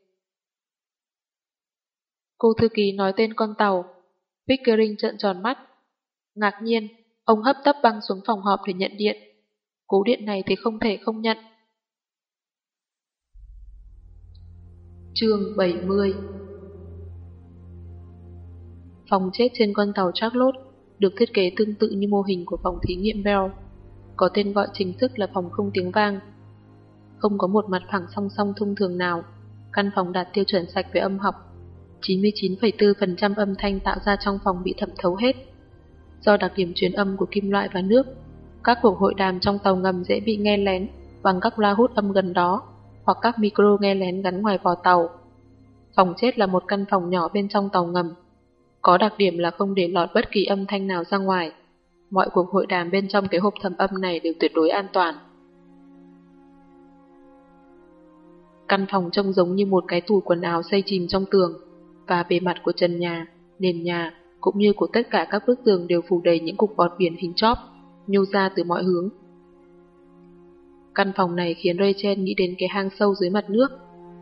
Cô thư ký nói tên con tàu. Pickering trợn tròn mắt. Ngạc nhiên, ông hấp tấp băng xuống phòng họp để nhận điện. Cú điện này thì không thể không nhận. Chương 70 Phòng chết trên con tàu Charlotte được thiết kế tương tự như mô hình của phòng thí nghiệm Bell, có tên gọi chính thức là phòng không tiếng vang. Không có một mặt phẳng song song thông thường nào, căn phòng đạt tiêu chuẩn sạch về âm học. 99,4% âm thanh tạo ra trong phòng bị thẩm thấu hết. Do đặc điểm truyền âm của kim loại và nước, các cuộc hội đàm trong tàu ngầm dễ bị nghe lén bằng các loa hút âm gần đó hoặc các micro nghe lén gắn ngoài vò tàu. Phòng chết là một căn phòng nhỏ bên trong tàu ngầm. Có đặc điểm là không để lọt bất kỳ âm thanh nào ra ngoài. Mọi cuộc hội đàm bên trong cái hộp thẩm âm này đều tuyệt đối an toàn. Căn phòng trông giống như một cái tủ quần áo xây chìm trong tường, và bề mặt của trần nhà, nền nhà, cũng như của tất cả các bức tường đều phủ đầy những cục bọt biển hình chóp, nhô ra từ mọi hướng. Căn phòng này khiến Rachel nghĩ đến cái hang sâu dưới mặt nước,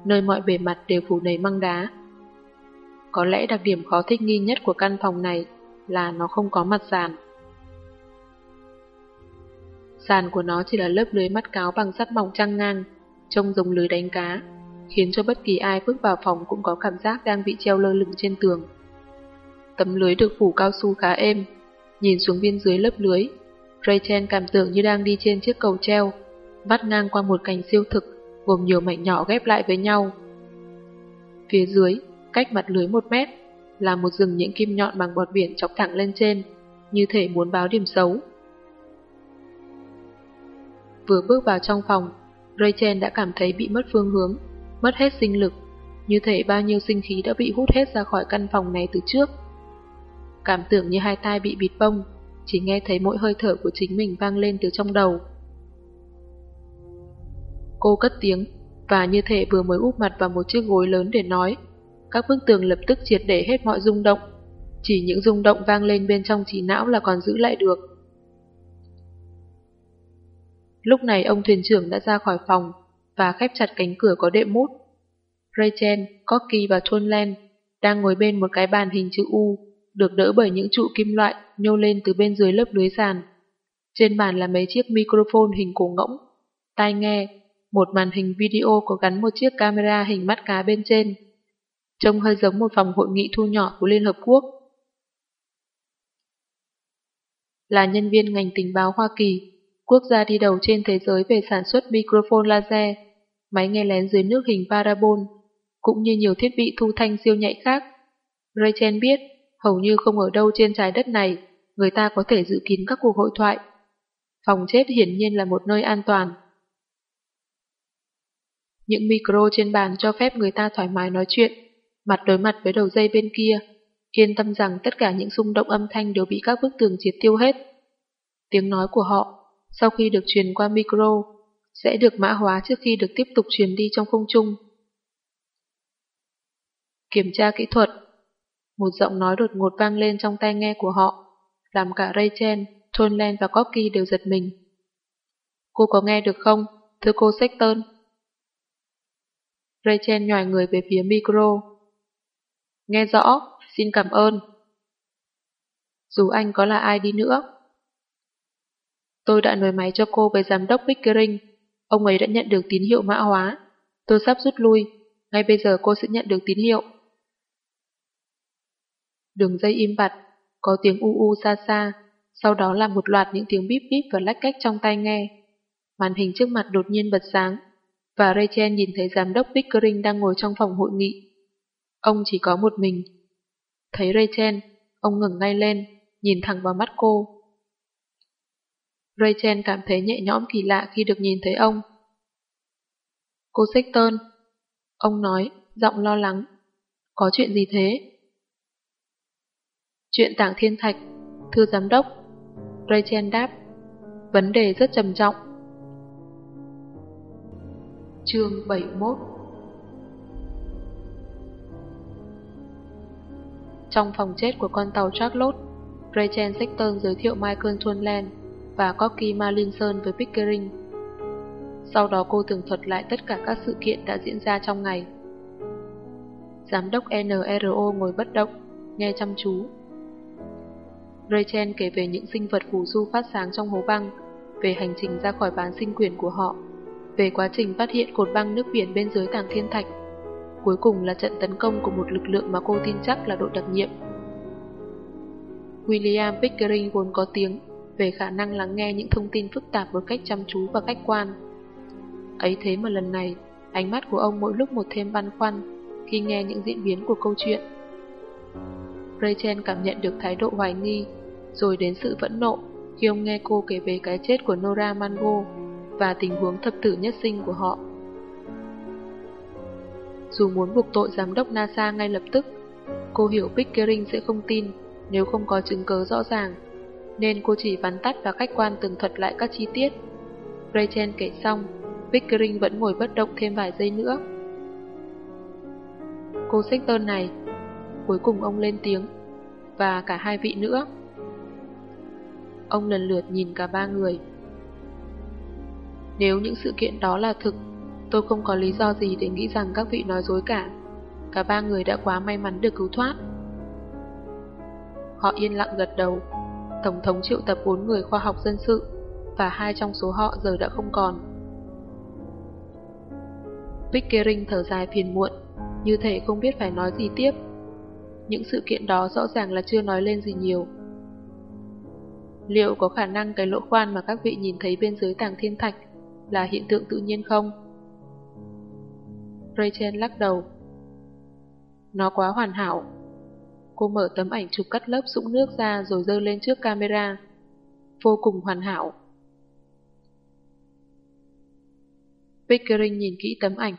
nơi mọi bề mặt đều phủ đầy măng đá. Có lẽ đặc điểm khó thích nghi nhất của căn phòng này là nó không có mặt sàn. Sàn của nó chỉ là lớp lưới mắt cáo bằng sắt mỏng trăng ngang, trông giống lưới đánh cá, khiến cho bất kỳ ai bước vào phòng cũng có cảm giác đang bị treo lơ lửng trên tường. Tấm lưới được phủ cao su khá êm, nhìn xuống bên dưới lớp lưới, Rachel cảm tưởng như đang đi trên chiếc cầu treo, vắt ngang qua một cành siêu thực, gồm nhiều mảnh nhỏ ghép lại với nhau. Phía dưới, cách mặt lưới một mét, là một rừng những kim nhọn bằng bọt biển chọc thẳng lên trên, như thể muốn báo điểm xấu. Vừa bước vào trong phòng, Rachel đã cảm thấy bị mất phương hướng, mất hết sinh lực, như thể bao nhiêu sinh khí đã bị hút hết ra khỏi căn phòng này từ trước. Cảm tưởng như hai tai bị bịt bông, chỉ nghe thấy mỗi hơi thở của chính mình vang lên từ trong đầu. Cô cất tiếng, và như thể vừa mới úp mặt vào một chiếc gối lớn để nói. Các bức tường lập tức triệt để hết mọi rung động. Chỉ những rung động vang lên bên trong trí não là còn giữ lại được. Lúc này ông thuyền trưởng đã ra khỏi phòng và khép chặt cánh cửa có đệm mút. Rachel, Corky và Thunlen đang ngồi bên một cái bàn hình chữ U, được đỡ bởi những trụ kim loại nhô lên từ bên dưới lớp lưới sàn. Trên bàn là mấy chiếc microphone hình cổ ngỗng, tai nghe, một màn hình video có gắn một chiếc camera hình mắt cá bên trên. Trông hơi giống một phòng hội nghị thu nhỏ của Liên Hợp Quốc. Là nhân viên ngành tình báo Hoa Kỳ, quốc gia đi đầu trên thế giới về sản xuất microphone laser, máy nghe lén dưới nước hình parabol, cũng như nhiều thiết bị thu thanh siêu nhạy khác. Rachel biết, hầu như không ở đâu trên trái đất này, người ta có thể dự kín các cuộc hội thoại. Phòng chết hiển nhiên là một nơi an toàn. Những micro trên bàn cho phép người ta thoải mái nói chuyện, mặt đối mặt với đầu dây bên kia, yên tâm rằng tất cả những xung động âm thanh đều bị các bức tường triệt tiêu hết. Tiếng nói của họ, sau khi được truyền qua micro, sẽ được mã hóa trước khi được tiếp tục truyền đi trong không trung. Kiểm tra kỹ thuật Một giọng nói đột ngột vang lên trong tai nghe của họ, làm cả Rachel, Tonland và Corky đều giật mình. Cô có nghe được không, thưa cô Sexton? Rachel nhòi người về phía micro. Nghe rõ, xin cảm ơn. Dù anh có là ai đi nữa. Tôi đã nối máy cho cô với giám đốc Pickering. Ông ấy đã nhận được tín hiệu mã hóa. Tôi sắp rút lui. Ngay bây giờ cô sẽ nhận được tín hiệu. Đường dây im bặt, có tiếng u u xa xa, sau đó là một loạt những tiếng bíp bíp và lách cách trong tai nghe. Màn hình trước mặt đột nhiên bật sáng, và Rachel nhìn thấy giám đốc Pickering đang ngồi trong phòng hội nghị. Ông chỉ có một mình. Thấy Rachel, ông ngừng ngay lên, nhìn thẳng vào mắt cô. Rachel cảm thấy nhẹ nhõm kỳ lạ khi được nhìn thấy ông. Cô Sexton. Ông nói, giọng lo lắng. Có chuyện gì thế? Chuyện tảng thiên thạch, thưa giám đốc. Rachel đáp. Vấn đề rất trầm trọng. Chương 71 Trong phòng chết của con tàu Charlotte, Rachel Sexton giới thiệu Michael Thunland và Corky Marlinson với Pickering. Sau đó cô tường thuật lại tất cả các sự kiện đã diễn ra trong ngày. Giám đốc NRO ngồi bất động, nghe chăm chú. Rachel kể về những sinh vật phù du phát sáng trong hố băng, về hành trình ra khỏi bán sinh quyền của họ, về quá trình phát hiện cột băng nước biển bên dưới tàng thiên thạch. Cuối cùng là trận tấn công của một lực lượng mà cô tin chắc là đội đặc nhiệm. William Pickering vốn có tiếng về khả năng lắng nghe những thông tin phức tạp một cách chăm chú và khách quan. Ấy thế mà lần này, ánh mắt của ông mỗi lúc một thêm băn khoăn khi nghe những diễn biến của câu chuyện. Rachel cảm nhận được thái độ hoài nghi, rồi đến sự phẫn nộ khi ông nghe cô kể về cái chết của Nora Mango và tình huống thập tử nhất sinh của họ. Dù muốn buộc tội giám đốc NASA ngay lập tức, cô hiểu Pickering sẽ không tin nếu không có chứng cứ rõ ràng, nên cô chỉ vắn tắt và khách quan tường thuật lại các chi tiết. Rachel kể xong, Pickering vẫn ngồi bất động thêm vài giây nữa. Cô Sexton này, cuối cùng ông lên tiếng, và cả hai vị nữa. Ông lần lượt nhìn cả ba người. Nếu những sự kiện đó là thực, tôi không có lý do gì để nghĩ rằng các vị nói dối cả. Cả ba người đã quá may mắn được cứu thoát. Họ yên lặng gật đầu. Tổng thống triệu tập bốn người khoa học dân sự và hai trong số họ giờ đã không còn. Pickering thở dài phiền muộn, như thể không biết phải nói gì tiếp. Những sự kiện đó rõ ràng là chưa nói lên gì nhiều. Liệu có khả năng cái lỗ khoan mà các vị nhìn thấy bên dưới tàng thiên thạch là hiện tượng tự nhiên không? Rachel lắc đầu. Nó quá hoàn hảo. Cô mở tấm ảnh chụp cắt lớp sũng nước ra rồi dơ lên trước camera. Vô cùng hoàn hảo. Pickering nhìn kỹ tấm ảnh,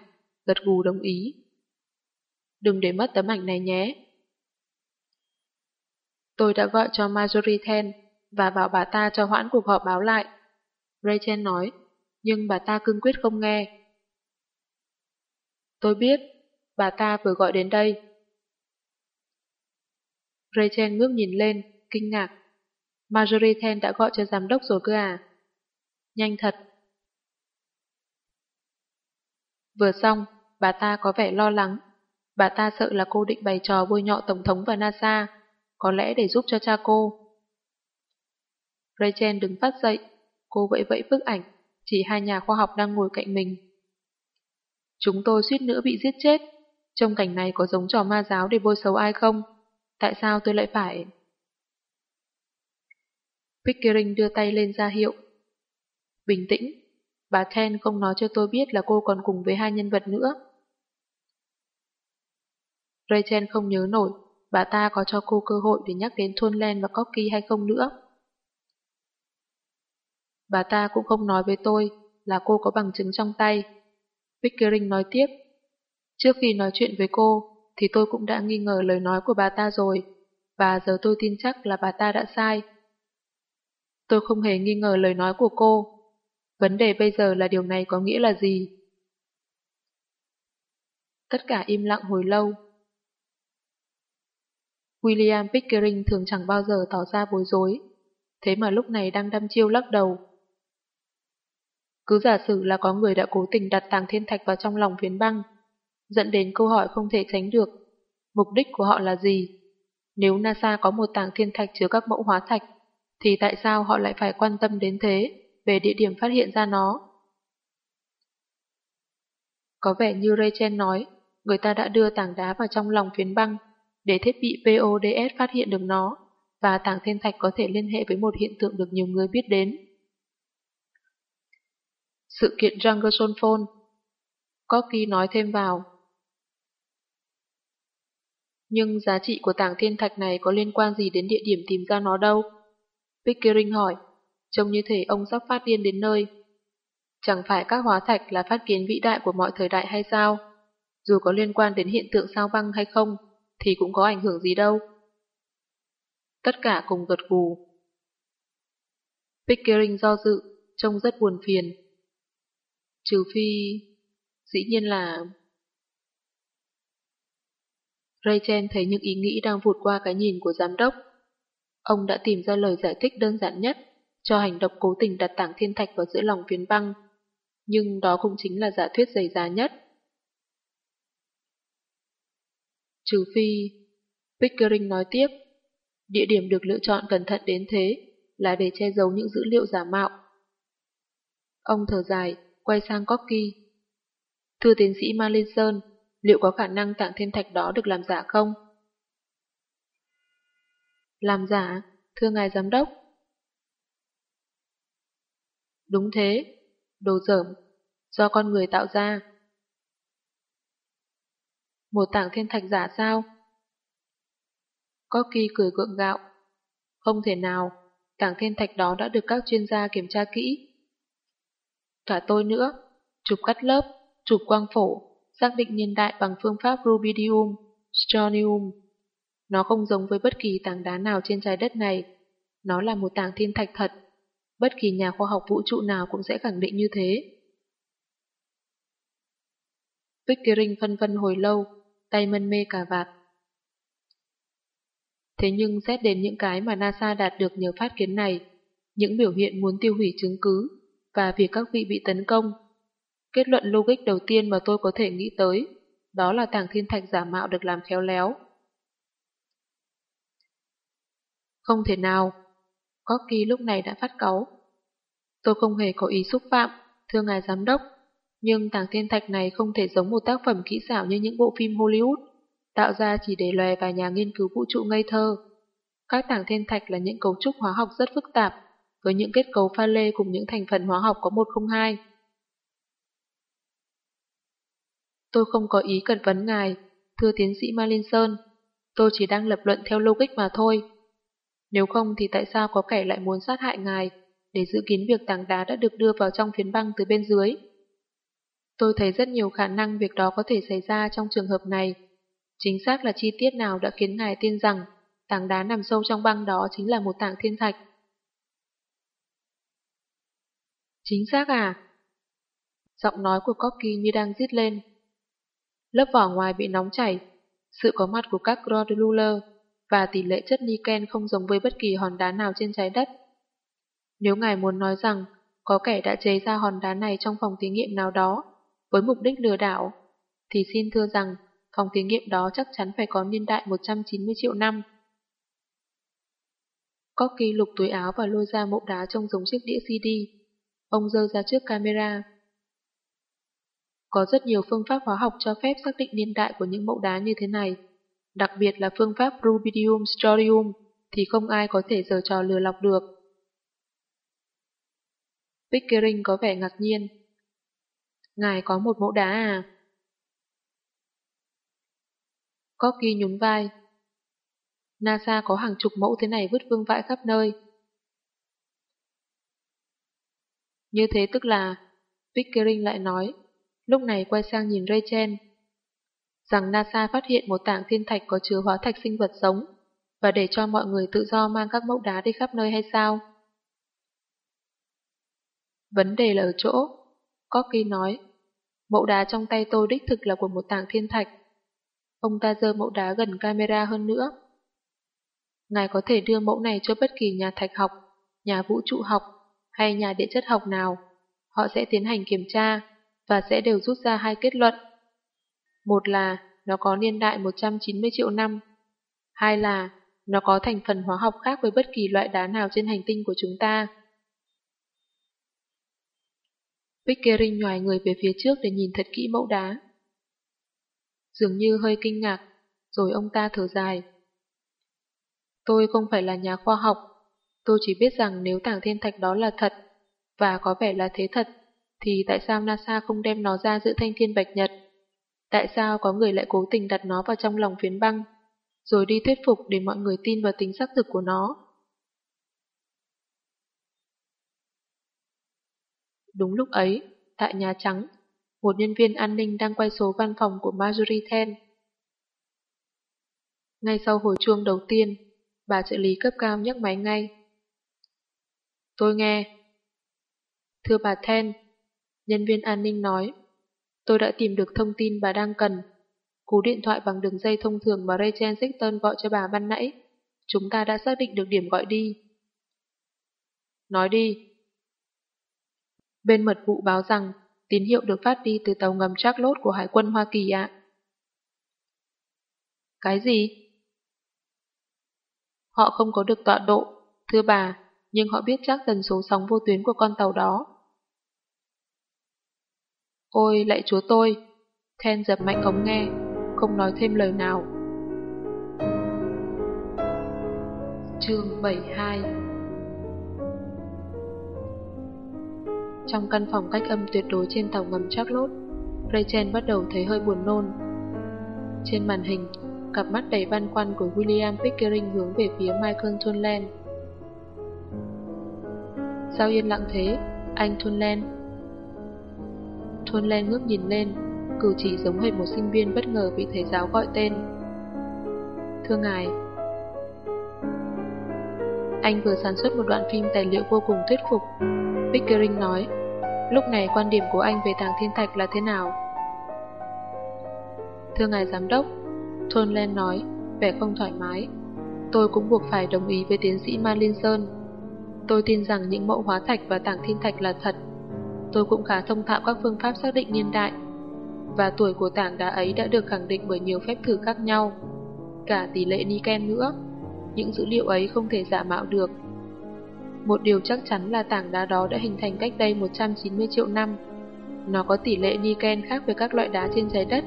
gật gù đồng ý. Đừng để mất tấm ảnh này nhé. Tôi đã gọi cho Marjorie Ten và bảo bà ta cho hoãn cuộc họp báo lại. Rachel nói, nhưng bà ta cương quyết không nghe. Tôi biết, bà ta vừa gọi đến đây. Rachel ngước nhìn lên, kinh ngạc. Marjorie Ten đã gọi cho giám đốc rồi cơ à? Nhanh thật. Vừa xong, bà ta có vẻ lo lắng. Bà ta sợ là cô định bày trò bôi nhọ Tổng thống và NASA, có lẽ để giúp cho cha cô. Rachel đứng phát dậy, cô vẫy vẫy bức ảnh, chỉ hai nhà khoa học đang ngồi cạnh mình. Chúng tôi suýt nữa bị giết chết. Trong cảnh này có giống trò ma giáo để bôi xấu ai không? Tại sao tôi lại phải... Pickering đưa tay lên ra hiệu. Bình tĩnh, bà Ten không nói cho tôi biết là cô còn cùng với hai nhân vật nữa. Rachel không nhớ nổi bà ta có cho cô cơ hội để nhắc đến Thôn Len và Corky hay không nữa. Bà ta cũng không nói với tôi là cô có bằng chứng trong tay. Pickering nói tiếp. Trước khi nói chuyện với cô, thì tôi cũng đã nghi ngờ lời nói của bà ta rồi, và giờ tôi tin chắc là bà ta đã sai. Tôi không hề nghi ngờ lời nói của cô. Vấn đề bây giờ là điều này có nghĩa là gì? Tất cả im lặng hồi lâu. William Pickering thường chẳng bao giờ tỏ ra bối rối, thế mà lúc này đang đâm chiêu lắc đầu. Cứ giả sử là có người đã cố tình đặt tàng thiên thạch vào trong lòng phiến băng, dẫn đến câu hỏi không thể tránh được. Mục đích của họ là gì? Nếu NASA có một tảng thiên thạch chứa các mẫu hóa thạch, thì tại sao họ lại phải quan tâm đến thế về địa điểm phát hiện ra nó? Có vẻ như Rachel nói, người ta đã đưa tảng đá vào trong lòng phiến băng để thiết bị PODS phát hiện được nó và tảng thiên thạch có thể liên hệ với một hiện tượng được nhiều người biết đến. Sự kiện Jungle Phone Corky nói thêm vào. Nhưng giá trị của tảng thiên thạch này có liên quan gì đến địa điểm tìm ra nó đâu? Pickering hỏi, trông như thể ông sắp phát điên đến nơi. Chẳng phải các hóa thạch là phát kiến vĩ đại của mọi thời đại hay sao? Dù có liên quan đến hiện tượng sao băng hay không, thì cũng có ảnh hưởng gì đâu. Tất cả cùng gật gù. Pickering do dự, trông rất buồn phiền. Trừ phi... Dĩ nhiên là... Rachel thấy những ý nghĩ đang vụt qua cái nhìn của giám đốc. Ông đã tìm ra lời giải thích đơn giản nhất cho hành động cố tình đặt tảng thiên thạch vào giữa lòng phiến băng. Nhưng đó cũng chính là giả thuyết dày giá nhất. Trừ phi, Pickering nói tiếp, địa điểm được lựa chọn cẩn thận đến thế là để che giấu những dữ liệu giả mạo. Ông thở dài, quay sang Corky. Thưa tiến sĩ Malinson, liệu có khả năng tảng thiên thạch đó được làm giả không? Làm giả, thưa ngài giám đốc. Đúng thế, đồ dởm, do con người tạo ra. Một tảng thiên thạch giả sao? Có kỳ cười gượng gạo. Không thể nào, tảng thiên thạch đó đã được các chuyên gia kiểm tra kỹ. Cả tôi nữa, chụp cắt lớp, chụp quang phổ, xác định niên đại bằng phương pháp rubidium, strontium. Nó không giống với bất kỳ tảng đá nào trên trái đất này. Nó là một tảng thiên thạch thật. Bất kỳ nhà khoa học vũ trụ nào cũng sẽ khẳng định như thế. Pickering phân vân hồi lâu, tay mân mê cả vạt. Thế nhưng xét đến những cái mà NASA đạt được nhờ phát kiến này, những biểu hiện muốn tiêu hủy chứng cứ và việc các vị bị tấn công, kết luận logic đầu tiên mà tôi có thể nghĩ tới, đó là tảng thiên thạch giả mạo được làm khéo léo. Không thể nào. Corky lúc này đã phát cáu. Tôi không hề có ý xúc phạm, thưa ngài giám đốc. Nhưng tảng thiên thạch này không thể giống một tác phẩm kỹ xảo như những bộ phim Hollywood, tạo ra chỉ để lòe vài nhà nghiên cứu vũ trụ ngây thơ. Các tảng thiên thạch là những cấu trúc hóa học rất phức tạp, với những kết cấu pha lê cùng những thành phần hóa học có 102. Tôi không có ý cần vấn ngài, thưa tiến sĩ Malinson. Tôi chỉ đang lập luận theo logic mà thôi. Nếu không thì tại sao có kẻ lại muốn sát hại ngài để giữ kín việc tảng đá đã được đưa vào trong phiến băng từ bên dưới? Tôi thấy rất nhiều khả năng việc đó có thể xảy ra trong trường hợp này. Chính xác là chi tiết nào đã khiến ngài tin rằng tảng đá nằm sâu trong băng đó chính là một tảng thiên thạch. Chính xác à? Giọng nói của Corky như đang rít lên. Lớp vỏ ngoài bị nóng chảy, sự có mặt của các grodular và tỷ lệ chất niken không giống với bất kỳ hòn đá nào trên trái đất. Nếu ngài muốn nói rằng có kẻ đã chế ra hòn đá này trong phòng thí nghiệm nào đó với mục đích lừa đảo, thì xin thưa rằng phòng thí nghiệm đó chắc chắn phải có niên đại 190 triệu năm. Corky lục túi áo và lôi ra mẫu đá trông giống chiếc đĩa CD. Ông dơ ra trước camera. Có rất nhiều phương pháp hóa học cho phép xác định niên đại của những mẫu đá như thế này. Đặc biệt là phương pháp rubidium strontium thì không ai có thể giở trò lừa lọc được. Pickering có vẻ ngạc nhiên. Ngài có một mẫu đá à? Corky nhún vai. NASA có hàng chục mẫu thế này vứt vương vãi khắp nơi. Như thế tức là, Pickering lại nói, lúc này quay sang nhìn Rachel. Rằng NASA phát hiện một tảng thiên thạch có chứa hóa thạch sinh vật sống và để cho mọi người tự do mang các mẫu đá đi khắp nơi hay sao? Vấn đề là ở chỗ, Corky nói, mẫu đá trong tay tôi đích thực là của một tảng thiên thạch. Ông ta dơ mẫu đá gần camera hơn nữa. Ngài có thể đưa mẫu này cho bất kỳ nhà thạch học, nhà vũ trụ học hay nhà địa chất học nào họ sẽ tiến hành kiểm tra và sẽ đều rút ra hai kết luận. Một là nó có niên đại 190 triệu năm. Hai là nó có thành phần hóa học khác với bất kỳ loại đá nào trên hành tinh của chúng ta. Pickering nhòi người về phía trước để nhìn thật kỹ mẫu đá. Dường như hơi kinh ngạc, rồi ông ta thở dài. Tôi không phải là nhà khoa học, tôi chỉ biết rằng nếu tảng thiên thạch đó là thật, và có vẻ là thế thật, thì tại sao NASA không đem nó ra giữa thanh thiên bạch nhật? Tại sao có người lại cố tình đặt nó vào trong lòng phiến băng, rồi đi thuyết phục để mọi người tin vào tính xác thực của nó? Đúng lúc ấy, tại Nhà Trắng, một nhân viên an ninh đang quay số văn phòng của Marjorie Ten. Ngay sau hồi chuông đầu tiên, bà trợ lý cấp cao nhấc máy ngay. Tôi nghe. Thưa bà Ten, nhân viên an ninh nói, tôi đã tìm được thông tin bà đang cần. Cú điện thoại bằng đường dây thông thường mà Rachel Sexton gọi cho bà ban nãy. Chúng ta đã xác định được điểm gọi đi. Nói đi. Bên mật vụ báo rằng tín hiệu được phát đi từ tàu ngầm Charlotte của Hải quân Hoa Kỳ ạ. Cái gì? Họ không có được tọa độ, thưa bà, nhưng họ biết chắc tần số sóng vô tuyến của con tàu đó. Ôi, lạy chúa tôi! Then dập mạnh ống nghe, không nói thêm lời nào. Chương 72 Trong căn phòng cách âm tuyệt đối trên tàu ngầm Charlotte, Rachel bắt đầu thấy hơi buồn nôn. Trên màn hình, cặp mắt đầy băn khoăn của William Pickering hướng về phía Michael Thunland. Sao yên lặng thế, anh Thôn Len ngước nhìn lên, cử chỉ giống hệt một sinh viên bất ngờ bị thầy giáo gọi tên. Thưa ngài, anh vừa sản xuất một đoạn phim tài liệu vô cùng thuyết phục. Pickering nói, lúc này quan điểm của anh về tàng thiên thạch là thế nào? Thưa ngài giám đốc, Thôn Len nói, vẻ không thoải mái. Tôi cũng buộc phải đồng ý với tiến sĩ Marlinson. Tôi tin rằng những mẫu hóa thạch và tảng thiên thạch là thật. Tôi cũng khá thông thạo các phương pháp xác định niên đại. Và tuổi của tảng đá ấy đã được khẳng định bởi nhiều phép thử khác nhau. Cả tỷ lệ Niken nữa. Những dữ liệu ấy không thể giả mạo được. Một điều chắc chắn là tảng đá đó đã hình thành cách đây 190 triệu năm. Nó có tỷ lệ Niken khác với các loại đá trên trái đất,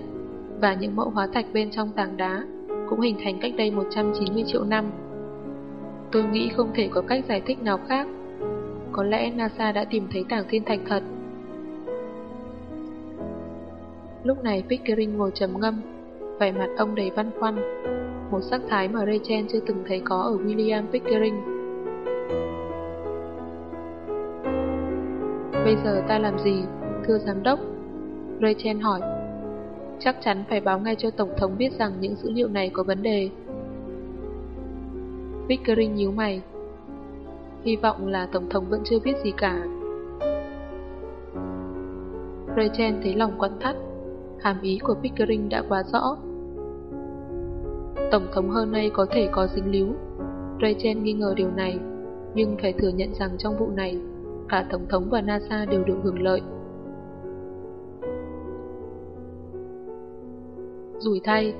và những mẫu hóa thạch bên trong tảng đá cũng hình thành cách đây 190 triệu năm. Tôi nghĩ không thể có cách giải thích nào khác. Có lẽ NASA đã tìm thấy tảng thiên thạch thật. Lúc này Pickering ngồi trầm ngâm, vẻ mặt ông đầy văn khoăn, một sắc thái mà Rachel chưa từng thấy có ở William Pickering. Bây giờ ta làm gì, thưa giám đốc? Rachel hỏi chắc chắn phải báo ngay cho Tổng thống biết rằng những dữ liệu này có vấn đề. Pickering nhíu mày. Hy vọng là Tổng thống vẫn chưa biết gì cả. Rachel thấy lòng quặn thắt, hàm ý của Pickering đã quá rõ. Tổng thống hơn nay có thể có dính líu. Rachel nghi ngờ điều này, nhưng phải thừa nhận rằng trong vụ này, cả Tổng thống và NASA đều được hưởng lợi. Rủi thay,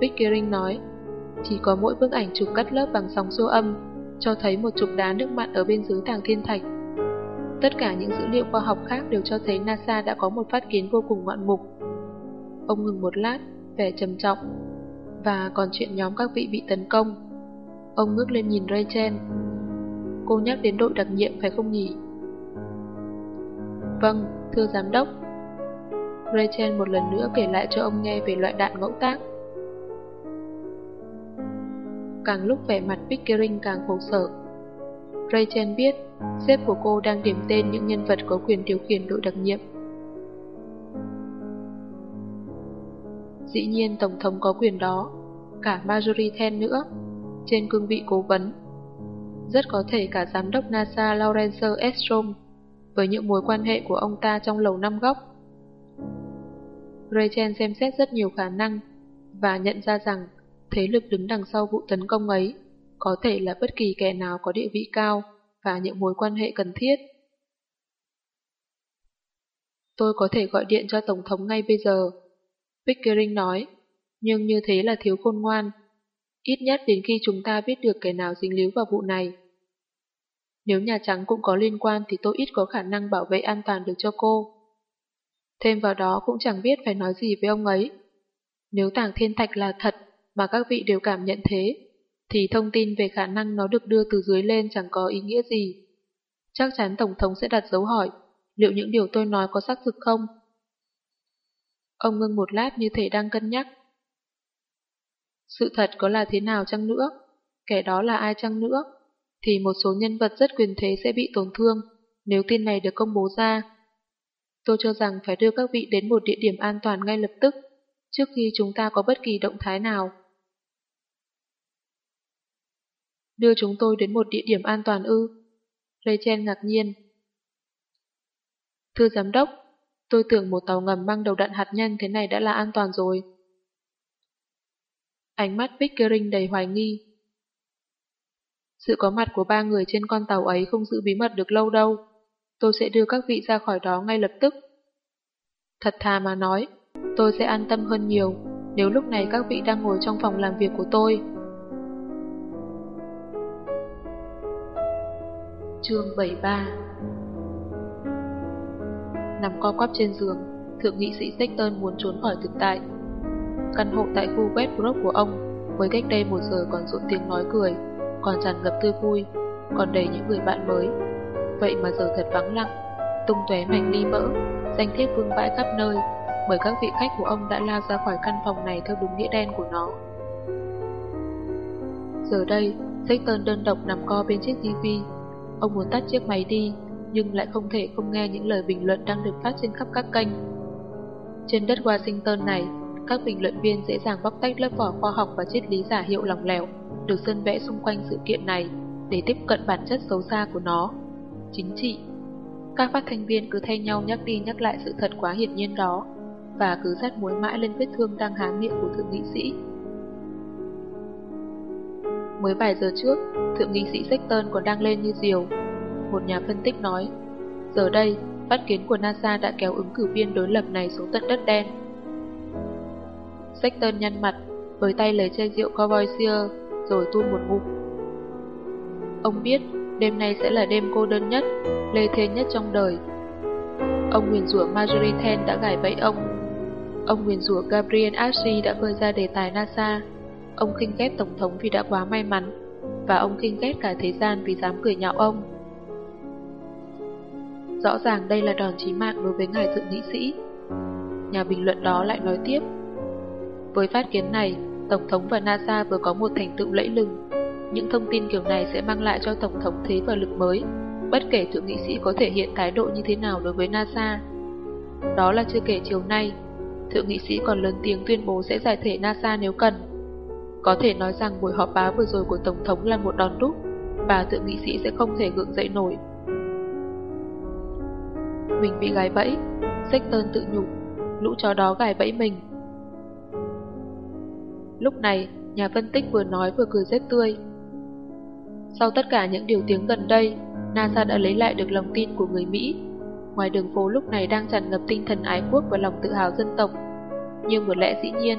Pickering nói, chỉ có mỗi bức ảnh chụp cắt lớp bằng sóng siêu âm cho thấy một trục đá nước mặn ở bên dưới tàng thiên thạch. Tất cả những dữ liệu khoa học khác đều cho thấy NASA đã có một phát kiến vô cùng ngoạn mục. Ông ngừng một lát, vẻ trầm trọng, và còn chuyện nhóm các vị bị tấn công. Ông ngước lên nhìn Rachel. Cô nhắc đến đội đặc nhiệm phải không nhỉ? Vâng, thưa giám đốc, Rachel một lần nữa kể lại cho ông nghe về loại đạn ngẫu tác. Càng lúc vẻ mặt Pickering càng khổ sở. Rachel biết sếp của cô đang điểm tên những nhân vật có quyền điều khiển đội đặc nhiệm. Dĩ nhiên Tổng thống có quyền đó, cả Marjorie Ten nữa, trên cương vị cố vấn. Rất có thể cả giám đốc NASA Lawrence Estrom với những mối quan hệ của ông ta trong lầu năm góc Rachel xem xét rất nhiều khả năng và nhận ra rằng thế lực đứng đằng sau vụ tấn công ấy có thể là bất kỳ kẻ nào có địa vị cao và những mối quan hệ cần thiết. Tôi có thể gọi điện cho Tổng thống ngay bây giờ. Pickering nói, nhưng như thế là thiếu khôn ngoan. Ít nhất đến khi chúng ta biết được kẻ nào dính líu vào vụ này. Nếu Nhà Trắng cũng có liên quan thì tôi ít có khả năng bảo vệ an toàn được cho cô. Thêm vào đó cũng chẳng biết phải nói gì với ông ấy. Nếu tảng thiên thạch là thật mà các vị đều cảm nhận thế, thì thông tin về khả năng nó được đưa từ dưới lên chẳng có ý nghĩa gì. Chắc chắn Tổng thống sẽ đặt dấu hỏi liệu những điều tôi nói có xác thực không? Ông ngưng một lát như thể đang cân nhắc. Sự thật có là thế nào chăng nữa, kẻ đó là ai chăng nữa, thì một số nhân vật rất quyền thế sẽ bị tổn thương nếu tin này được công bố ra. Tôi cho rằng phải đưa các vị đến một địa điểm an toàn ngay lập tức, trước khi chúng ta có bất kỳ động thái nào. Đưa chúng tôi đến một địa điểm an toàn ư? Rachel ngạc nhiên. Thưa giám đốc, tôi tưởng một tàu ngầm mang đầu đạn hạt nhân thế này đã là an toàn rồi. Ánh mắt Pickering đầy hoài nghi. Sự có mặt của ba người trên con tàu ấy không giữ bí mật được lâu đâu. Tôi sẽ đưa các vị ra khỏi đó ngay lập tức. Thật thà mà nói, tôi sẽ an tâm hơn nhiều nếu lúc này các vị đang ngồi trong phòng làm việc của tôi. Chương 73 Nằm co quắp trên giường, thượng nghị sĩ Sexton muốn trốn khỏi thực tại. Căn hộ tại khu Westbrook của ông mới cách đây một giờ còn rộn tiếng nói cười, còn tràn ngập tươi vui, còn đầy những người bạn mới. Vậy mà giờ thật vắng lặng, tung tóe mảnh ly mỡ, danh thiếp vương vãi khắp nơi, bởi các vị khách của ông đã lao ra khỏi căn phòng này theo đúng nghĩa đen của nó. Giờ đây, Sexton đơn độc nằm co bên chiếc TV. Ông muốn tắt chiếc máy đi, nhưng lại không thể không nghe những lời bình luận đang được phát trên khắp các kênh. Trên đất Washington này, các bình luận viên dễ dàng bóc tách lớp vỏ khoa học và triết lý giả hiệu lỏng lẻo được sơn vẽ xung quanh sự kiện này để tiếp cận bản chất xấu xa của nó. Chính trị Các phát thanh viên cứ thay nhau nhắc đi nhắc lại sự thật quá hiển nhiên đó và cứ dắt muối mãi lên vết thương đang há miệng của thượng nghị sĩ. Mới vài giờ trước, thượng nghị sĩ Sexton còn đang lên như diều. Một nhà phân tích nói, giờ đây, phát kiến của NASA đã kéo ứng cử viên đối lập này xuống tận đất đen. Sexton nhăn mặt, với tay lấy chai rượu Courvoisier, rồi tuôn một ngụm. Ông biết, đêm nay sẽ là đêm cô đơn nhất, lê thê nhất trong đời. Ông nguyền rủa Marjorie Ten đã gài bẫy ông. Ông nguyền rủa Gabriel Ashley đã khơi ra đề tài NASA. Ông khinh ghét Tổng thống vì đã quá may mắn, và ông khinh ghét cả thế gian vì dám cười nhạo ông. Rõ ràng đây là đòn chí mạng đối với ngài thượng nghị sĩ. Nhà bình luận đó lại nói tiếp. Với phát kiến này, Tổng thống và NASA vừa có một thành tựu lẫy lừng. Những thông tin kiểu này sẽ mang lại cho Tổng thống thế và lực mới, bất kể thượng nghị sĩ có thể hiện thái độ như thế nào đối với NASA. Đó là chưa kể chiều nay, thượng nghị sĩ còn lớn tiếng tuyên bố sẽ giải thể NASA nếu cần. Có thể nói rằng buổi họp báo vừa rồi của Tổng thống là một đòn đúc, và thượng nghị sĩ sẽ không thể gượng dậy nổi. Mình bị gái bẫy, Sexton tự nhủ, lũ chó đó gài bẫy mình. Lúc này, nhà phân tích vừa nói vừa cười rất tươi. Sau tất cả những điều tiếng gần đây, NASA đã lấy lại được lòng tin của người Mỹ. Ngoài đường phố lúc này đang tràn ngập tinh thần ái quốc và lòng tự hào dân tộc. Nhưng một lẽ dĩ nhiên,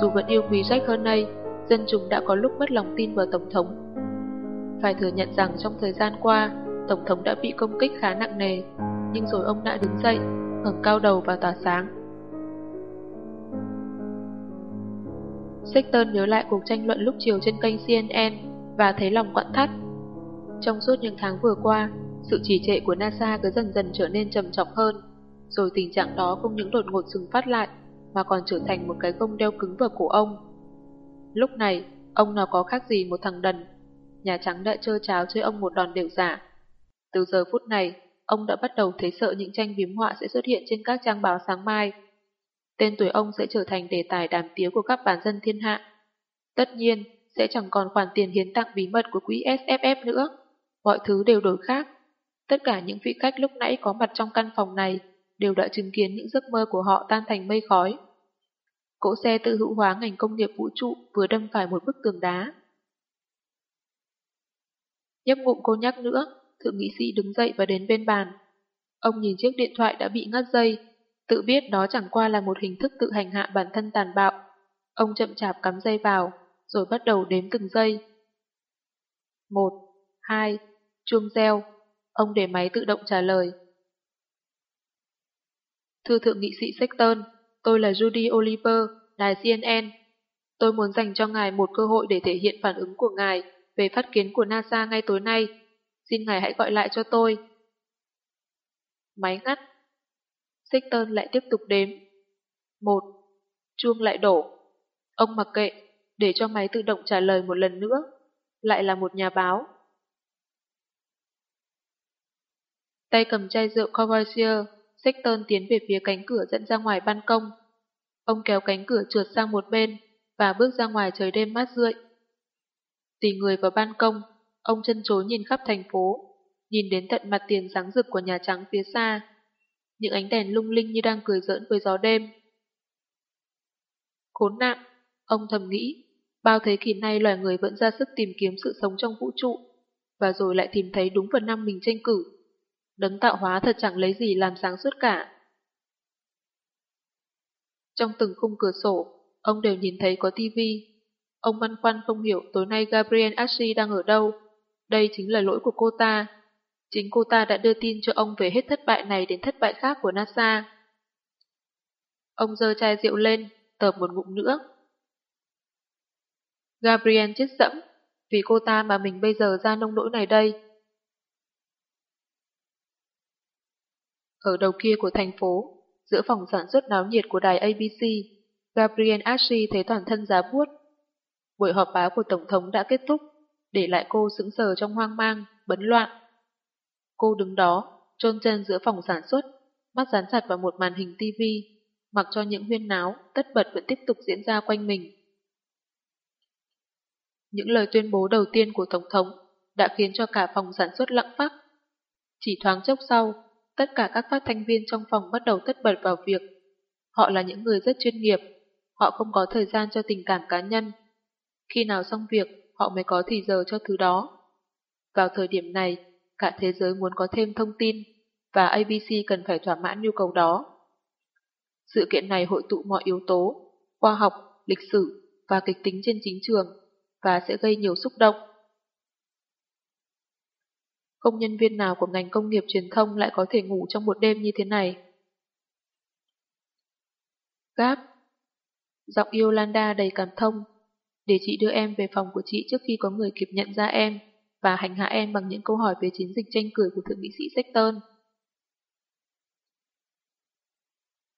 dù vẫn yêu quý Jack hơn nay, dân chúng đã có lúc mất lòng tin vào Tổng thống. Phải thừa nhận rằng trong thời gian qua, Tổng thống đã bị công kích khá nặng nề, nhưng rồi ông đã đứng dậy, ngẩng cao đầu và tỏa sáng. Sexton nhớ lại cuộc tranh luận lúc chiều trên kênh CNN và thấy lòng quặn thắt. Trong suốt những tháng vừa qua, sự trì trệ của NASA cứ dần dần trở nên trầm trọng hơn, rồi tình trạng đó không những đột ngột dừng phát lại, mà còn trở thành một cái gông đeo cứng vào cổ ông. Lúc này, ông nào có khác gì một thằng đần. Nhà Trắng đã trơ cháo chơi ông một đòn đều giả. Từ giờ phút này, ông đã bắt đầu thấy sợ những tranh biếm họa sẽ xuất hiện trên các trang báo sáng mai. Tên tuổi ông sẽ trở thành đề tài đàm tiếu của các bản dân thiên hạ. Tất nhiên, sẽ chẳng còn khoản tiền hiến tặng bí mật của quỹ SFF nữa. Mọi thứ đều đổi khác. Tất cả những vị khách lúc nãy có mặt trong căn phòng này đều đã chứng kiến những giấc mơ của họ tan thành mây khói. Cỗ xe tự hữu hóa ngành công nghiệp vũ trụ vừa đâm phải một bức tường đá. Nhấp ngụm cô nhắc nữa, thượng nghị sĩ đứng dậy và đến bên bàn. Ông nhìn chiếc điện thoại đã bị ngắt dây, Tự biết đó chẳng qua là một hình thức tự hành hạ bản thân tàn bạo. Ông chậm chạp cắm dây vào, rồi bắt đầu đếm từng giây. Một, hai, chuông reo. Ông để máy tự động trả lời. Thưa Thượng nghị sĩ Sexton, tôi là Judy Oliver, đài CNN. Tôi muốn dành cho ngài một cơ hội để thể hiện phản ứng của ngài về phát kiến của NASA ngay tối nay. Xin ngài hãy gọi lại cho tôi. Máy ngắt. Sexton lại tiếp tục đếm. Một. Chuông lại đổ. Ông mặc kệ, để cho máy tự động trả lời một lần nữa. Lại là một nhà báo. Tay cầm chai rượu Courvoisier, Sexton tiến về phía cánh cửa dẫn ra ngoài ban công. Ông kéo cánh cửa trượt sang một bên và bước ra ngoài trời đêm mát rượi. Tì người vào ban công, ông chân chối nhìn khắp thành phố, nhìn đến tận mặt tiền sáng rực của Nhà Trắng phía xa. Những ánh đèn lung linh như đang cười giỡn với gió đêm. Khốn nạn, ông thầm nghĩ, bao thế kỷ nay loài người vẫn ra sức tìm kiếm sự sống trong vũ trụ, và rồi lại tìm thấy đúng vào năm mình tranh cử. Đấng tạo hóa thật chẳng lấy gì làm sáng suốt cả. Trong từng khung cửa sổ, ông đều nhìn thấy có tivi. Ông băn khoăn không hiểu tối nay Gabriel Ashley đang ở đâu. Đây chính là lỗi của cô ta. Chính cô ta đã đưa tin cho ông về hết thất bại này đến thất bại khác của NASA. Ông dơ chai rượu lên, tợp một ngụm nữa. Gabriel chết sẫm, vì cô ta mà mình bây giờ ra nông nỗi này đây. Ở đầu kia của thành phố, giữa phòng sản xuất náo nhiệt của đài ABC, Gabriel Ashley thấy toàn thân giá buốt. Buổi họp báo của Tổng thống đã kết thúc, để lại cô sững sờ trong hoang mang, bấn loạn. Cô đứng đó, trôn chân giữa phòng sản xuất, mắt dán chặt vào một màn hình TV, mặc cho những huyên náo, tất bật vẫn tiếp tục diễn ra quanh mình. Những lời tuyên bố đầu tiên của Tổng thống đã khiến cho cả phòng sản xuất lặng phát. Chỉ thoáng chốc sau, tất cả các phát thanh viên trong phòng bắt đầu tất bật vào việc. Họ là những người rất chuyên nghiệp, họ không có thời gian cho tình cảm cá nhân. Khi nào xong việc, họ mới có thì giờ cho thứ đó. Vào thời điểm này, cả thế giới muốn có thêm thông tin, và ABC cần phải thỏa mãn nhu cầu đó. Sự kiện này hội tụ mọi yếu tố, khoa học, lịch sử và kịch tính trên chính trường, và sẽ gây nhiều xúc động. Công nhân viên nào của ngành công nghiệp truyền thông lại có thể ngủ trong một đêm như thế này? Gáp Giọng Yolanda đầy cảm thông. Để chị đưa em về phòng của chị trước khi có người kịp nhận ra em và hành hạ em bằng những câu hỏi về chiến dịch tranh cử của Thượng nghị sĩ Sexton.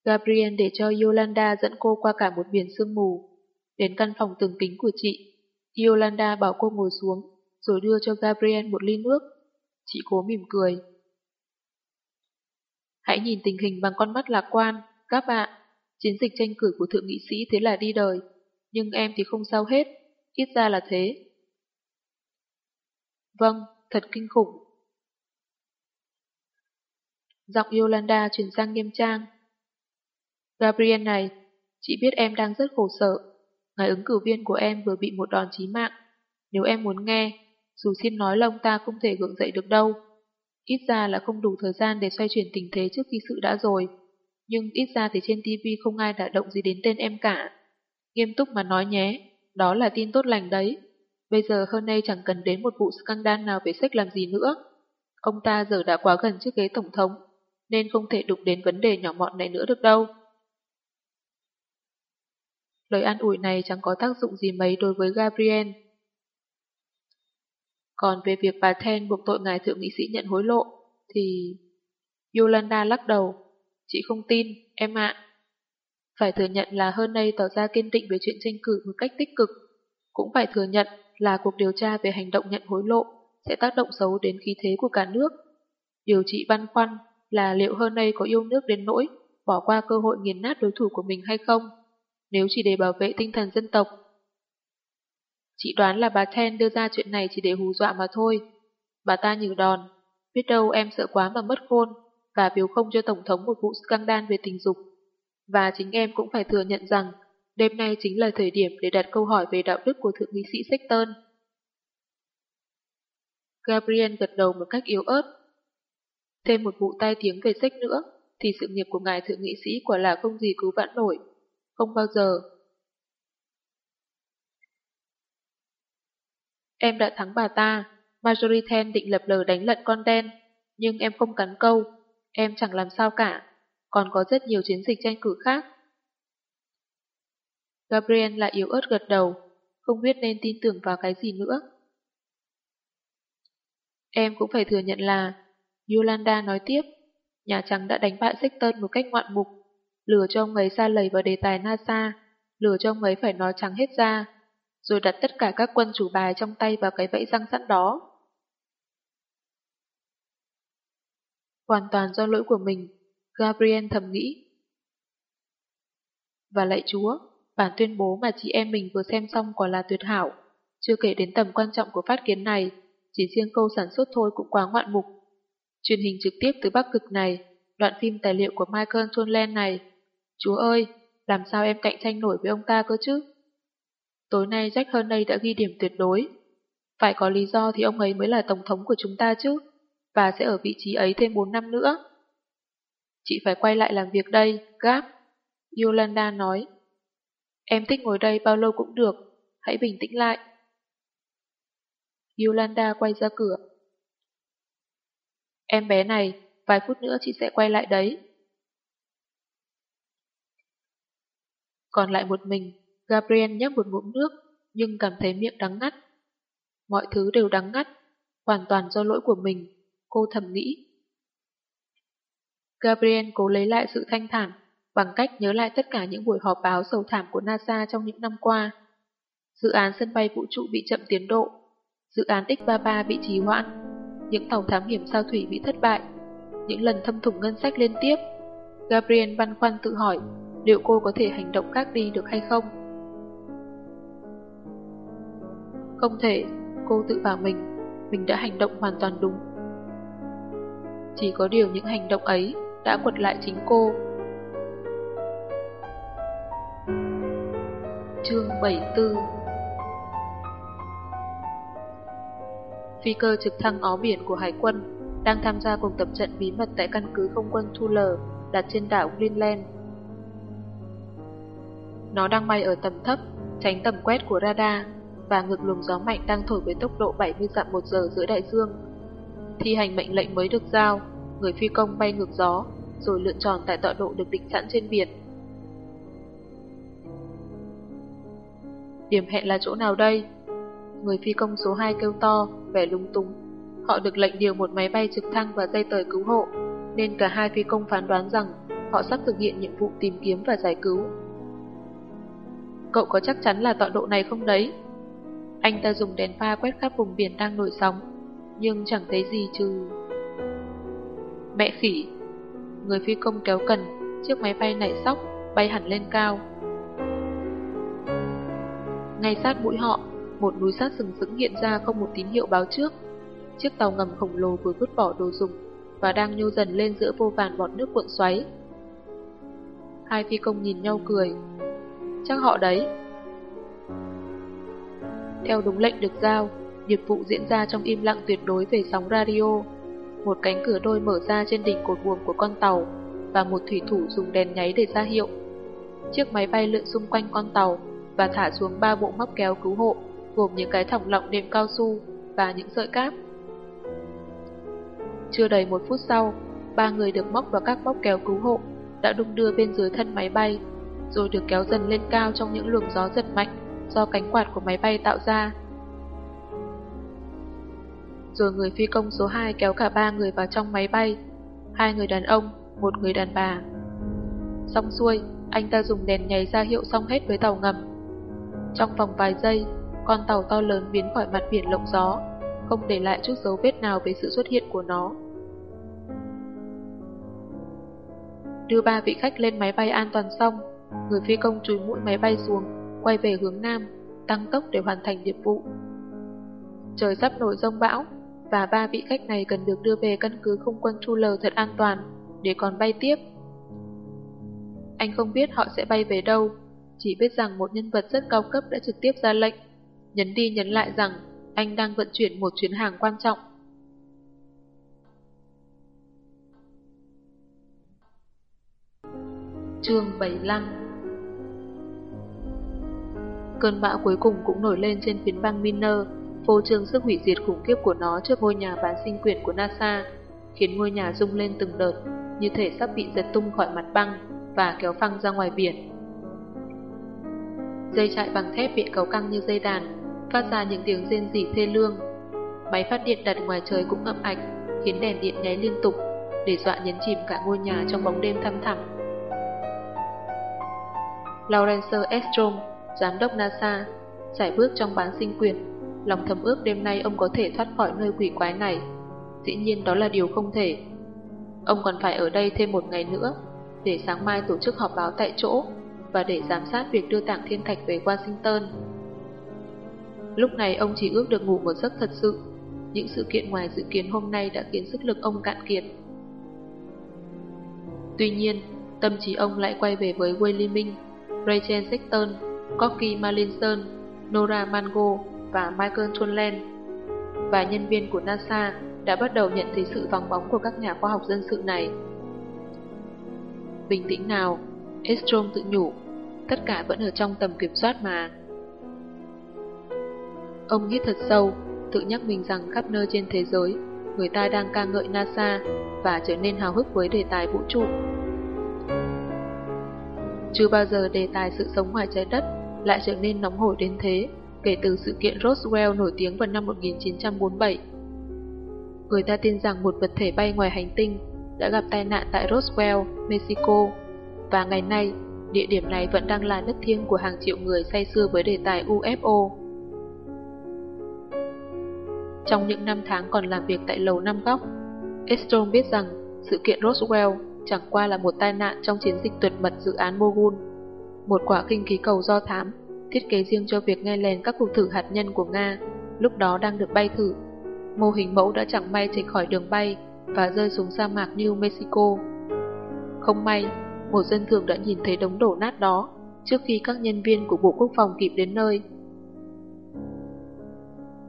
Gabriel để cho Yolanda dẫn cô qua cả một biển sương mù, đến căn phòng tường kính của chị. Yolanda bảo cô ngồi xuống, rồi đưa cho Gabriel một ly nước. Chị cố mỉm cười. Hãy nhìn tình hình bằng con mắt lạc quan, các bạn. Chiến dịch tranh cử của thượng nghị sĩ thế là đi đời, nhưng em thì không sao hết, ít ra là thế. Vâng, thật kinh khủng. Giọng Yolanda chuyển sang nghiêm trang. Gabriel này, chị biết em đang rất khổ sở. Ngài ứng cử viên của em vừa bị một đòn chí mạng. Nếu em muốn nghe, dù xin nói lông ta không thể gượng dậy được đâu. Ít ra là không đủ thời gian để xoay chuyển tình thế trước khi sự đã rồi. Nhưng ít ra thì trên TV không ai đã động gì đến tên em cả. Nghiêm túc mà nói nhé, đó là tin tốt lành đấy. Bây giờ hơn nay chẳng cần đến một vụ scandal nào về sách làm gì nữa. Ông ta giờ đã quá gần chiếc ghế tổng thống, nên không thể đụng đến vấn đề nhỏ mọn này nữa được đâu. Lời an ủi này chẳng có tác dụng gì mấy đối với Gabriel. Còn về việc bà Then buộc tội ngài thượng nghị sĩ nhận hối lộ, thì... Yolanda lắc đầu. Chị không tin, em ạ. Phải thừa nhận là hơn nay tỏ ra kiên định về chuyện tranh cử một cách tích cực. Cũng phải thừa nhận là cuộc điều tra về hành động nhận hối lộ sẽ tác động xấu đến khí thế của cả nước. Điều chị băn khoăn là liệu hơn nay có yêu nước đến nỗi bỏ qua cơ hội nghiền nát đối thủ của mình hay không, nếu chỉ để bảo vệ tinh thần dân tộc. Chị đoán là bà Ten đưa ra chuyện này chỉ để hù dọa mà thôi. Bà ta nhử đòn, biết đâu em sợ quá mà mất khôn, và biếu không cho Tổng thống một vụ scandal về tình dục. Và chính em cũng phải thừa nhận rằng đêm nay chính là thời điểm để đặt câu hỏi về đạo đức của Thượng nghị sĩ Sexton. Gabriel gật đầu một cách yếu ớt. Thêm một vụ tai tiếng về sách nữa, thì sự nghiệp của ngài thượng nghị sĩ quả là không gì cứu vãn nổi. Không bao giờ. Em đã thắng bà ta. Marjorie Ten định lập lờ đánh lận con đen, nhưng em không cắn câu. Em chẳng làm sao cả. Còn có rất nhiều chiến dịch tranh cử khác. Gabriel lại yếu ớt gật đầu, không biết nên tin tưởng vào cái gì nữa. Em cũng phải thừa nhận là, Yolanda nói tiếp, Nhà Trắng đã đánh bại Sexton một cách ngoạn mục, lừa cho ông ấy xa lầy vào đề tài NASA, lừa cho ông ấy phải nói trắng hết ra, rồi đặt tất cả các quân chủ bài trong tay vào cái bẫy răng sẵn đó. Hoàn toàn do lỗi của mình, Gabriel thầm nghĩ. Và lạy Chúa, bản tuyên bố mà chị em mình vừa xem xong quả là tuyệt hảo, chưa kể đến tầm quan trọng của phát kiến này, chỉ riêng câu sản xuất thôi cũng quá ngoạn mục. Truyền hình trực tiếp từ Bắc Cực này, đoạn phim tài liệu của Michael Chonland này. Chúa ơi, làm sao em cạnh tranh nổi với ông ta cơ chứ? Tối nay Jack Hernay đã ghi điểm tuyệt đối. Phải có lý do thì ông ấy mới là tổng thống của chúng ta chứ, và sẽ ở vị trí ấy thêm 4 năm nữa. Chị phải quay lại làm việc đây, Gap. Yolanda nói. Em thích ngồi đây bao lâu cũng được, hãy bình tĩnh lại. Yolanda quay ra cửa. Em bé này, vài phút nữa chị sẽ quay lại đấy. Còn lại một mình, Gabriel nhấp một ngụm nước, nhưng cảm thấy miệng đắng ngắt. Mọi thứ đều đắng ngắt, hoàn toàn do lỗi của mình, cô thầm nghĩ. Gabriel cố lấy lại sự thanh thản bằng cách nhớ lại tất cả những buổi họp báo sầu thảm của NASA trong những năm qua. Dự án sân bay vũ trụ bị chậm tiến độ, dự án X-33 bị trì hoãn, những tàu thám hiểm sao thủy bị thất bại, những lần thâm thủng ngân sách liên tiếp. Gabriel băn khoăn tự hỏi liệu cô có thể hành động khác đi được hay không. Không thể, cô tự bảo mình, mình đã hành động hoàn toàn đúng. Chỉ có điều những hành động ấy đã quật lại chính cô. Chương 74 Phi cơ trực thăng ó biển của Hải quân đang tham gia cuộc tập trận bí mật tại căn cứ không quân Thule đặt trên đảo Greenland. Nó đang bay ở tầm thấp, tránh tầm quét của radar và ngược luồng gió mạnh đang thổi với tốc độ 70 dặm một giờ giữa đại dương. Thi hành mệnh lệnh mới được giao, người phi công bay ngược gió, rồi lượn tròn tại tọa độ được định sẵn trên biển. Điểm hẹn là chỗ nào đây? Người phi công số 2 kêu to, vẻ lung túng. Họ được lệnh điều một máy bay trực thăng và dây tời cứu hộ, nên cả hai phi công phán đoán rằng họ sắp thực hiện nhiệm vụ tìm kiếm và giải cứu. Cậu có chắc chắn là tọa độ này không đấy? Anh ta dùng đèn pha quét khắp vùng biển đang nổi sóng, nhưng chẳng thấy gì trừ... Mẹ khỉ! Người phi công kéo cần, chiếc máy bay nảy sóc, bay hẳn lên cao. Ngay sát mũi họ, một núi sát sừng sững hiện ra không một tín hiệu báo trước. Chiếc tàu ngầm khổng lồ vừa vứt bỏ đồ dùng và đang nhô dần lên giữa vô vàn bọt nước cuộn xoáy. Hai phi công nhìn nhau cười. Chắc họ đấy. Theo đúng lệnh được giao, nghiệp vụ diễn ra trong im lặng tuyệt đối về sóng radio. Một cánh cửa đôi mở ra trên đỉnh cột buồm của con tàu và một thủy thủ dùng đèn nháy để ra hiệu. Chiếc máy bay lượn xung quanh con tàu và thả xuống ba bộ móc kéo cứu hộ, gồm những cái thòng lọng đệm cao su và những sợi cáp. Chưa đầy một phút sau, ba người được móc vào các móc kéo cứu hộ đã đung đưa bên dưới thân máy bay, rồi được kéo dần lên cao trong những luồng gió giật mạnh do cánh quạt của máy bay tạo ra. Rồi người phi công số 2 kéo cả ba người vào trong máy bay, hai người đàn ông, một người đàn bà. Xong xuôi, anh ta dùng đèn nháy ra hiệu xong hết với tàu ngầm. Trong vòng vài giây, con tàu to lớn biến khỏi mặt biển lộng gió, không để lại chút dấu vết nào về sự xuất hiện của nó. Đưa ba vị khách lên máy bay an toàn xong, người phi công chùi mũi máy bay xuống, quay về hướng Nam, tăng tốc để hoàn thành nhiệm vụ. Trời sắp nổi rông bão, và ba vị khách này cần được đưa về căn cứ không quân Chu Lờ thật an toàn, để còn bay tiếp. Anh không biết họ sẽ bay về đâu, chỉ biết rằng một nhân vật rất cao cấp đã trực tiếp ra lệnh, nhấn đi nhấn lại rằng anh đang vận chuyển một chuyến hàng quan trọng. Chương 75 Cơn bão cuối cùng cũng nổi lên trên phiến băng Miner, phô trương sức hủy diệt khủng khiếp của nó trước ngôi nhà bán sinh quyển của NASA, khiến ngôi nhà rung lên từng đợt, như thể sắp bị giật tung khỏi mặt băng và kéo phăng ra ngoài biển. Dây chạy bằng thép bị cấu căng như dây đàn, phát ra những tiếng rên rỉ thê lương. Máy phát điện đặt ngoài trời cũng ngậm ạch, khiến đèn điện nháy liên tục, để dọa nhấn chìm cả ngôi nhà trong bóng đêm thăm thẳm. Lawrence Estrom, giám đốc NASA, giải bước trong bán sinh quyền, lòng thầm ước đêm nay ông có thể thoát khỏi nơi quỷ quái này. Dĩ nhiên đó là điều không thể. Ông còn phải ở đây thêm một ngày nữa, để sáng mai tổ chức họp báo tại chỗ và để giám sát việc đưa tảng thiên thạch về Washington. Lúc này ông chỉ ước được ngủ một giấc thật sự. Những sự kiện ngoài dự kiến hôm nay đã khiến sức lực ông cạn kiệt. Tuy nhiên, tâm trí ông lại quay về với Willie Minh, Rachel Sexton, Corky Malinson, Nora Mango và Michael Tonland. Và nhân viên của NASA đã bắt đầu nhận thấy sự vắng bóng của các nhà khoa học dân sự này. Bình tĩnh nào, Estrom tự nhủ, tất cả vẫn ở trong tầm kiểm soát mà. Ông hít thật sâu, tự nhắc mình rằng khắp nơi trên thế giới, người ta đang ca ngợi NASA và trở nên hào hức với đề tài vũ trụ. Chưa bao giờ đề tài sự sống ngoài trái đất lại trở nên nóng hổi đến thế kể từ sự kiện Roswell nổi tiếng vào năm 1947. Người ta tin rằng một vật thể bay ngoài hành tinh đã gặp tai nạn tại Roswell, Mexico, và ngày nay địa điểm này vẫn đang là đất thiêng của hàng triệu người say sưa với đề tài UFO. Trong những năm tháng còn làm việc tại lầu Năm Góc, Estrom biết rằng sự kiện Roswell chẳng qua là một tai nạn trong chiến dịch tuyệt mật dự án Mogul, một quả kinh khí cầu do thám, thiết kế riêng cho việc nghe lén các cuộc thử hạt nhân của Nga, lúc đó đang được bay thử. Mô hình mẫu đã chẳng may chạy khỏi đường bay và rơi xuống sa mạc New Mexico. Không may, một dân thường đã nhìn thấy đống đổ nát đó trước khi các nhân viên của Bộ Quốc phòng kịp đến nơi.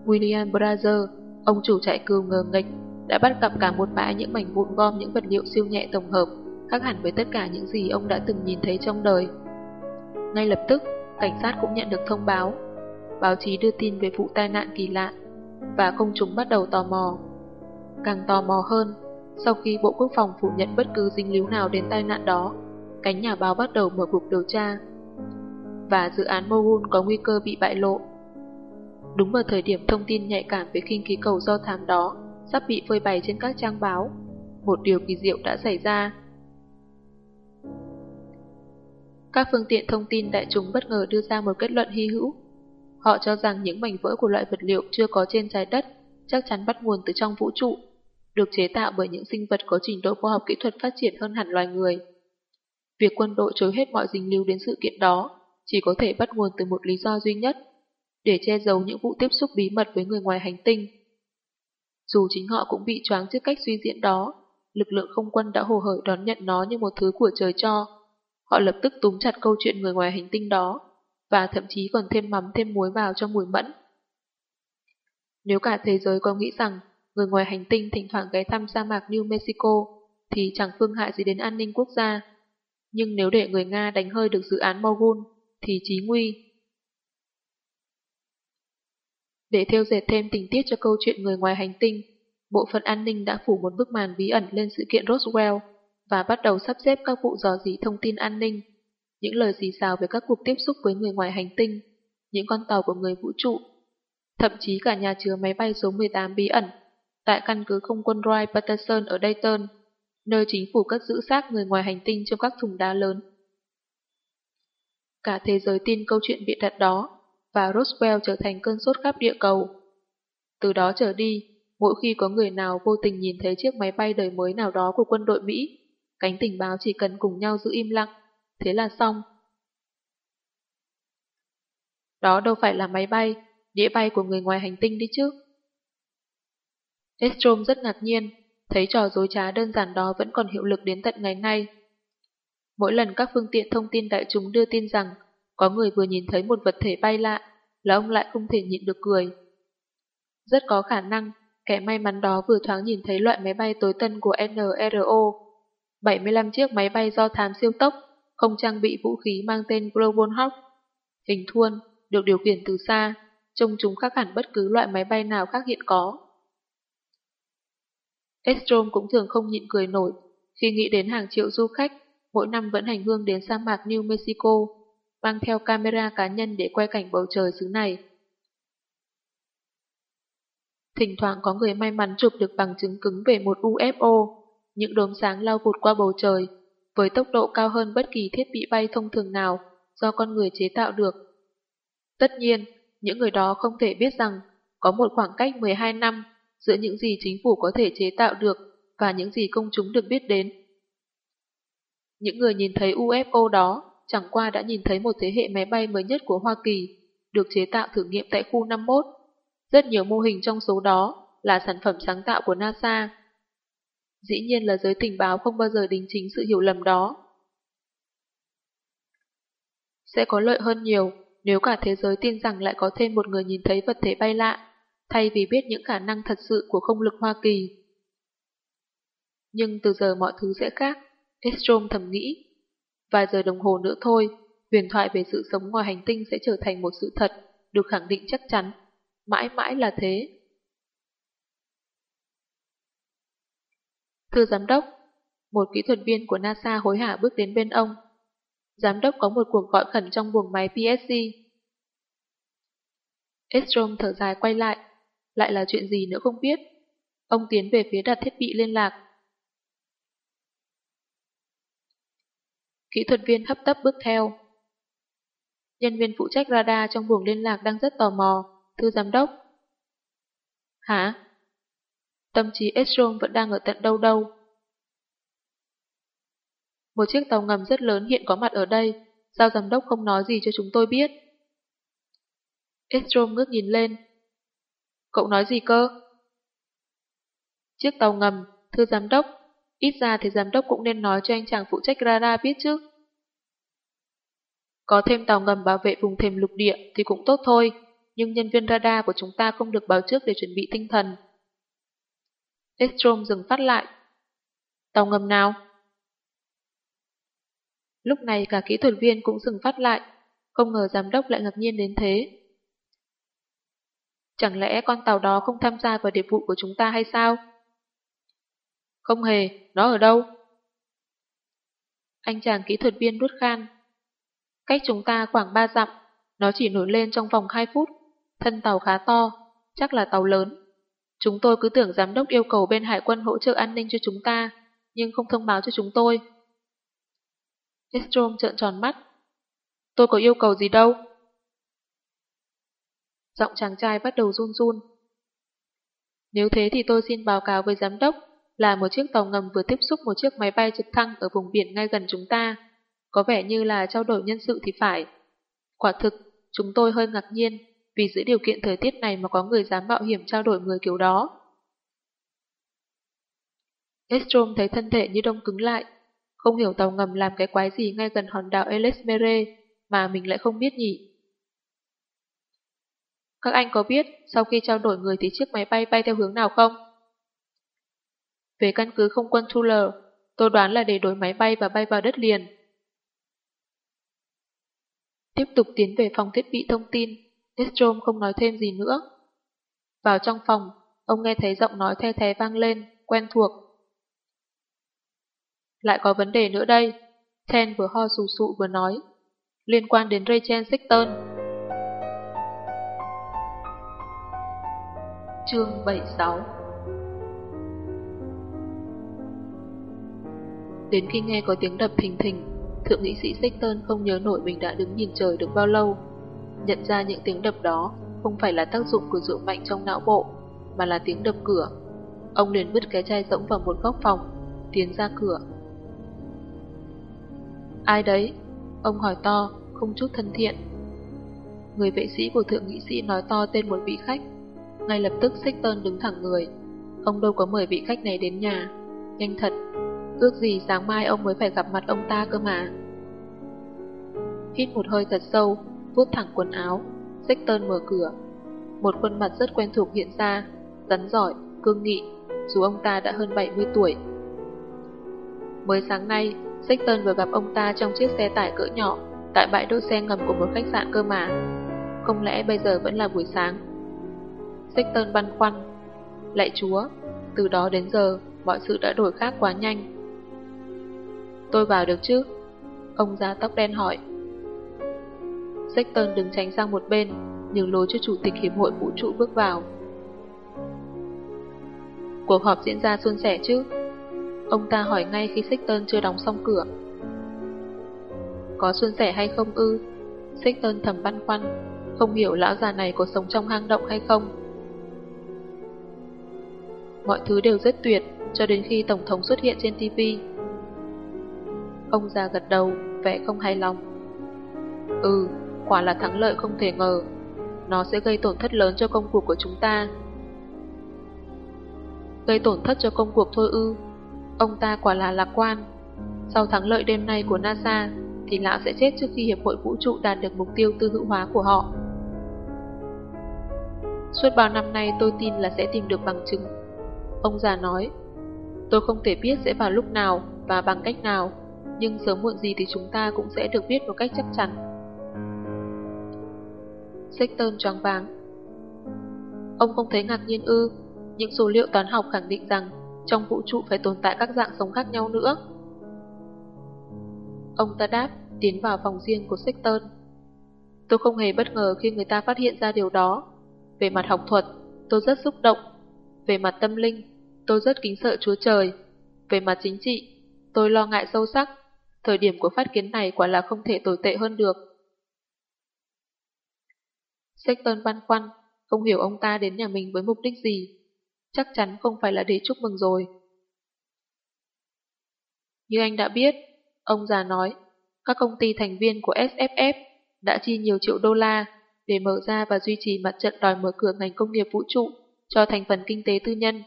William Brazier, ông chủ trại cừu ngờ nghịch, đã bắt gặp cả một bãi những mảnh vụn gom những vật liệu siêu nhẹ tổng hợp, khác hẳn với tất cả những gì ông đã từng nhìn thấy trong đời. Ngay lập tức, cảnh sát cũng nhận được thông báo. Báo chí đưa tin về vụ tai nạn kỳ lạ, và công chúng bắt đầu tò mò. Càng tò mò hơn, sau khi Bộ Quốc phòng phủ nhận bất cứ dính líu nào đến tai nạn đó, cánh nhà báo bắt đầu mở cuộc điều tra. Và dự án Mogun có nguy cơ bị bại lộ. Đúng vào thời điểm thông tin nhạy cảm về khinh khí cầu do thám đó sắp bị phơi bày trên các trang báo, một điều kỳ diệu đã xảy ra. Các phương tiện thông tin đại chúng bất ngờ đưa ra một kết luận hy hữu. Họ cho rằng những mảnh vỡ của loại vật liệu chưa có trên trái đất chắc chắn bắt nguồn từ trong vũ trụ, được chế tạo bởi những sinh vật có trình độ khoa học kỹ thuật phát triển hơn hẳn loài người. Việc quân đội chối hết mọi dính líu đến sự kiện đó chỉ có thể bắt nguồn từ một lý do duy nhất, để che giấu những vụ tiếp xúc bí mật với người ngoài hành tinh. Dù chính họ cũng bị choáng trước cách suy diễn đó, lực lượng không quân đã hồ hởi đón nhận nó như một thứ của trời cho. Họ lập tức túm chặt câu chuyện người ngoài hành tinh đó, và thậm chí còn thêm mắm thêm muối vào cho mùi mẫn. Nếu cả thế giới có nghĩ rằng người ngoài hành tinh thỉnh thoảng ghé thăm sa mạc New Mexico, thì chẳng phương hại gì đến an ninh quốc gia. Nhưng nếu để người Nga đánh hơi được dự án Mogun, thì chí nguy. Để theo dệt thêm tình tiết cho câu chuyện người ngoài hành tinh, bộ phận an ninh đã phủ một bức màn bí ẩn lên sự kiện Roswell và bắt đầu sắp xếp các vụ dò dỉ thông tin an ninh, những lời xì xào về các cuộc tiếp xúc với người ngoài hành tinh, những con tàu của người vũ trụ, thậm chí cả nhà chứa máy bay số 18 bí ẩn tại căn cứ không quân Roy Patterson ở Dayton, nơi chính phủ cất giữ xác người ngoài hành tinh trong các thùng đá lớn. Cả thế giới tin câu chuyện bịa đặt đó và Roswell trở thành cơn sốt khắp địa cầu. Từ đó trở đi, mỗi khi có người nào vô tình nhìn thấy chiếc máy bay đời mới nào đó của quân đội Mỹ, cánh tình báo chỉ cần cùng nhau giữ im lặng, thế là xong. Đó đâu phải là máy bay, đĩa bay của người ngoài hành tinh đi chứ. Estrom rất ngạc nhiên, thấy trò dối trá đơn giản đó vẫn còn hiệu lực đến tận ngày nay. Mỗi lần các phương tiện thông tin đại chúng đưa tin rằng có người vừa nhìn thấy một vật thể bay lạ, là ông lại không thể nhịn được cười. Rất có khả năng, kẻ may mắn đó vừa thoáng nhìn thấy loại máy bay tối tân của NRO, 75 chiếc máy bay do thám siêu tốc, không trang bị vũ khí mang tên Global Hawk. Hình thuôn, được điều khiển từ xa, trông chúng khác hẳn bất cứ loại máy bay nào khác hiện có. Estrom cũng thường không nhịn cười nổi khi nghĩ đến hàng triệu du khách mỗi năm vẫn hành hương đến sa mạc New Mexico, mang theo camera cá nhân để quay cảnh bầu trời xứ này. Thỉnh thoảng có người may mắn chụp được bằng chứng cứng về một UFO, những đốm sáng lao vụt qua bầu trời, với tốc độ cao hơn bất kỳ thiết bị bay thông thường nào do con người chế tạo được. Tất nhiên, những người đó không thể biết rằng có một khoảng cách 12 năm giữa những gì chính phủ có thể chế tạo được và những gì công chúng được biết đến. Những người nhìn thấy UFO đó chẳng qua đã nhìn thấy một thế hệ máy bay mới nhất của Hoa Kỳ, được chế tạo thử nghiệm tại khu 51. Rất nhiều mô hình trong số đó là sản phẩm sáng tạo của NASA. Dĩ nhiên là giới tình báo không bao giờ đính chính sự hiểu lầm đó. Sẽ có lợi hơn nhiều nếu cả thế giới tin rằng lại có thêm một người nhìn thấy vật thể bay lạ, thay vì biết những khả năng thật sự của không lực Hoa Kỳ. Nhưng từ giờ mọi thứ sẽ khác, Estrom thầm nghĩ. Vài giờ đồng hồ nữa thôi, huyền thoại về sự sống ngoài hành tinh sẽ trở thành một sự thật, được khẳng định chắc chắn. Mãi mãi là thế. Thưa giám đốc, một kỹ thuật viên của NASA hối hả bước đến bên ông. Giám đốc có một cuộc gọi khẩn trong buồng máy PSC. Estrom thở dài quay lại, lại là chuyện gì nữa không biết. Ông tiến về phía đặt thiết bị liên lạc. Kỹ thuật viên hấp tấp bước theo. Nhân viên phụ trách radar trong buồng liên lạc đang rất tò mò, thưa giám đốc. Hả? Tâm trí Estrom vẫn đang ở tận đâu đâu. Một chiếc tàu ngầm rất lớn hiện có mặt ở đây, sao giám đốc không nói gì cho chúng tôi biết? Estrom ngước nhìn lên. Cậu nói gì cơ? Chiếc tàu ngầm, thưa giám đốc, ít ra thì giám đốc cũng nên nói cho anh chàng phụ trách radar biết chứ. Có thêm tàu ngầm bảo vệ vùng thềm lục địa thì cũng tốt thôi, nhưng nhân viên radar của chúng ta không được báo trước để chuẩn bị tinh thần. Estrom dừng phát lại. Tàu ngầm nào? Lúc này cả kỹ thuật viên cũng dừng phát lại, không ngờ giám đốc lại ngạc nhiên đến thế. Chẳng lẽ con tàu đó không tham gia vào điệp vụ của chúng ta hay sao? Không hề, nó ở đâu? Anh chàng kỹ thuật viên đút khan. Cách chúng ta khoảng 3 dặm, nó chỉ nổi lên trong vòng 2 phút. Thân tàu khá to, chắc là tàu lớn. Chúng tôi cứ tưởng giám đốc yêu cầu bên hải quân hỗ trợ an ninh cho chúng ta, nhưng không thông báo cho chúng tôi. Estrom trợn tròn mắt. Tôi có yêu cầu gì đâu. Giọng chàng trai bắt đầu run run. Nếu thế thì tôi xin báo cáo với giám đốc là một chiếc tàu ngầm vừa tiếp xúc một chiếc máy bay trực thăng ở vùng biển ngay gần chúng ta. Có vẻ như là trao đổi nhân sự thì phải. Quả thực, chúng tôi hơi ngạc nhiên vì giữa điều kiện thời tiết này mà có người dám mạo hiểm trao đổi người kiểu đó. Estrom thấy thân thể như đông cứng lại, không hiểu tàu ngầm làm cái quái gì ngay gần hòn đảo Elesmere mà mình lại không biết nhỉ. Các anh có biết sau khi trao đổi người thì chiếc máy bay bay theo hướng nào không? Về căn cứ không quân Tuller, tôi đoán là để đổi máy bay và bay vào đất liền. Tiếp tục tiến về phòng thiết bị thông tin, Estrom không nói thêm gì nữa. Vào trong phòng, ông nghe thấy giọng nói the thế vang lên, quen thuộc. Lại có vấn đề nữa đây, Ten vừa ho sù sụ vừa nói, liên quan đến Rachel Sexton. Chương 76 Đến khi nghe có tiếng đập thình thình, thượng nghị sĩ Sexton không nhớ nổi mình đã đứng nhìn trời được bao lâu. Nhận ra những tiếng đập đó không phải là tác dụng của rượu mạnh trong não bộ, mà là tiếng đập cửa. Ông liền vứt cái chai rỗng vào một góc phòng, tiến ra cửa. Ai đấy? Ông hỏi to, không chút thân thiện. Người vệ sĩ của thượng nghị sĩ nói to tên một vị khách. Ngay lập tức Sexton đứng thẳng người. Ông đâu có mời vị khách này đến nhà. Nhanh thật, ước gì sáng mai ông mới phải gặp mặt ông ta cơ mà. Hít một hơi thật sâu, vuốt thẳng quần áo, Sexton mở cửa. Một khuôn mặt rất quen thuộc hiện ra, rắn giỏi, cương nghị, dù ông ta đã hơn 70 tuổi. Mới sáng nay, Sexton vừa gặp ông ta trong chiếc xe tải cỡ nhỏ tại bãi đỗ xe ngầm của một khách sạn cơ mà. Không lẽ bây giờ vẫn là buổi sáng? Sexton băn khoăn. Lạy chúa, từ đó đến giờ, mọi sự đã đổi khác quá nhanh. Tôi vào được chứ? Ông già tóc đen hỏi. Sexton đứng tránh sang một bên, nhường lối cho chủ tịch hiệp hội vũ trụ bước vào. Cuộc họp diễn ra suôn sẻ chứ? Ông ta hỏi ngay khi Sexton chưa đóng xong cửa. Có suôn sẻ hay không ư? Sexton thầm băn khoăn, không hiểu lão già này có sống trong hang động hay không. Mọi thứ đều rất tuyệt, cho đến khi Tổng thống xuất hiện trên TV. Ông già gật đầu, vẻ không hài lòng. Ừ, quả là thắng lợi không thể ngờ. Nó sẽ gây tổn thất lớn cho công cuộc của chúng ta. Gây tổn thất cho công cuộc thôi ư. Ông ta quả là lạc quan. Sau thắng lợi đêm nay của NASA, thì lão sẽ chết trước khi Hiệp hội Vũ trụ đạt được mục tiêu tư hữu hóa của họ. Suốt bao năm nay tôi tin là sẽ tìm được bằng chứng. Ông già nói, tôi không thể biết sẽ vào lúc nào và bằng cách nào, nhưng sớm muộn gì thì chúng ta cũng sẽ được biết một cách chắc chắn. Sexton choáng váng. Ông không thấy ngạc nhiên ư, những số liệu toán học khẳng định rằng trong vũ trụ phải tồn tại các dạng sống khác nhau nữa. Ông ta đáp, tiến vào phòng riêng của Sexton. Tôi không hề bất ngờ khi người ta phát hiện ra điều đó. Về mặt học thuật, tôi rất xúc động. Về mặt tâm linh, tôi rất kính sợ Chúa Trời. Về mặt chính trị, tôi lo ngại sâu sắc. Thời điểm của phát kiến này quả là không thể tồi tệ hơn được. Sexton băn khoăn, không hiểu ông ta đến nhà mình với mục đích gì. Chắc chắn không phải là để chúc mừng rồi. Như anh đã biết, ông già nói, các công ty thành viên của SFF đã chi nhiều triệu đô la để mở ra và duy trì mặt trận đòi mở cửa ngành công nghiệp vũ trụ cho thành phần kinh tế tư nhân.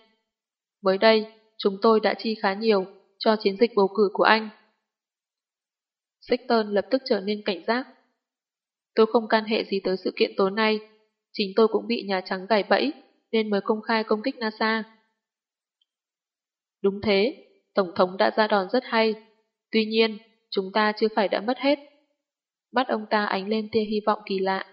Mới đây, chúng tôi đã chi khá nhiều cho chiến dịch bầu cử của anh. Sexton lập tức trở nên cảnh giác. Tôi không can hệ gì tới sự kiện tối nay, chính tôi cũng bị Nhà Trắng gài bẫy nên mới công khai công kích NASA. Đúng thế, Tổng thống đã ra đòn rất hay. Tuy nhiên, chúng ta chưa phải đã mất hết. bắt ông ta ánh lên tia hy vọng kỳ lạ.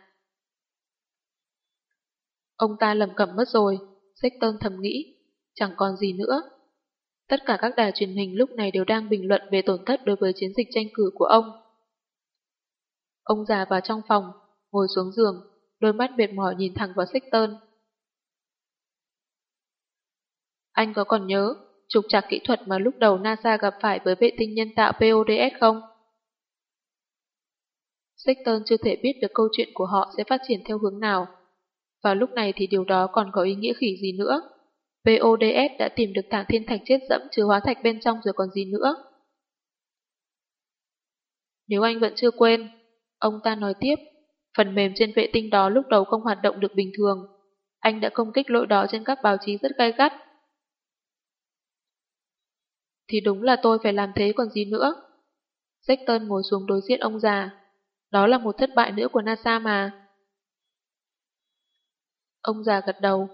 Ông ta lầm cẩm mất rồi, Sexton thầm nghĩ, chẳng còn gì nữa. Tất cả các đài truyền hình lúc này đều đang bình luận về tổn thất đối với chiến dịch tranh cử của ông. Ông già vào trong phòng, ngồi xuống giường, đôi mắt mệt mỏi nhìn thẳng vào Sexton. Anh có còn nhớ trục trặc kỹ thuật mà lúc đầu NASA gặp phải với vệ tinh nhân tạo PODS không? Sexton chưa thể biết được câu chuyện của họ sẽ phát triển theo hướng nào. Và lúc này thì điều đó còn có ý nghĩa khỉ gì nữa. PODS đã tìm được tảng thiên thạch chết dẫm chứa hóa thạch bên trong rồi còn gì nữa. Nếu anh vẫn chưa quên, ông ta nói tiếp, phần mềm trên vệ tinh đó lúc đầu không hoạt động được bình thường. Anh đã công kích lỗi đó trên các báo chí rất gay gắt. Thì đúng là tôi phải làm thế còn gì nữa. Sexton ngồi xuống đối diện ông già. Đó là một thất bại nữa của NASA mà. Ông già gật đầu.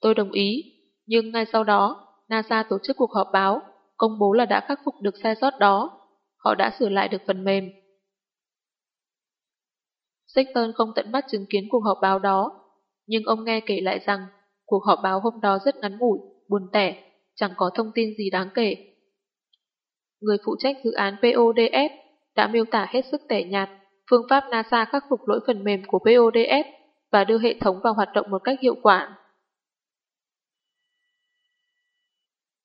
Tôi đồng ý, nhưng ngay sau đó, NASA tổ chức cuộc họp báo, công bố là đã khắc phục được sai sót đó. Họ đã sửa lại được phần mềm. Sexton không tận mắt chứng kiến cuộc họp báo đó, nhưng ông nghe kể lại rằng cuộc họp báo hôm đó rất ngắn ngủi, buồn tẻ, chẳng có thông tin gì đáng kể. Người phụ trách dự án PODS đã miêu tả hết sức tẻ nhạt phương pháp NASA khắc phục lỗi phần mềm của PODS và đưa hệ thống vào hoạt động một cách hiệu quả.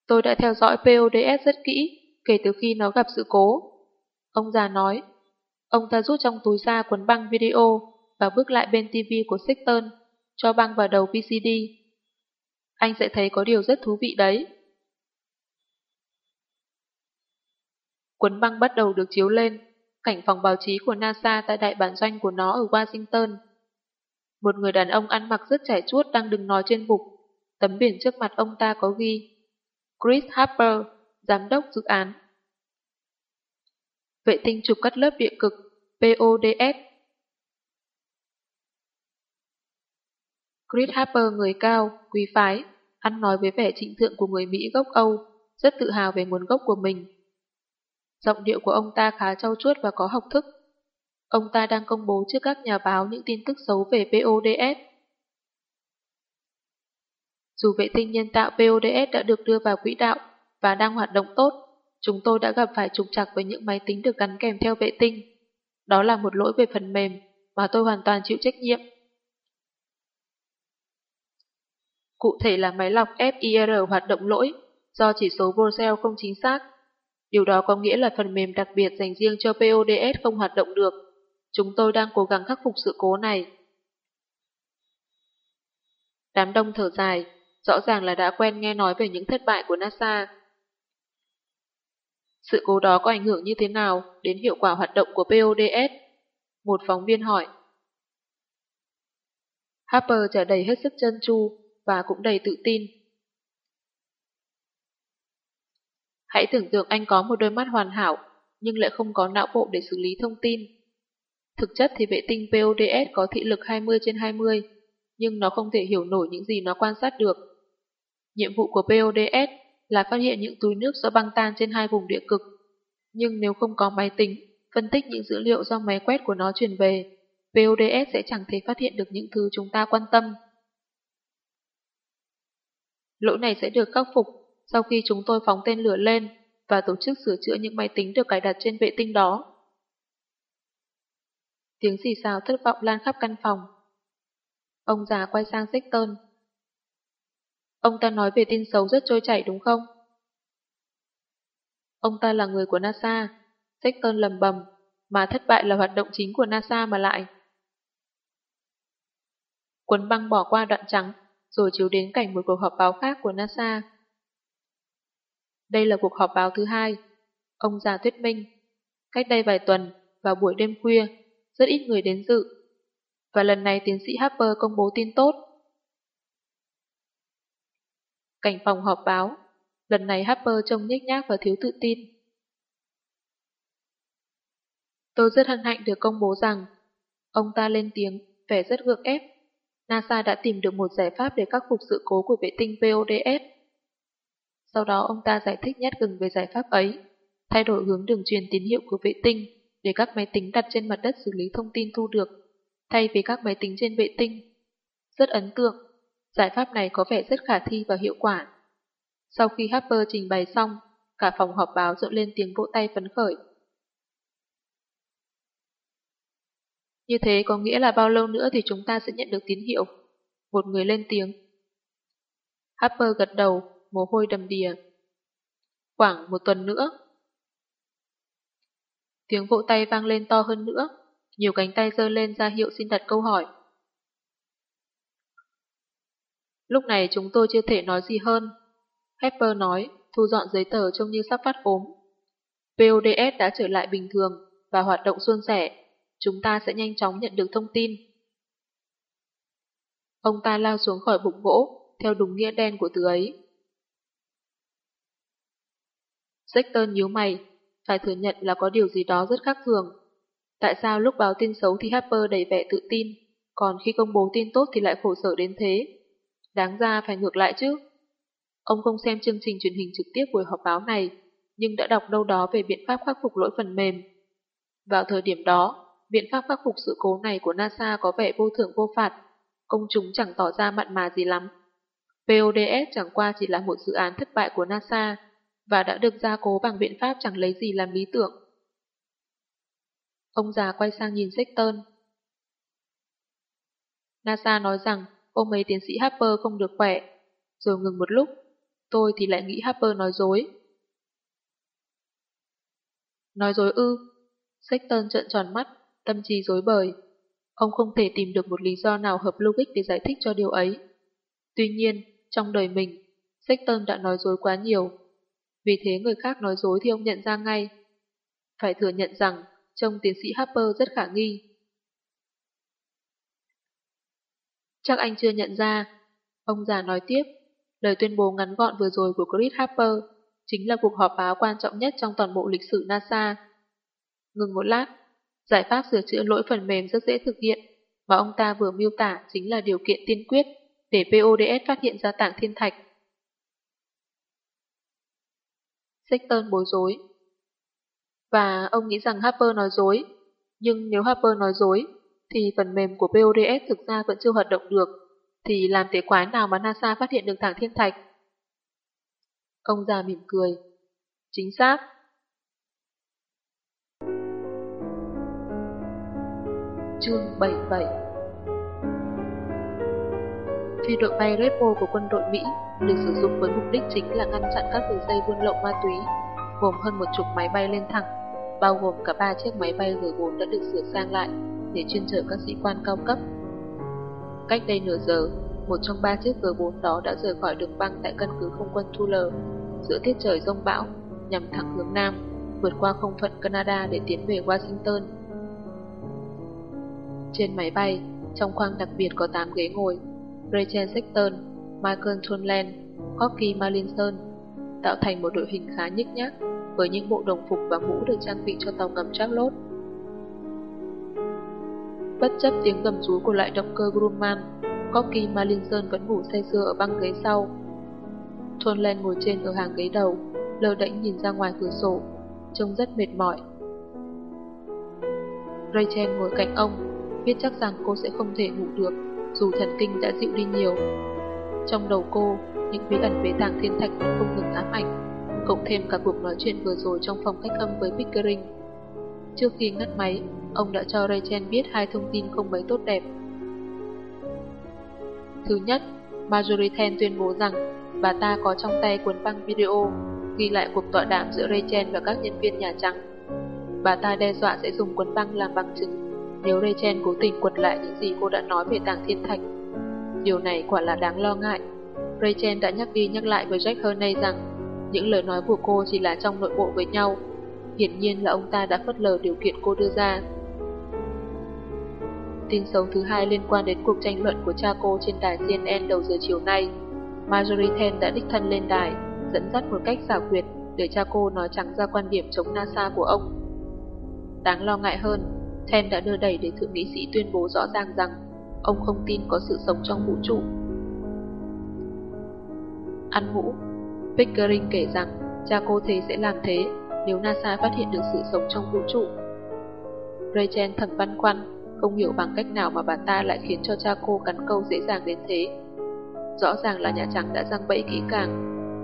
Tôi đã theo dõi PODS rất kỹ kể từ khi nó gặp sự cố. Ông già nói, ông ta rút trong túi ra cuốn băng video và bước lại bên TV của Sexton, cho băng vào đầu PCD. Anh sẽ thấy có điều rất thú vị đấy. Cuốn băng bắt đầu được chiếu lên, cảnh phòng báo chí của NASA tại đại bản doanh của nó ở Washington. Một người đàn ông ăn mặc rất trẻ chuốt đang đứng nói trên bục. Tấm biển trước mặt ông ta có ghi Chris Harper, giám đốc dự án. Vệ tinh chụp cắt lớp địa cực PODS. Chris Harper người cao, quý phái, ăn nói với vẻ trịnh thượng của người Mỹ gốc Âu, rất tự hào về nguồn gốc của mình Giọng điệu của ông ta khá trau chuốt và có học thức. Ông ta đang công bố trước các nhà báo những tin tức xấu về PODS. Dù vệ tinh nhân tạo PODS đã được đưa vào quỹ đạo và đang hoạt động tốt, chúng tôi đã gặp phải trục trặc với những máy tính được gắn kèm theo vệ tinh. Đó là một lỗi về phần mềm mà tôi hoàn toàn chịu trách nhiệm. Cụ thể là máy lọc FIR hoạt động lỗi do chỉ số Bosel không chính xác. Điều đó có nghĩa là phần mềm đặc biệt dành riêng cho PODS không hoạt động được. Chúng tôi đang cố gắng khắc phục sự cố này. Đám đông thở dài, rõ ràng là đã quen nghe nói về những thất bại của NASA. Sự cố đó có ảnh hưởng như thế nào đến hiệu quả hoạt động của PODS? Một phóng viên hỏi. Harper trả đầy hết sức chân chu và cũng đầy tự tin. Hãy tưởng tượng anh có một đôi mắt hoàn hảo, nhưng lại không có não bộ để xử lý thông tin. Thực chất thì vệ tinh PODS có thị lực 20 trên 20, nhưng nó không thể hiểu nổi những gì nó quan sát được. Nhiệm vụ của PODS là phát hiện những túi nước do băng tan trên hai vùng địa cực. Nhưng nếu không có máy tính, phân tích những dữ liệu do máy quét của nó truyền về, VODS sẽ chẳng thể phát hiện được những thứ chúng ta quan tâm. Lỗi này sẽ được khắc phục sau khi chúng tôi phóng tên lửa lên và tổ chức sửa chữa những máy tính được cài đặt trên vệ tinh đó. Tiếng xì xào thất vọng lan khắp căn phòng. Ông già quay sang Sexton. Ông ta nói về tin xấu rất trôi chảy đúng không? Ông ta là người của NASA. Sexton lầm bầm, mà thất bại là hoạt động chính của NASA mà lại. Quấn băng bỏ qua đoạn trắng, rồi chiếu đến cảnh một cuộc họp báo khác của NASA. Đây là cuộc họp báo thứ hai. Ông già thuyết minh. Cách đây vài tuần, vào buổi đêm khuya, rất ít người đến dự. Và lần này tiến sĩ Harper công bố tin tốt. Cảnh phòng họp báo. Lần này Harper trông nhếch nhác và thiếu tự tin. Tôi rất hân hạnh được công bố rằng, ông ta lên tiếng, vẻ rất gượng ép. NASA đã tìm được một giải pháp để khắc phục sự cố của vệ tinh PODS. Sau đó ông ta giải thích nhát gừng về giải pháp ấy, thay đổi hướng đường truyền tín hiệu của vệ tinh để các máy tính đặt trên mặt đất xử lý thông tin thu được, thay vì các máy tính trên vệ tinh. Rất ấn tượng, giải pháp này có vẻ rất khả thi và hiệu quả. Sau khi Harper trình bày xong, cả phòng họp báo rộn lên tiếng vỗ tay phấn khởi. Như thế có nghĩa là bao lâu nữa thì chúng ta sẽ nhận được tín hiệu? Một người lên tiếng. Harper gật đầu, mồ hôi đầm đìa. Khoảng một tuần nữa. Tiếng vỗ tay vang lên to hơn nữa, nhiều cánh tay dơ lên ra hiệu xin đặt câu hỏi. Lúc này chúng tôi chưa thể nói gì hơn. Hepper nói, thu dọn giấy tờ trông như sắp phát ốm. PODS đã trở lại bình thường và hoạt động suôn sẻ. Chúng ta sẽ nhanh chóng nhận được thông tin. Ông ta lao xuống khỏi bụng gỗ, theo đúng nghĩa đen của từ ấy. Sexton nhíu mày, phải thừa nhận là có điều gì đó rất khác thường. Tại sao lúc báo tin xấu thì Harper đầy vẻ tự tin, còn khi công bố tin tốt thì lại khổ sở đến thế? Đáng ra phải ngược lại chứ. Ông không xem chương trình truyền hình trực tiếp buổi họp báo này, nhưng đã đọc đâu đó về biện pháp khắc phục lỗi phần mềm. Vào thời điểm đó, biện pháp khắc phục sự cố này của NASA có vẻ vô thưởng vô phạt, công chúng chẳng tỏ ra mặn mà gì lắm. PODS chẳng qua chỉ là một dự án thất bại của NASA, và đã được gia cố bằng biện pháp chẳng lấy gì làm lý tưởng. Ông già quay sang nhìn Sexton. NASA nói rằng ông ấy tiến sĩ Harper không được khỏe, rồi ngừng một lúc, tôi thì lại nghĩ Harper nói dối. Nói dối ư? Sexton trợn tròn mắt, tâm trí dối bời. Ông không thể tìm được một lý do nào hợp logic để giải thích cho điều ấy. Tuy nhiên, trong đời mình, Sexton đã nói dối quá nhiều vì thế người khác nói dối thì ông nhận ra ngay. Phải thừa nhận rằng trông tiến sĩ Harper rất khả nghi. Chắc anh chưa nhận ra. Ông già nói tiếp, lời tuyên bố ngắn gọn vừa rồi của Chris Harper chính là cuộc họp báo quan trọng nhất trong toàn bộ lịch sử NASA. Ngừng một lát, giải pháp sửa chữa lỗi phần mềm rất dễ thực hiện, mà ông ta vừa miêu tả chính là điều kiện tiên quyết để PODS phát hiện ra tảng thiên thạch – Sexton bối rối. Và ông nghĩ rằng Harper nói dối. Nhưng nếu Harper nói dối, thì phần mềm của PODS thực ra vẫn chưa hoạt động được, thì làm thế quái nào mà NASA phát hiện được tảng thiên thạch? Ông già mỉm cười. Chính xác. Chương 77 Phi đội bay Red Bull của quân đội Mỹ được sử dụng với mục đích chính là ngăn chặn các đường dây buôn lậu ma túy, gồm hơn một chục máy bay lên thẳng, bao gồm cả ba chiếc máy bay G4 đã được sửa sang lại để chuyên chở các sĩ quan cao cấp. Cách đây nửa giờ, một trong ba chiếc G4 đó đã rời khỏi đường băng tại căn cứ không quân Thule giữa tiết trời rông bão nhằm thẳng hướng Nam, vượt qua không phận Canada để tiến về Washington. Trên máy bay, trong khoang đặc biệt có 8 ghế ngồi, Rachel Sexton, Michael Tonland, Corky Marlinson tạo thành một đội hình khá nhích nhác với những bộ đồng phục và mũ được trang bị cho tàu ngầm Charlotte. Bất chấp tiếng gầm rú của loại động cơ Grumman, Corky Marlinson vẫn ngủ say sưa ở băng ghế sau. Tonland ngồi trên ở hàng ghế đầu, lơ đễnh nhìn ra ngoài cửa sổ, trông rất mệt mỏi. Rachel ngồi cạnh ông, biết chắc rằng cô sẽ không thể ngủ được, dù thần kinh đã dịu đi nhiều. Trong đầu cô, những bí ẩn về tàng thiên thạch vẫn không ngừng ám ảnh, cộng thêm cả cuộc nói chuyện vừa rồi trong phòng khách âm với Pickering. Trước khi ngắt máy, ông đã cho Rachel biết hai thông tin không mấy tốt đẹp. Thứ nhất, Marjorie Ten tuyên bố rằng bà ta có trong tay cuốn băng video ghi lại cuộc tọa đàm giữa Rachel và các nhân viên Nhà Trắng. Bà ta đe dọa sẽ dùng cuốn băng làm bằng chứng nếu Rachel cố tình quật lại những gì cô đã nói về tàng thiên thạch. Điều này quả là đáng lo ngại. Rachel đã nhắc đi nhắc lại với Jack Hernay rằng những lời nói của cô chỉ là trong nội bộ với nhau. Hiển nhiên là ông ta đã phất lờ điều kiện cô đưa ra. Tin xấu thứ hai liên quan đến cuộc tranh luận của cha cô trên đài CNN đầu giờ chiều nay. Marjorie Ten đã đích thân lên đài, dẫn dắt một cách giả quyệt để cha cô nói trắng ra quan điểm chống NASA của ông. Đáng lo ngại hơn, Ten đã đưa đẩy để thượng nghị sĩ tuyên bố rõ ràng rằng ông không tin có sự sống trong vũ trụ. Ăn hũ, Pickering kể rằng cha cô thế sẽ làm thế nếu NASA phát hiện được sự sống trong vũ trụ. Rachel thầm băn khoăn, không hiểu bằng cách nào mà bà ta lại khiến cho cha cô cắn câu dễ dàng đến thế. Rõ ràng là Nhà Trắng đã răng bẫy kỹ càng.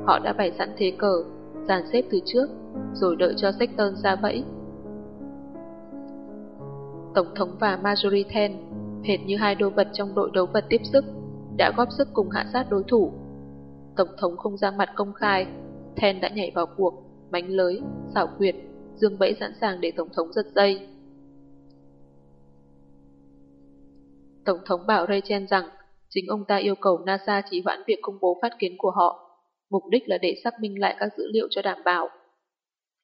Họ đã bày sẵn thế cờ, dàn xếp từ trước, rồi đợi cho Sexton ra bẫy. Tổng thống và Marjorie Ten, hệt như hai đô vật trong đội đấu vật tiếp sức, đã góp sức cùng hạ sát đối thủ. Tổng thống không ra mặt công khai, Ten đã nhảy vào cuộc, mánh lới, xảo quyệt, dương bẫy sẵn sàng để Tổng thống giật dây. Tổng thống bảo Rachel rằng chính ông ta yêu cầu NASA trì hoãn việc công bố phát kiến của họ, mục đích là để xác minh lại các dữ liệu cho đảm bảo.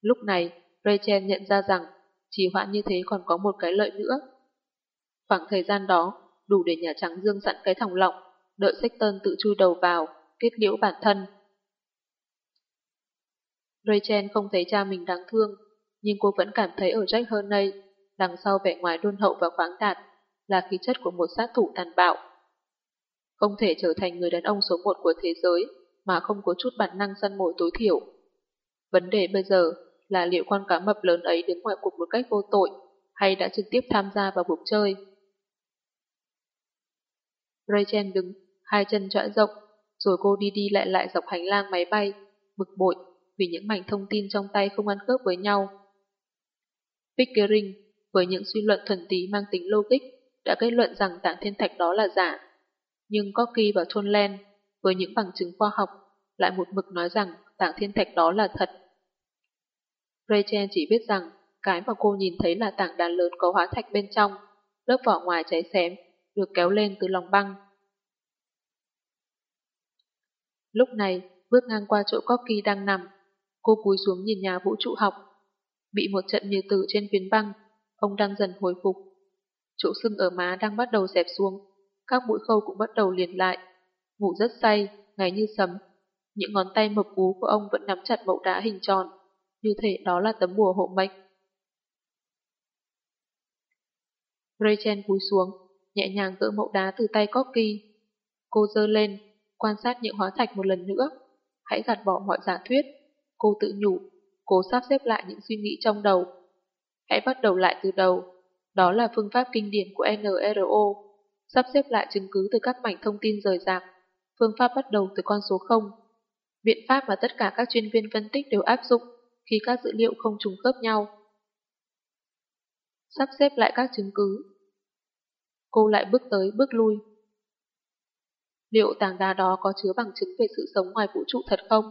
Lúc này, Rachel nhận ra rằng trì hoãn như thế còn có một cái lợi nữa. Khoảng thời gian đó, đủ để Nhà Trắng dương sẵn cái thòng lọng, đợi Sexton tự chui đầu vào, kết liễu bản thân. Rachel không thấy cha mình đáng thương, nhưng cô vẫn cảm thấy ở Jack Hernay, đằng sau vẻ ngoài đôn hậu và khoáng đạt, là khí chất của một sát thủ tàn bạo. Không thể trở thành người đàn ông số một của thế giới mà không có chút bản năng săn mồi tối thiểu. Vấn đề bây giờ là liệu con cá mập lớn ấy đứng ngoài cuộc một cách vô tội hay đã trực tiếp tham gia vào cuộc chơi. Rachel đứng, hai chân trọa rộng, rồi cô đi đi lại lại dọc hành lang máy bay, bực bội vì những mảnh thông tin trong tay không ăn khớp với nhau. Pickering, với những suy luận thuần tí mang tính logic, đã kết luận rằng tảng thiên thạch đó là giả. Nhưng Corky và Thunlen, với những bằng chứng khoa học, lại một mực nói rằng tảng thiên thạch đó là thật. Rachel chỉ biết rằng cái mà cô nhìn thấy là tảng đá lớn có hóa thạch bên trong, lớp vỏ ngoài cháy xém, được kéo lên từ lòng băng. Lúc này, bước ngang qua chỗ Corky đang nằm, cô cúi xuống nhìn nhà vũ trụ học. Bị một trận như tử trên phiến băng, ông đang dần hồi phục. Chỗ sưng ở má đang bắt đầu dẹp xuống, các mũi khâu cũng bắt đầu liền lại. Ngủ rất say, ngày như sấm. Những ngón tay mập ú của ông vẫn nắm chặt mẫu đá hình tròn, như thể đó là tấm bùa hộ mệnh. Rachel cúi xuống, nhẹ nhàng gỡ mẫu đá từ tay Corky. Cô dơ lên, quan sát những hóa thạch một lần nữa. Hãy gạt bỏ mọi giả thuyết. Cô tự nhủ, Cố sắp xếp lại những suy nghĩ trong đầu. Hãy bắt đầu lại từ đầu. Đó là phương pháp kinh điển của NRO. Sắp xếp lại chứng cứ từ các mảnh thông tin rời rạc. Phương pháp bắt đầu từ con số 0. Biện pháp mà tất cả các chuyên viên phân tích đều áp dụng khi các dữ liệu không trùng khớp nhau. Sắp xếp lại các chứng cứ. Cô lại bước tới bước lui. Liệu tảng đá đó có chứa bằng chứng về sự sống ngoài vũ trụ thật không?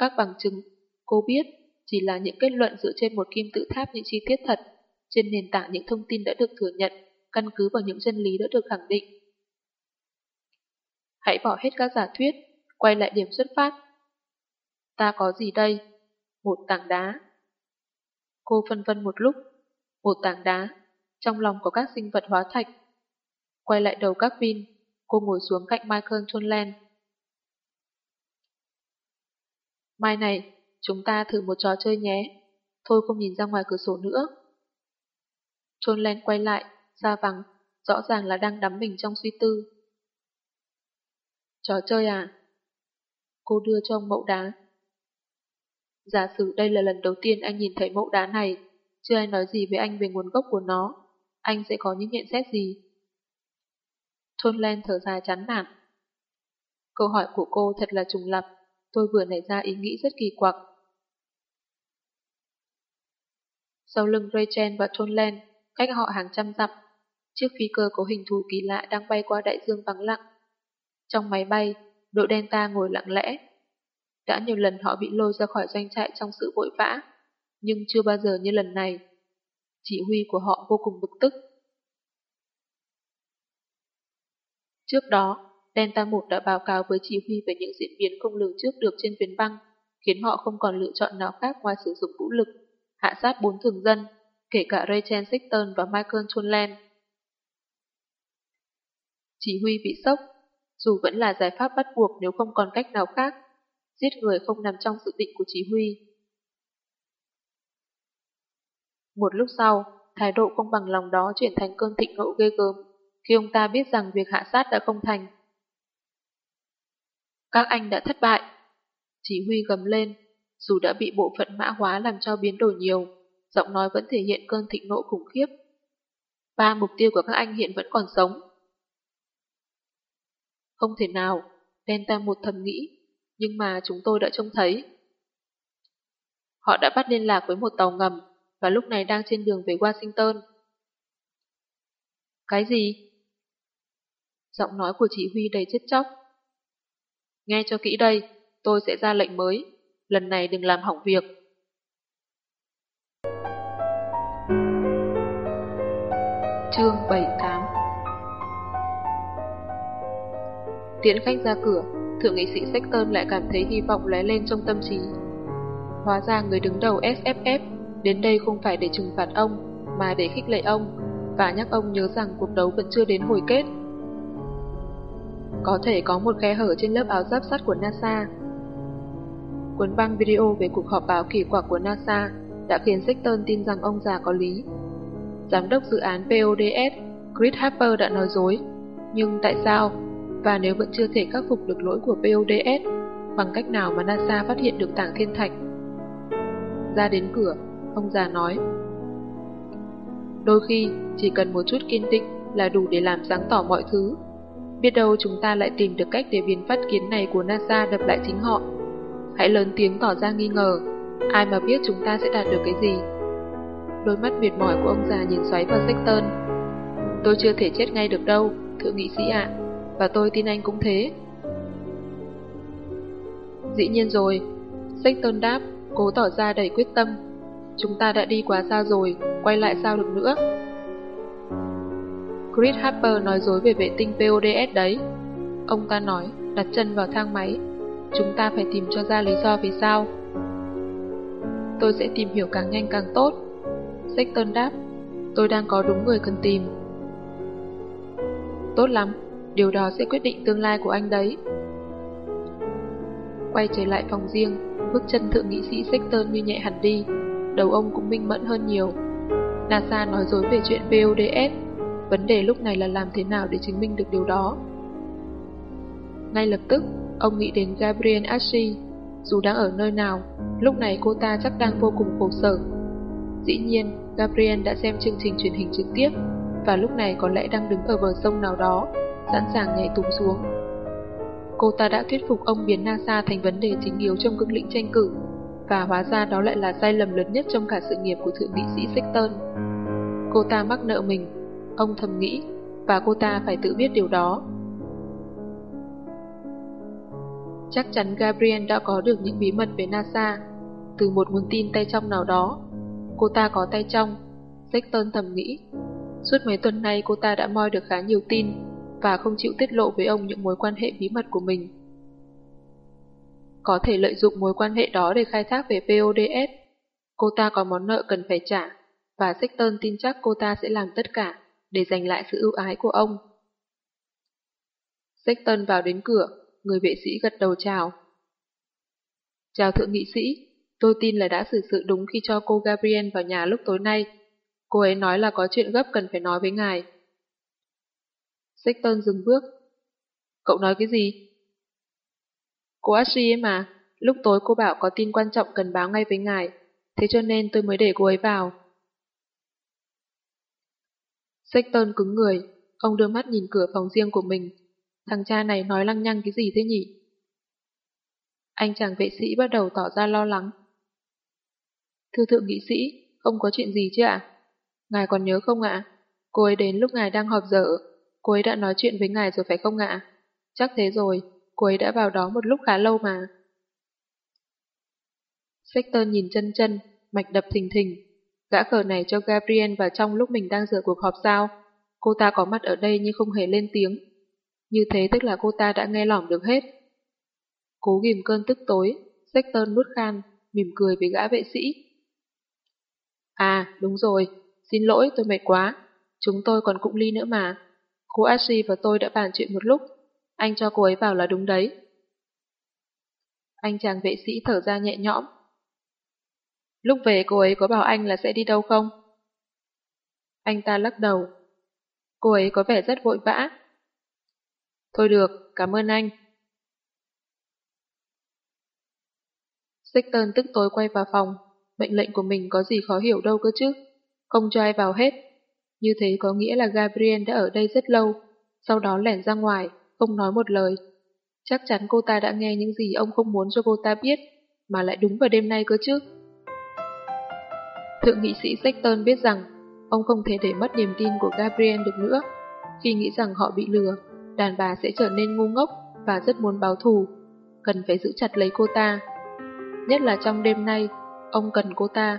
Các bằng chứng, cô biết, chỉ là những kết luận dựa trên một kim tự tháp những chi tiết thật, trên nền tảng những thông tin đã được thừa nhận, căn cứ vào những chân lý đã được khẳng định. Hãy bỏ hết các giả thuyết, quay lại điểm xuất phát. Ta có gì đây? Một tảng đá. Cô phân vân một lúc. Một tảng đá, trong lòng có các sinh vật hóa thạch. Quay lại đầu các pin, cô ngồi xuống cạnh Michael Tonland. Mai này, chúng ta thử một trò chơi nhé. Thôi không nhìn ra ngoài cửa sổ nữa. Tonland quay lại, ra vắng, rõ ràng là đang đắm mình trong suy tư. Trò chơi à? Cô đưa cho ông mẫu đá. Giả sử đây là lần đầu tiên anh nhìn thấy mẫu đá này, chưa ai nói gì với anh về nguồn gốc của nó, anh sẽ có những nhận xét gì? Trôn Len thở dài chán nản. Câu hỏi của cô thật là trùng lập, tôi vừa nảy ra ý nghĩ rất kỳ quặc. Sau lưng Rachel và Thôn cách họ hàng trăm dặm, chiếc phi cơ có hình thù kỳ lạ đang bay qua đại dương vắng lặng. Trong máy bay, đội Delta ngồi lặng lẽ. Đã nhiều lần họ bị lôi ra khỏi doanh trại trong sự vội vã, nhưng chưa bao giờ như lần này. Chỉ huy của họ vô cùng bực tức. Trước đó, Delta 1 đã báo cáo với chỉ huy về những diễn biến không lường trước được trên tuyến băng, khiến họ không còn lựa chọn nào khác ngoài sử dụng vũ lực, hạ sát bốn thường dân, kể cả Rachel Sexton và Michael Tonland. Chỉ huy bị sốc, dù vẫn là giải pháp bắt buộc nếu không còn cách nào khác, giết người không nằm trong dự định của chỉ huy. Một lúc sau, thái độ không bằng lòng đó chuyển thành cơn thịnh nộ ghê gớm, khi ông ta biết rằng việc hạ sát đã không thành. Các anh đã thất bại. Chỉ huy gầm lên, dù đã bị bộ phận mã hóa làm cho biến đổi nhiều, giọng nói vẫn thể hiện cơn thịnh nộ khủng khiếp. Ba mục tiêu của các anh hiện vẫn còn sống. Không thể nào, Delta một thầm nghĩ, nhưng mà chúng tôi đã trông thấy. Họ đã bắt liên lạc với một tàu ngầm, và lúc này đang trên đường về Washington. Cái gì? Giọng nói của chỉ huy đầy chết chóc. Nghe cho kỹ đây, tôi sẽ ra lệnh mới. Lần này đừng làm hỏng việc. Chương 78 Tiễn khách ra cửa, thượng nghị sĩ Sexton lại cảm thấy hy vọng lóe lên trong tâm trí. Hóa ra người đứng đầu SFF Đến đây không phải để trừng phạt ông, mà để khích lệ ông, và nhắc ông nhớ rằng cuộc đấu vẫn chưa đến hồi kết. Có thể có một khe hở trên lớp áo giáp sắt của NASA. Cuốn băng video về cuộc họp báo kỳ quặc của NASA đã khiến Sexton tin rằng ông già có lý. Giám đốc dự án PODS, Chris Harper đã nói dối. Nhưng tại sao? Và nếu vẫn chưa thể khắc phục được lỗi của PODS, bằng cách nào mà NASA phát hiện được tảng thiên thạch? Ra đến cửa, ông già nói. Đôi khi, chỉ cần một chút kiên định là đủ để làm sáng tỏ mọi thứ. Biết đâu chúng ta lại tìm được cách để biến phát kiến này của NASA đập lại chính họ. Hãy lớn tiếng tỏ ra nghi ngờ, ai mà biết chúng ta sẽ đạt được cái gì. Đôi mắt mệt mỏi của ông già nhìn xoáy vào Sexton. Tôi chưa thể chết ngay được đâu, thượng nghị sĩ ạ, và tôi tin anh cũng thế. Dĩ nhiên rồi, Sexton đáp, cố tỏ ra đầy quyết tâm. Chúng ta đã đi quá xa rồi, quay lại sao được nữa? Chris Harper nói dối về vệ tinh PODS đấy. Ông ta nói, đặt chân vào thang máy. Chúng ta phải tìm cho ra lý do vì sao. Tôi sẽ tìm hiểu càng nhanh càng tốt. Sexton đáp, tôi đang có đúng người cần tìm. Tốt lắm, điều đó sẽ quyết định tương lai của anh đấy. Quay trở lại phòng riêng, bước chân thượng nghị sĩ Sexton như nhẹ hẳn đi đầu ông cũng minh mẫn hơn nhiều. NASA nói dối về chuyện PODS, vấn đề lúc này là làm thế nào để chứng minh được điều đó. Ngay lập tức, ông nghĩ đến Gabriel Ashley, Dù đang ở nơi nào, lúc này cô ta chắc đang vô cùng khổ sở. Dĩ nhiên, Gabriel đã xem chương trình truyền hình trực tiếp và lúc này có lẽ đang đứng ở bờ sông nào đó, sẵn sàng nhảy tùng xuống. Cô ta đã thuyết phục ông biến NASA thành vấn đề chính yếu trong cương lĩnh tranh cử, và hóa ra đó lại là sai lầm lớn nhất trong cả sự nghiệp của thượng nghị sĩ Sexton. Cô ta mắc nợ mình, ông thầm nghĩ, và cô ta phải tự biết điều đó. Chắc chắn Gabriel đã có được những bí mật về NASA từ một nguồn tin tay trong nào đó. Cô ta có tay trong, Sexton thầm nghĩ. Suốt mấy tuần nay cô ta đã moi được khá nhiều tin và không chịu tiết lộ với ông những mối quan hệ bí mật của mình. Có thể lợi dụng mối quan hệ đó để khai thác về PODS. Cô ta có món nợ cần phải trả và Sexton tin chắc cô ta sẽ làm tất cả để giành lại sự ưu ái của ông. Sexton vào đến cửa, người vệ sĩ gật đầu chào. Chào thượng nghị sĩ, tôi tin là đã xử sự đúng khi cho cô Gabriel vào nhà lúc tối nay. Cô ấy nói là có chuyện gấp cần phải nói với ngài. Sexton dừng bước. Cậu nói cái gì? Cô Ashley ấy mà, lúc tối cô bảo có tin quan trọng cần báo ngay với ngài, thế cho nên tôi mới để cô ấy vào. Sexton cứng người, ông đưa mắt nhìn cửa phòng riêng của mình. Thằng cha này nói lăng nhăng cái gì thế nhỉ? Anh chàng vệ sĩ bắt đầu tỏ ra lo lắng. Thưa thượng nghị sĩ, không có chuyện gì chứ ạ? Ngài còn nhớ không ạ? Cô ấy đến lúc ngài đang họp dở, cô ấy đã nói chuyện với ngài rồi phải không ạ? Chắc thế rồi, cô ấy đã vào đó một lúc khá lâu mà. Sexton nhìn chân chân, mạch đập thình thình. Gã cờ này cho Gabriel vào trong lúc mình đang dở cuộc họp sao? Cô ta có mặt ở đây nhưng không hề lên tiếng. Như thế tức là cô ta đã nghe lỏm được hết. Cố ghim cơn tức tối, Sexton nuốt khan, mỉm cười với gã vệ sĩ. À, đúng rồi, xin lỗi tôi mệt quá, chúng tôi còn cụng ly nữa mà. Cô Ashley và tôi đã bàn chuyện một lúc, anh cho cô ấy vào là đúng đấy. Anh chàng vệ sĩ thở ra nhẹ nhõm. Lúc về cô ấy có bảo anh là sẽ đi đâu không? Anh ta lắc đầu. Cô ấy có vẻ rất vội vã. Thôi được, cảm ơn anh. Sexton tức tối quay vào phòng. Mệnh lệnh của mình có gì khó hiểu đâu cơ chứ. Không cho ai vào hết. Như thế có nghĩa là Gabriel đã ở đây rất lâu, sau đó lẻn ra ngoài, không nói một lời. Chắc chắn cô ta đã nghe những gì ông không muốn cho cô ta biết, mà lại đúng vào đêm nay cơ chứ. Thượng nghị sĩ Sexton biết rằng ông không thể để mất niềm tin của Gabriel được nữa. Khi nghĩ rằng họ bị lừa, đàn bà sẽ trở nên ngu ngốc và rất muốn báo thù, cần phải giữ chặt lấy cô ta. Nhất là trong đêm nay, ông cần cô ta.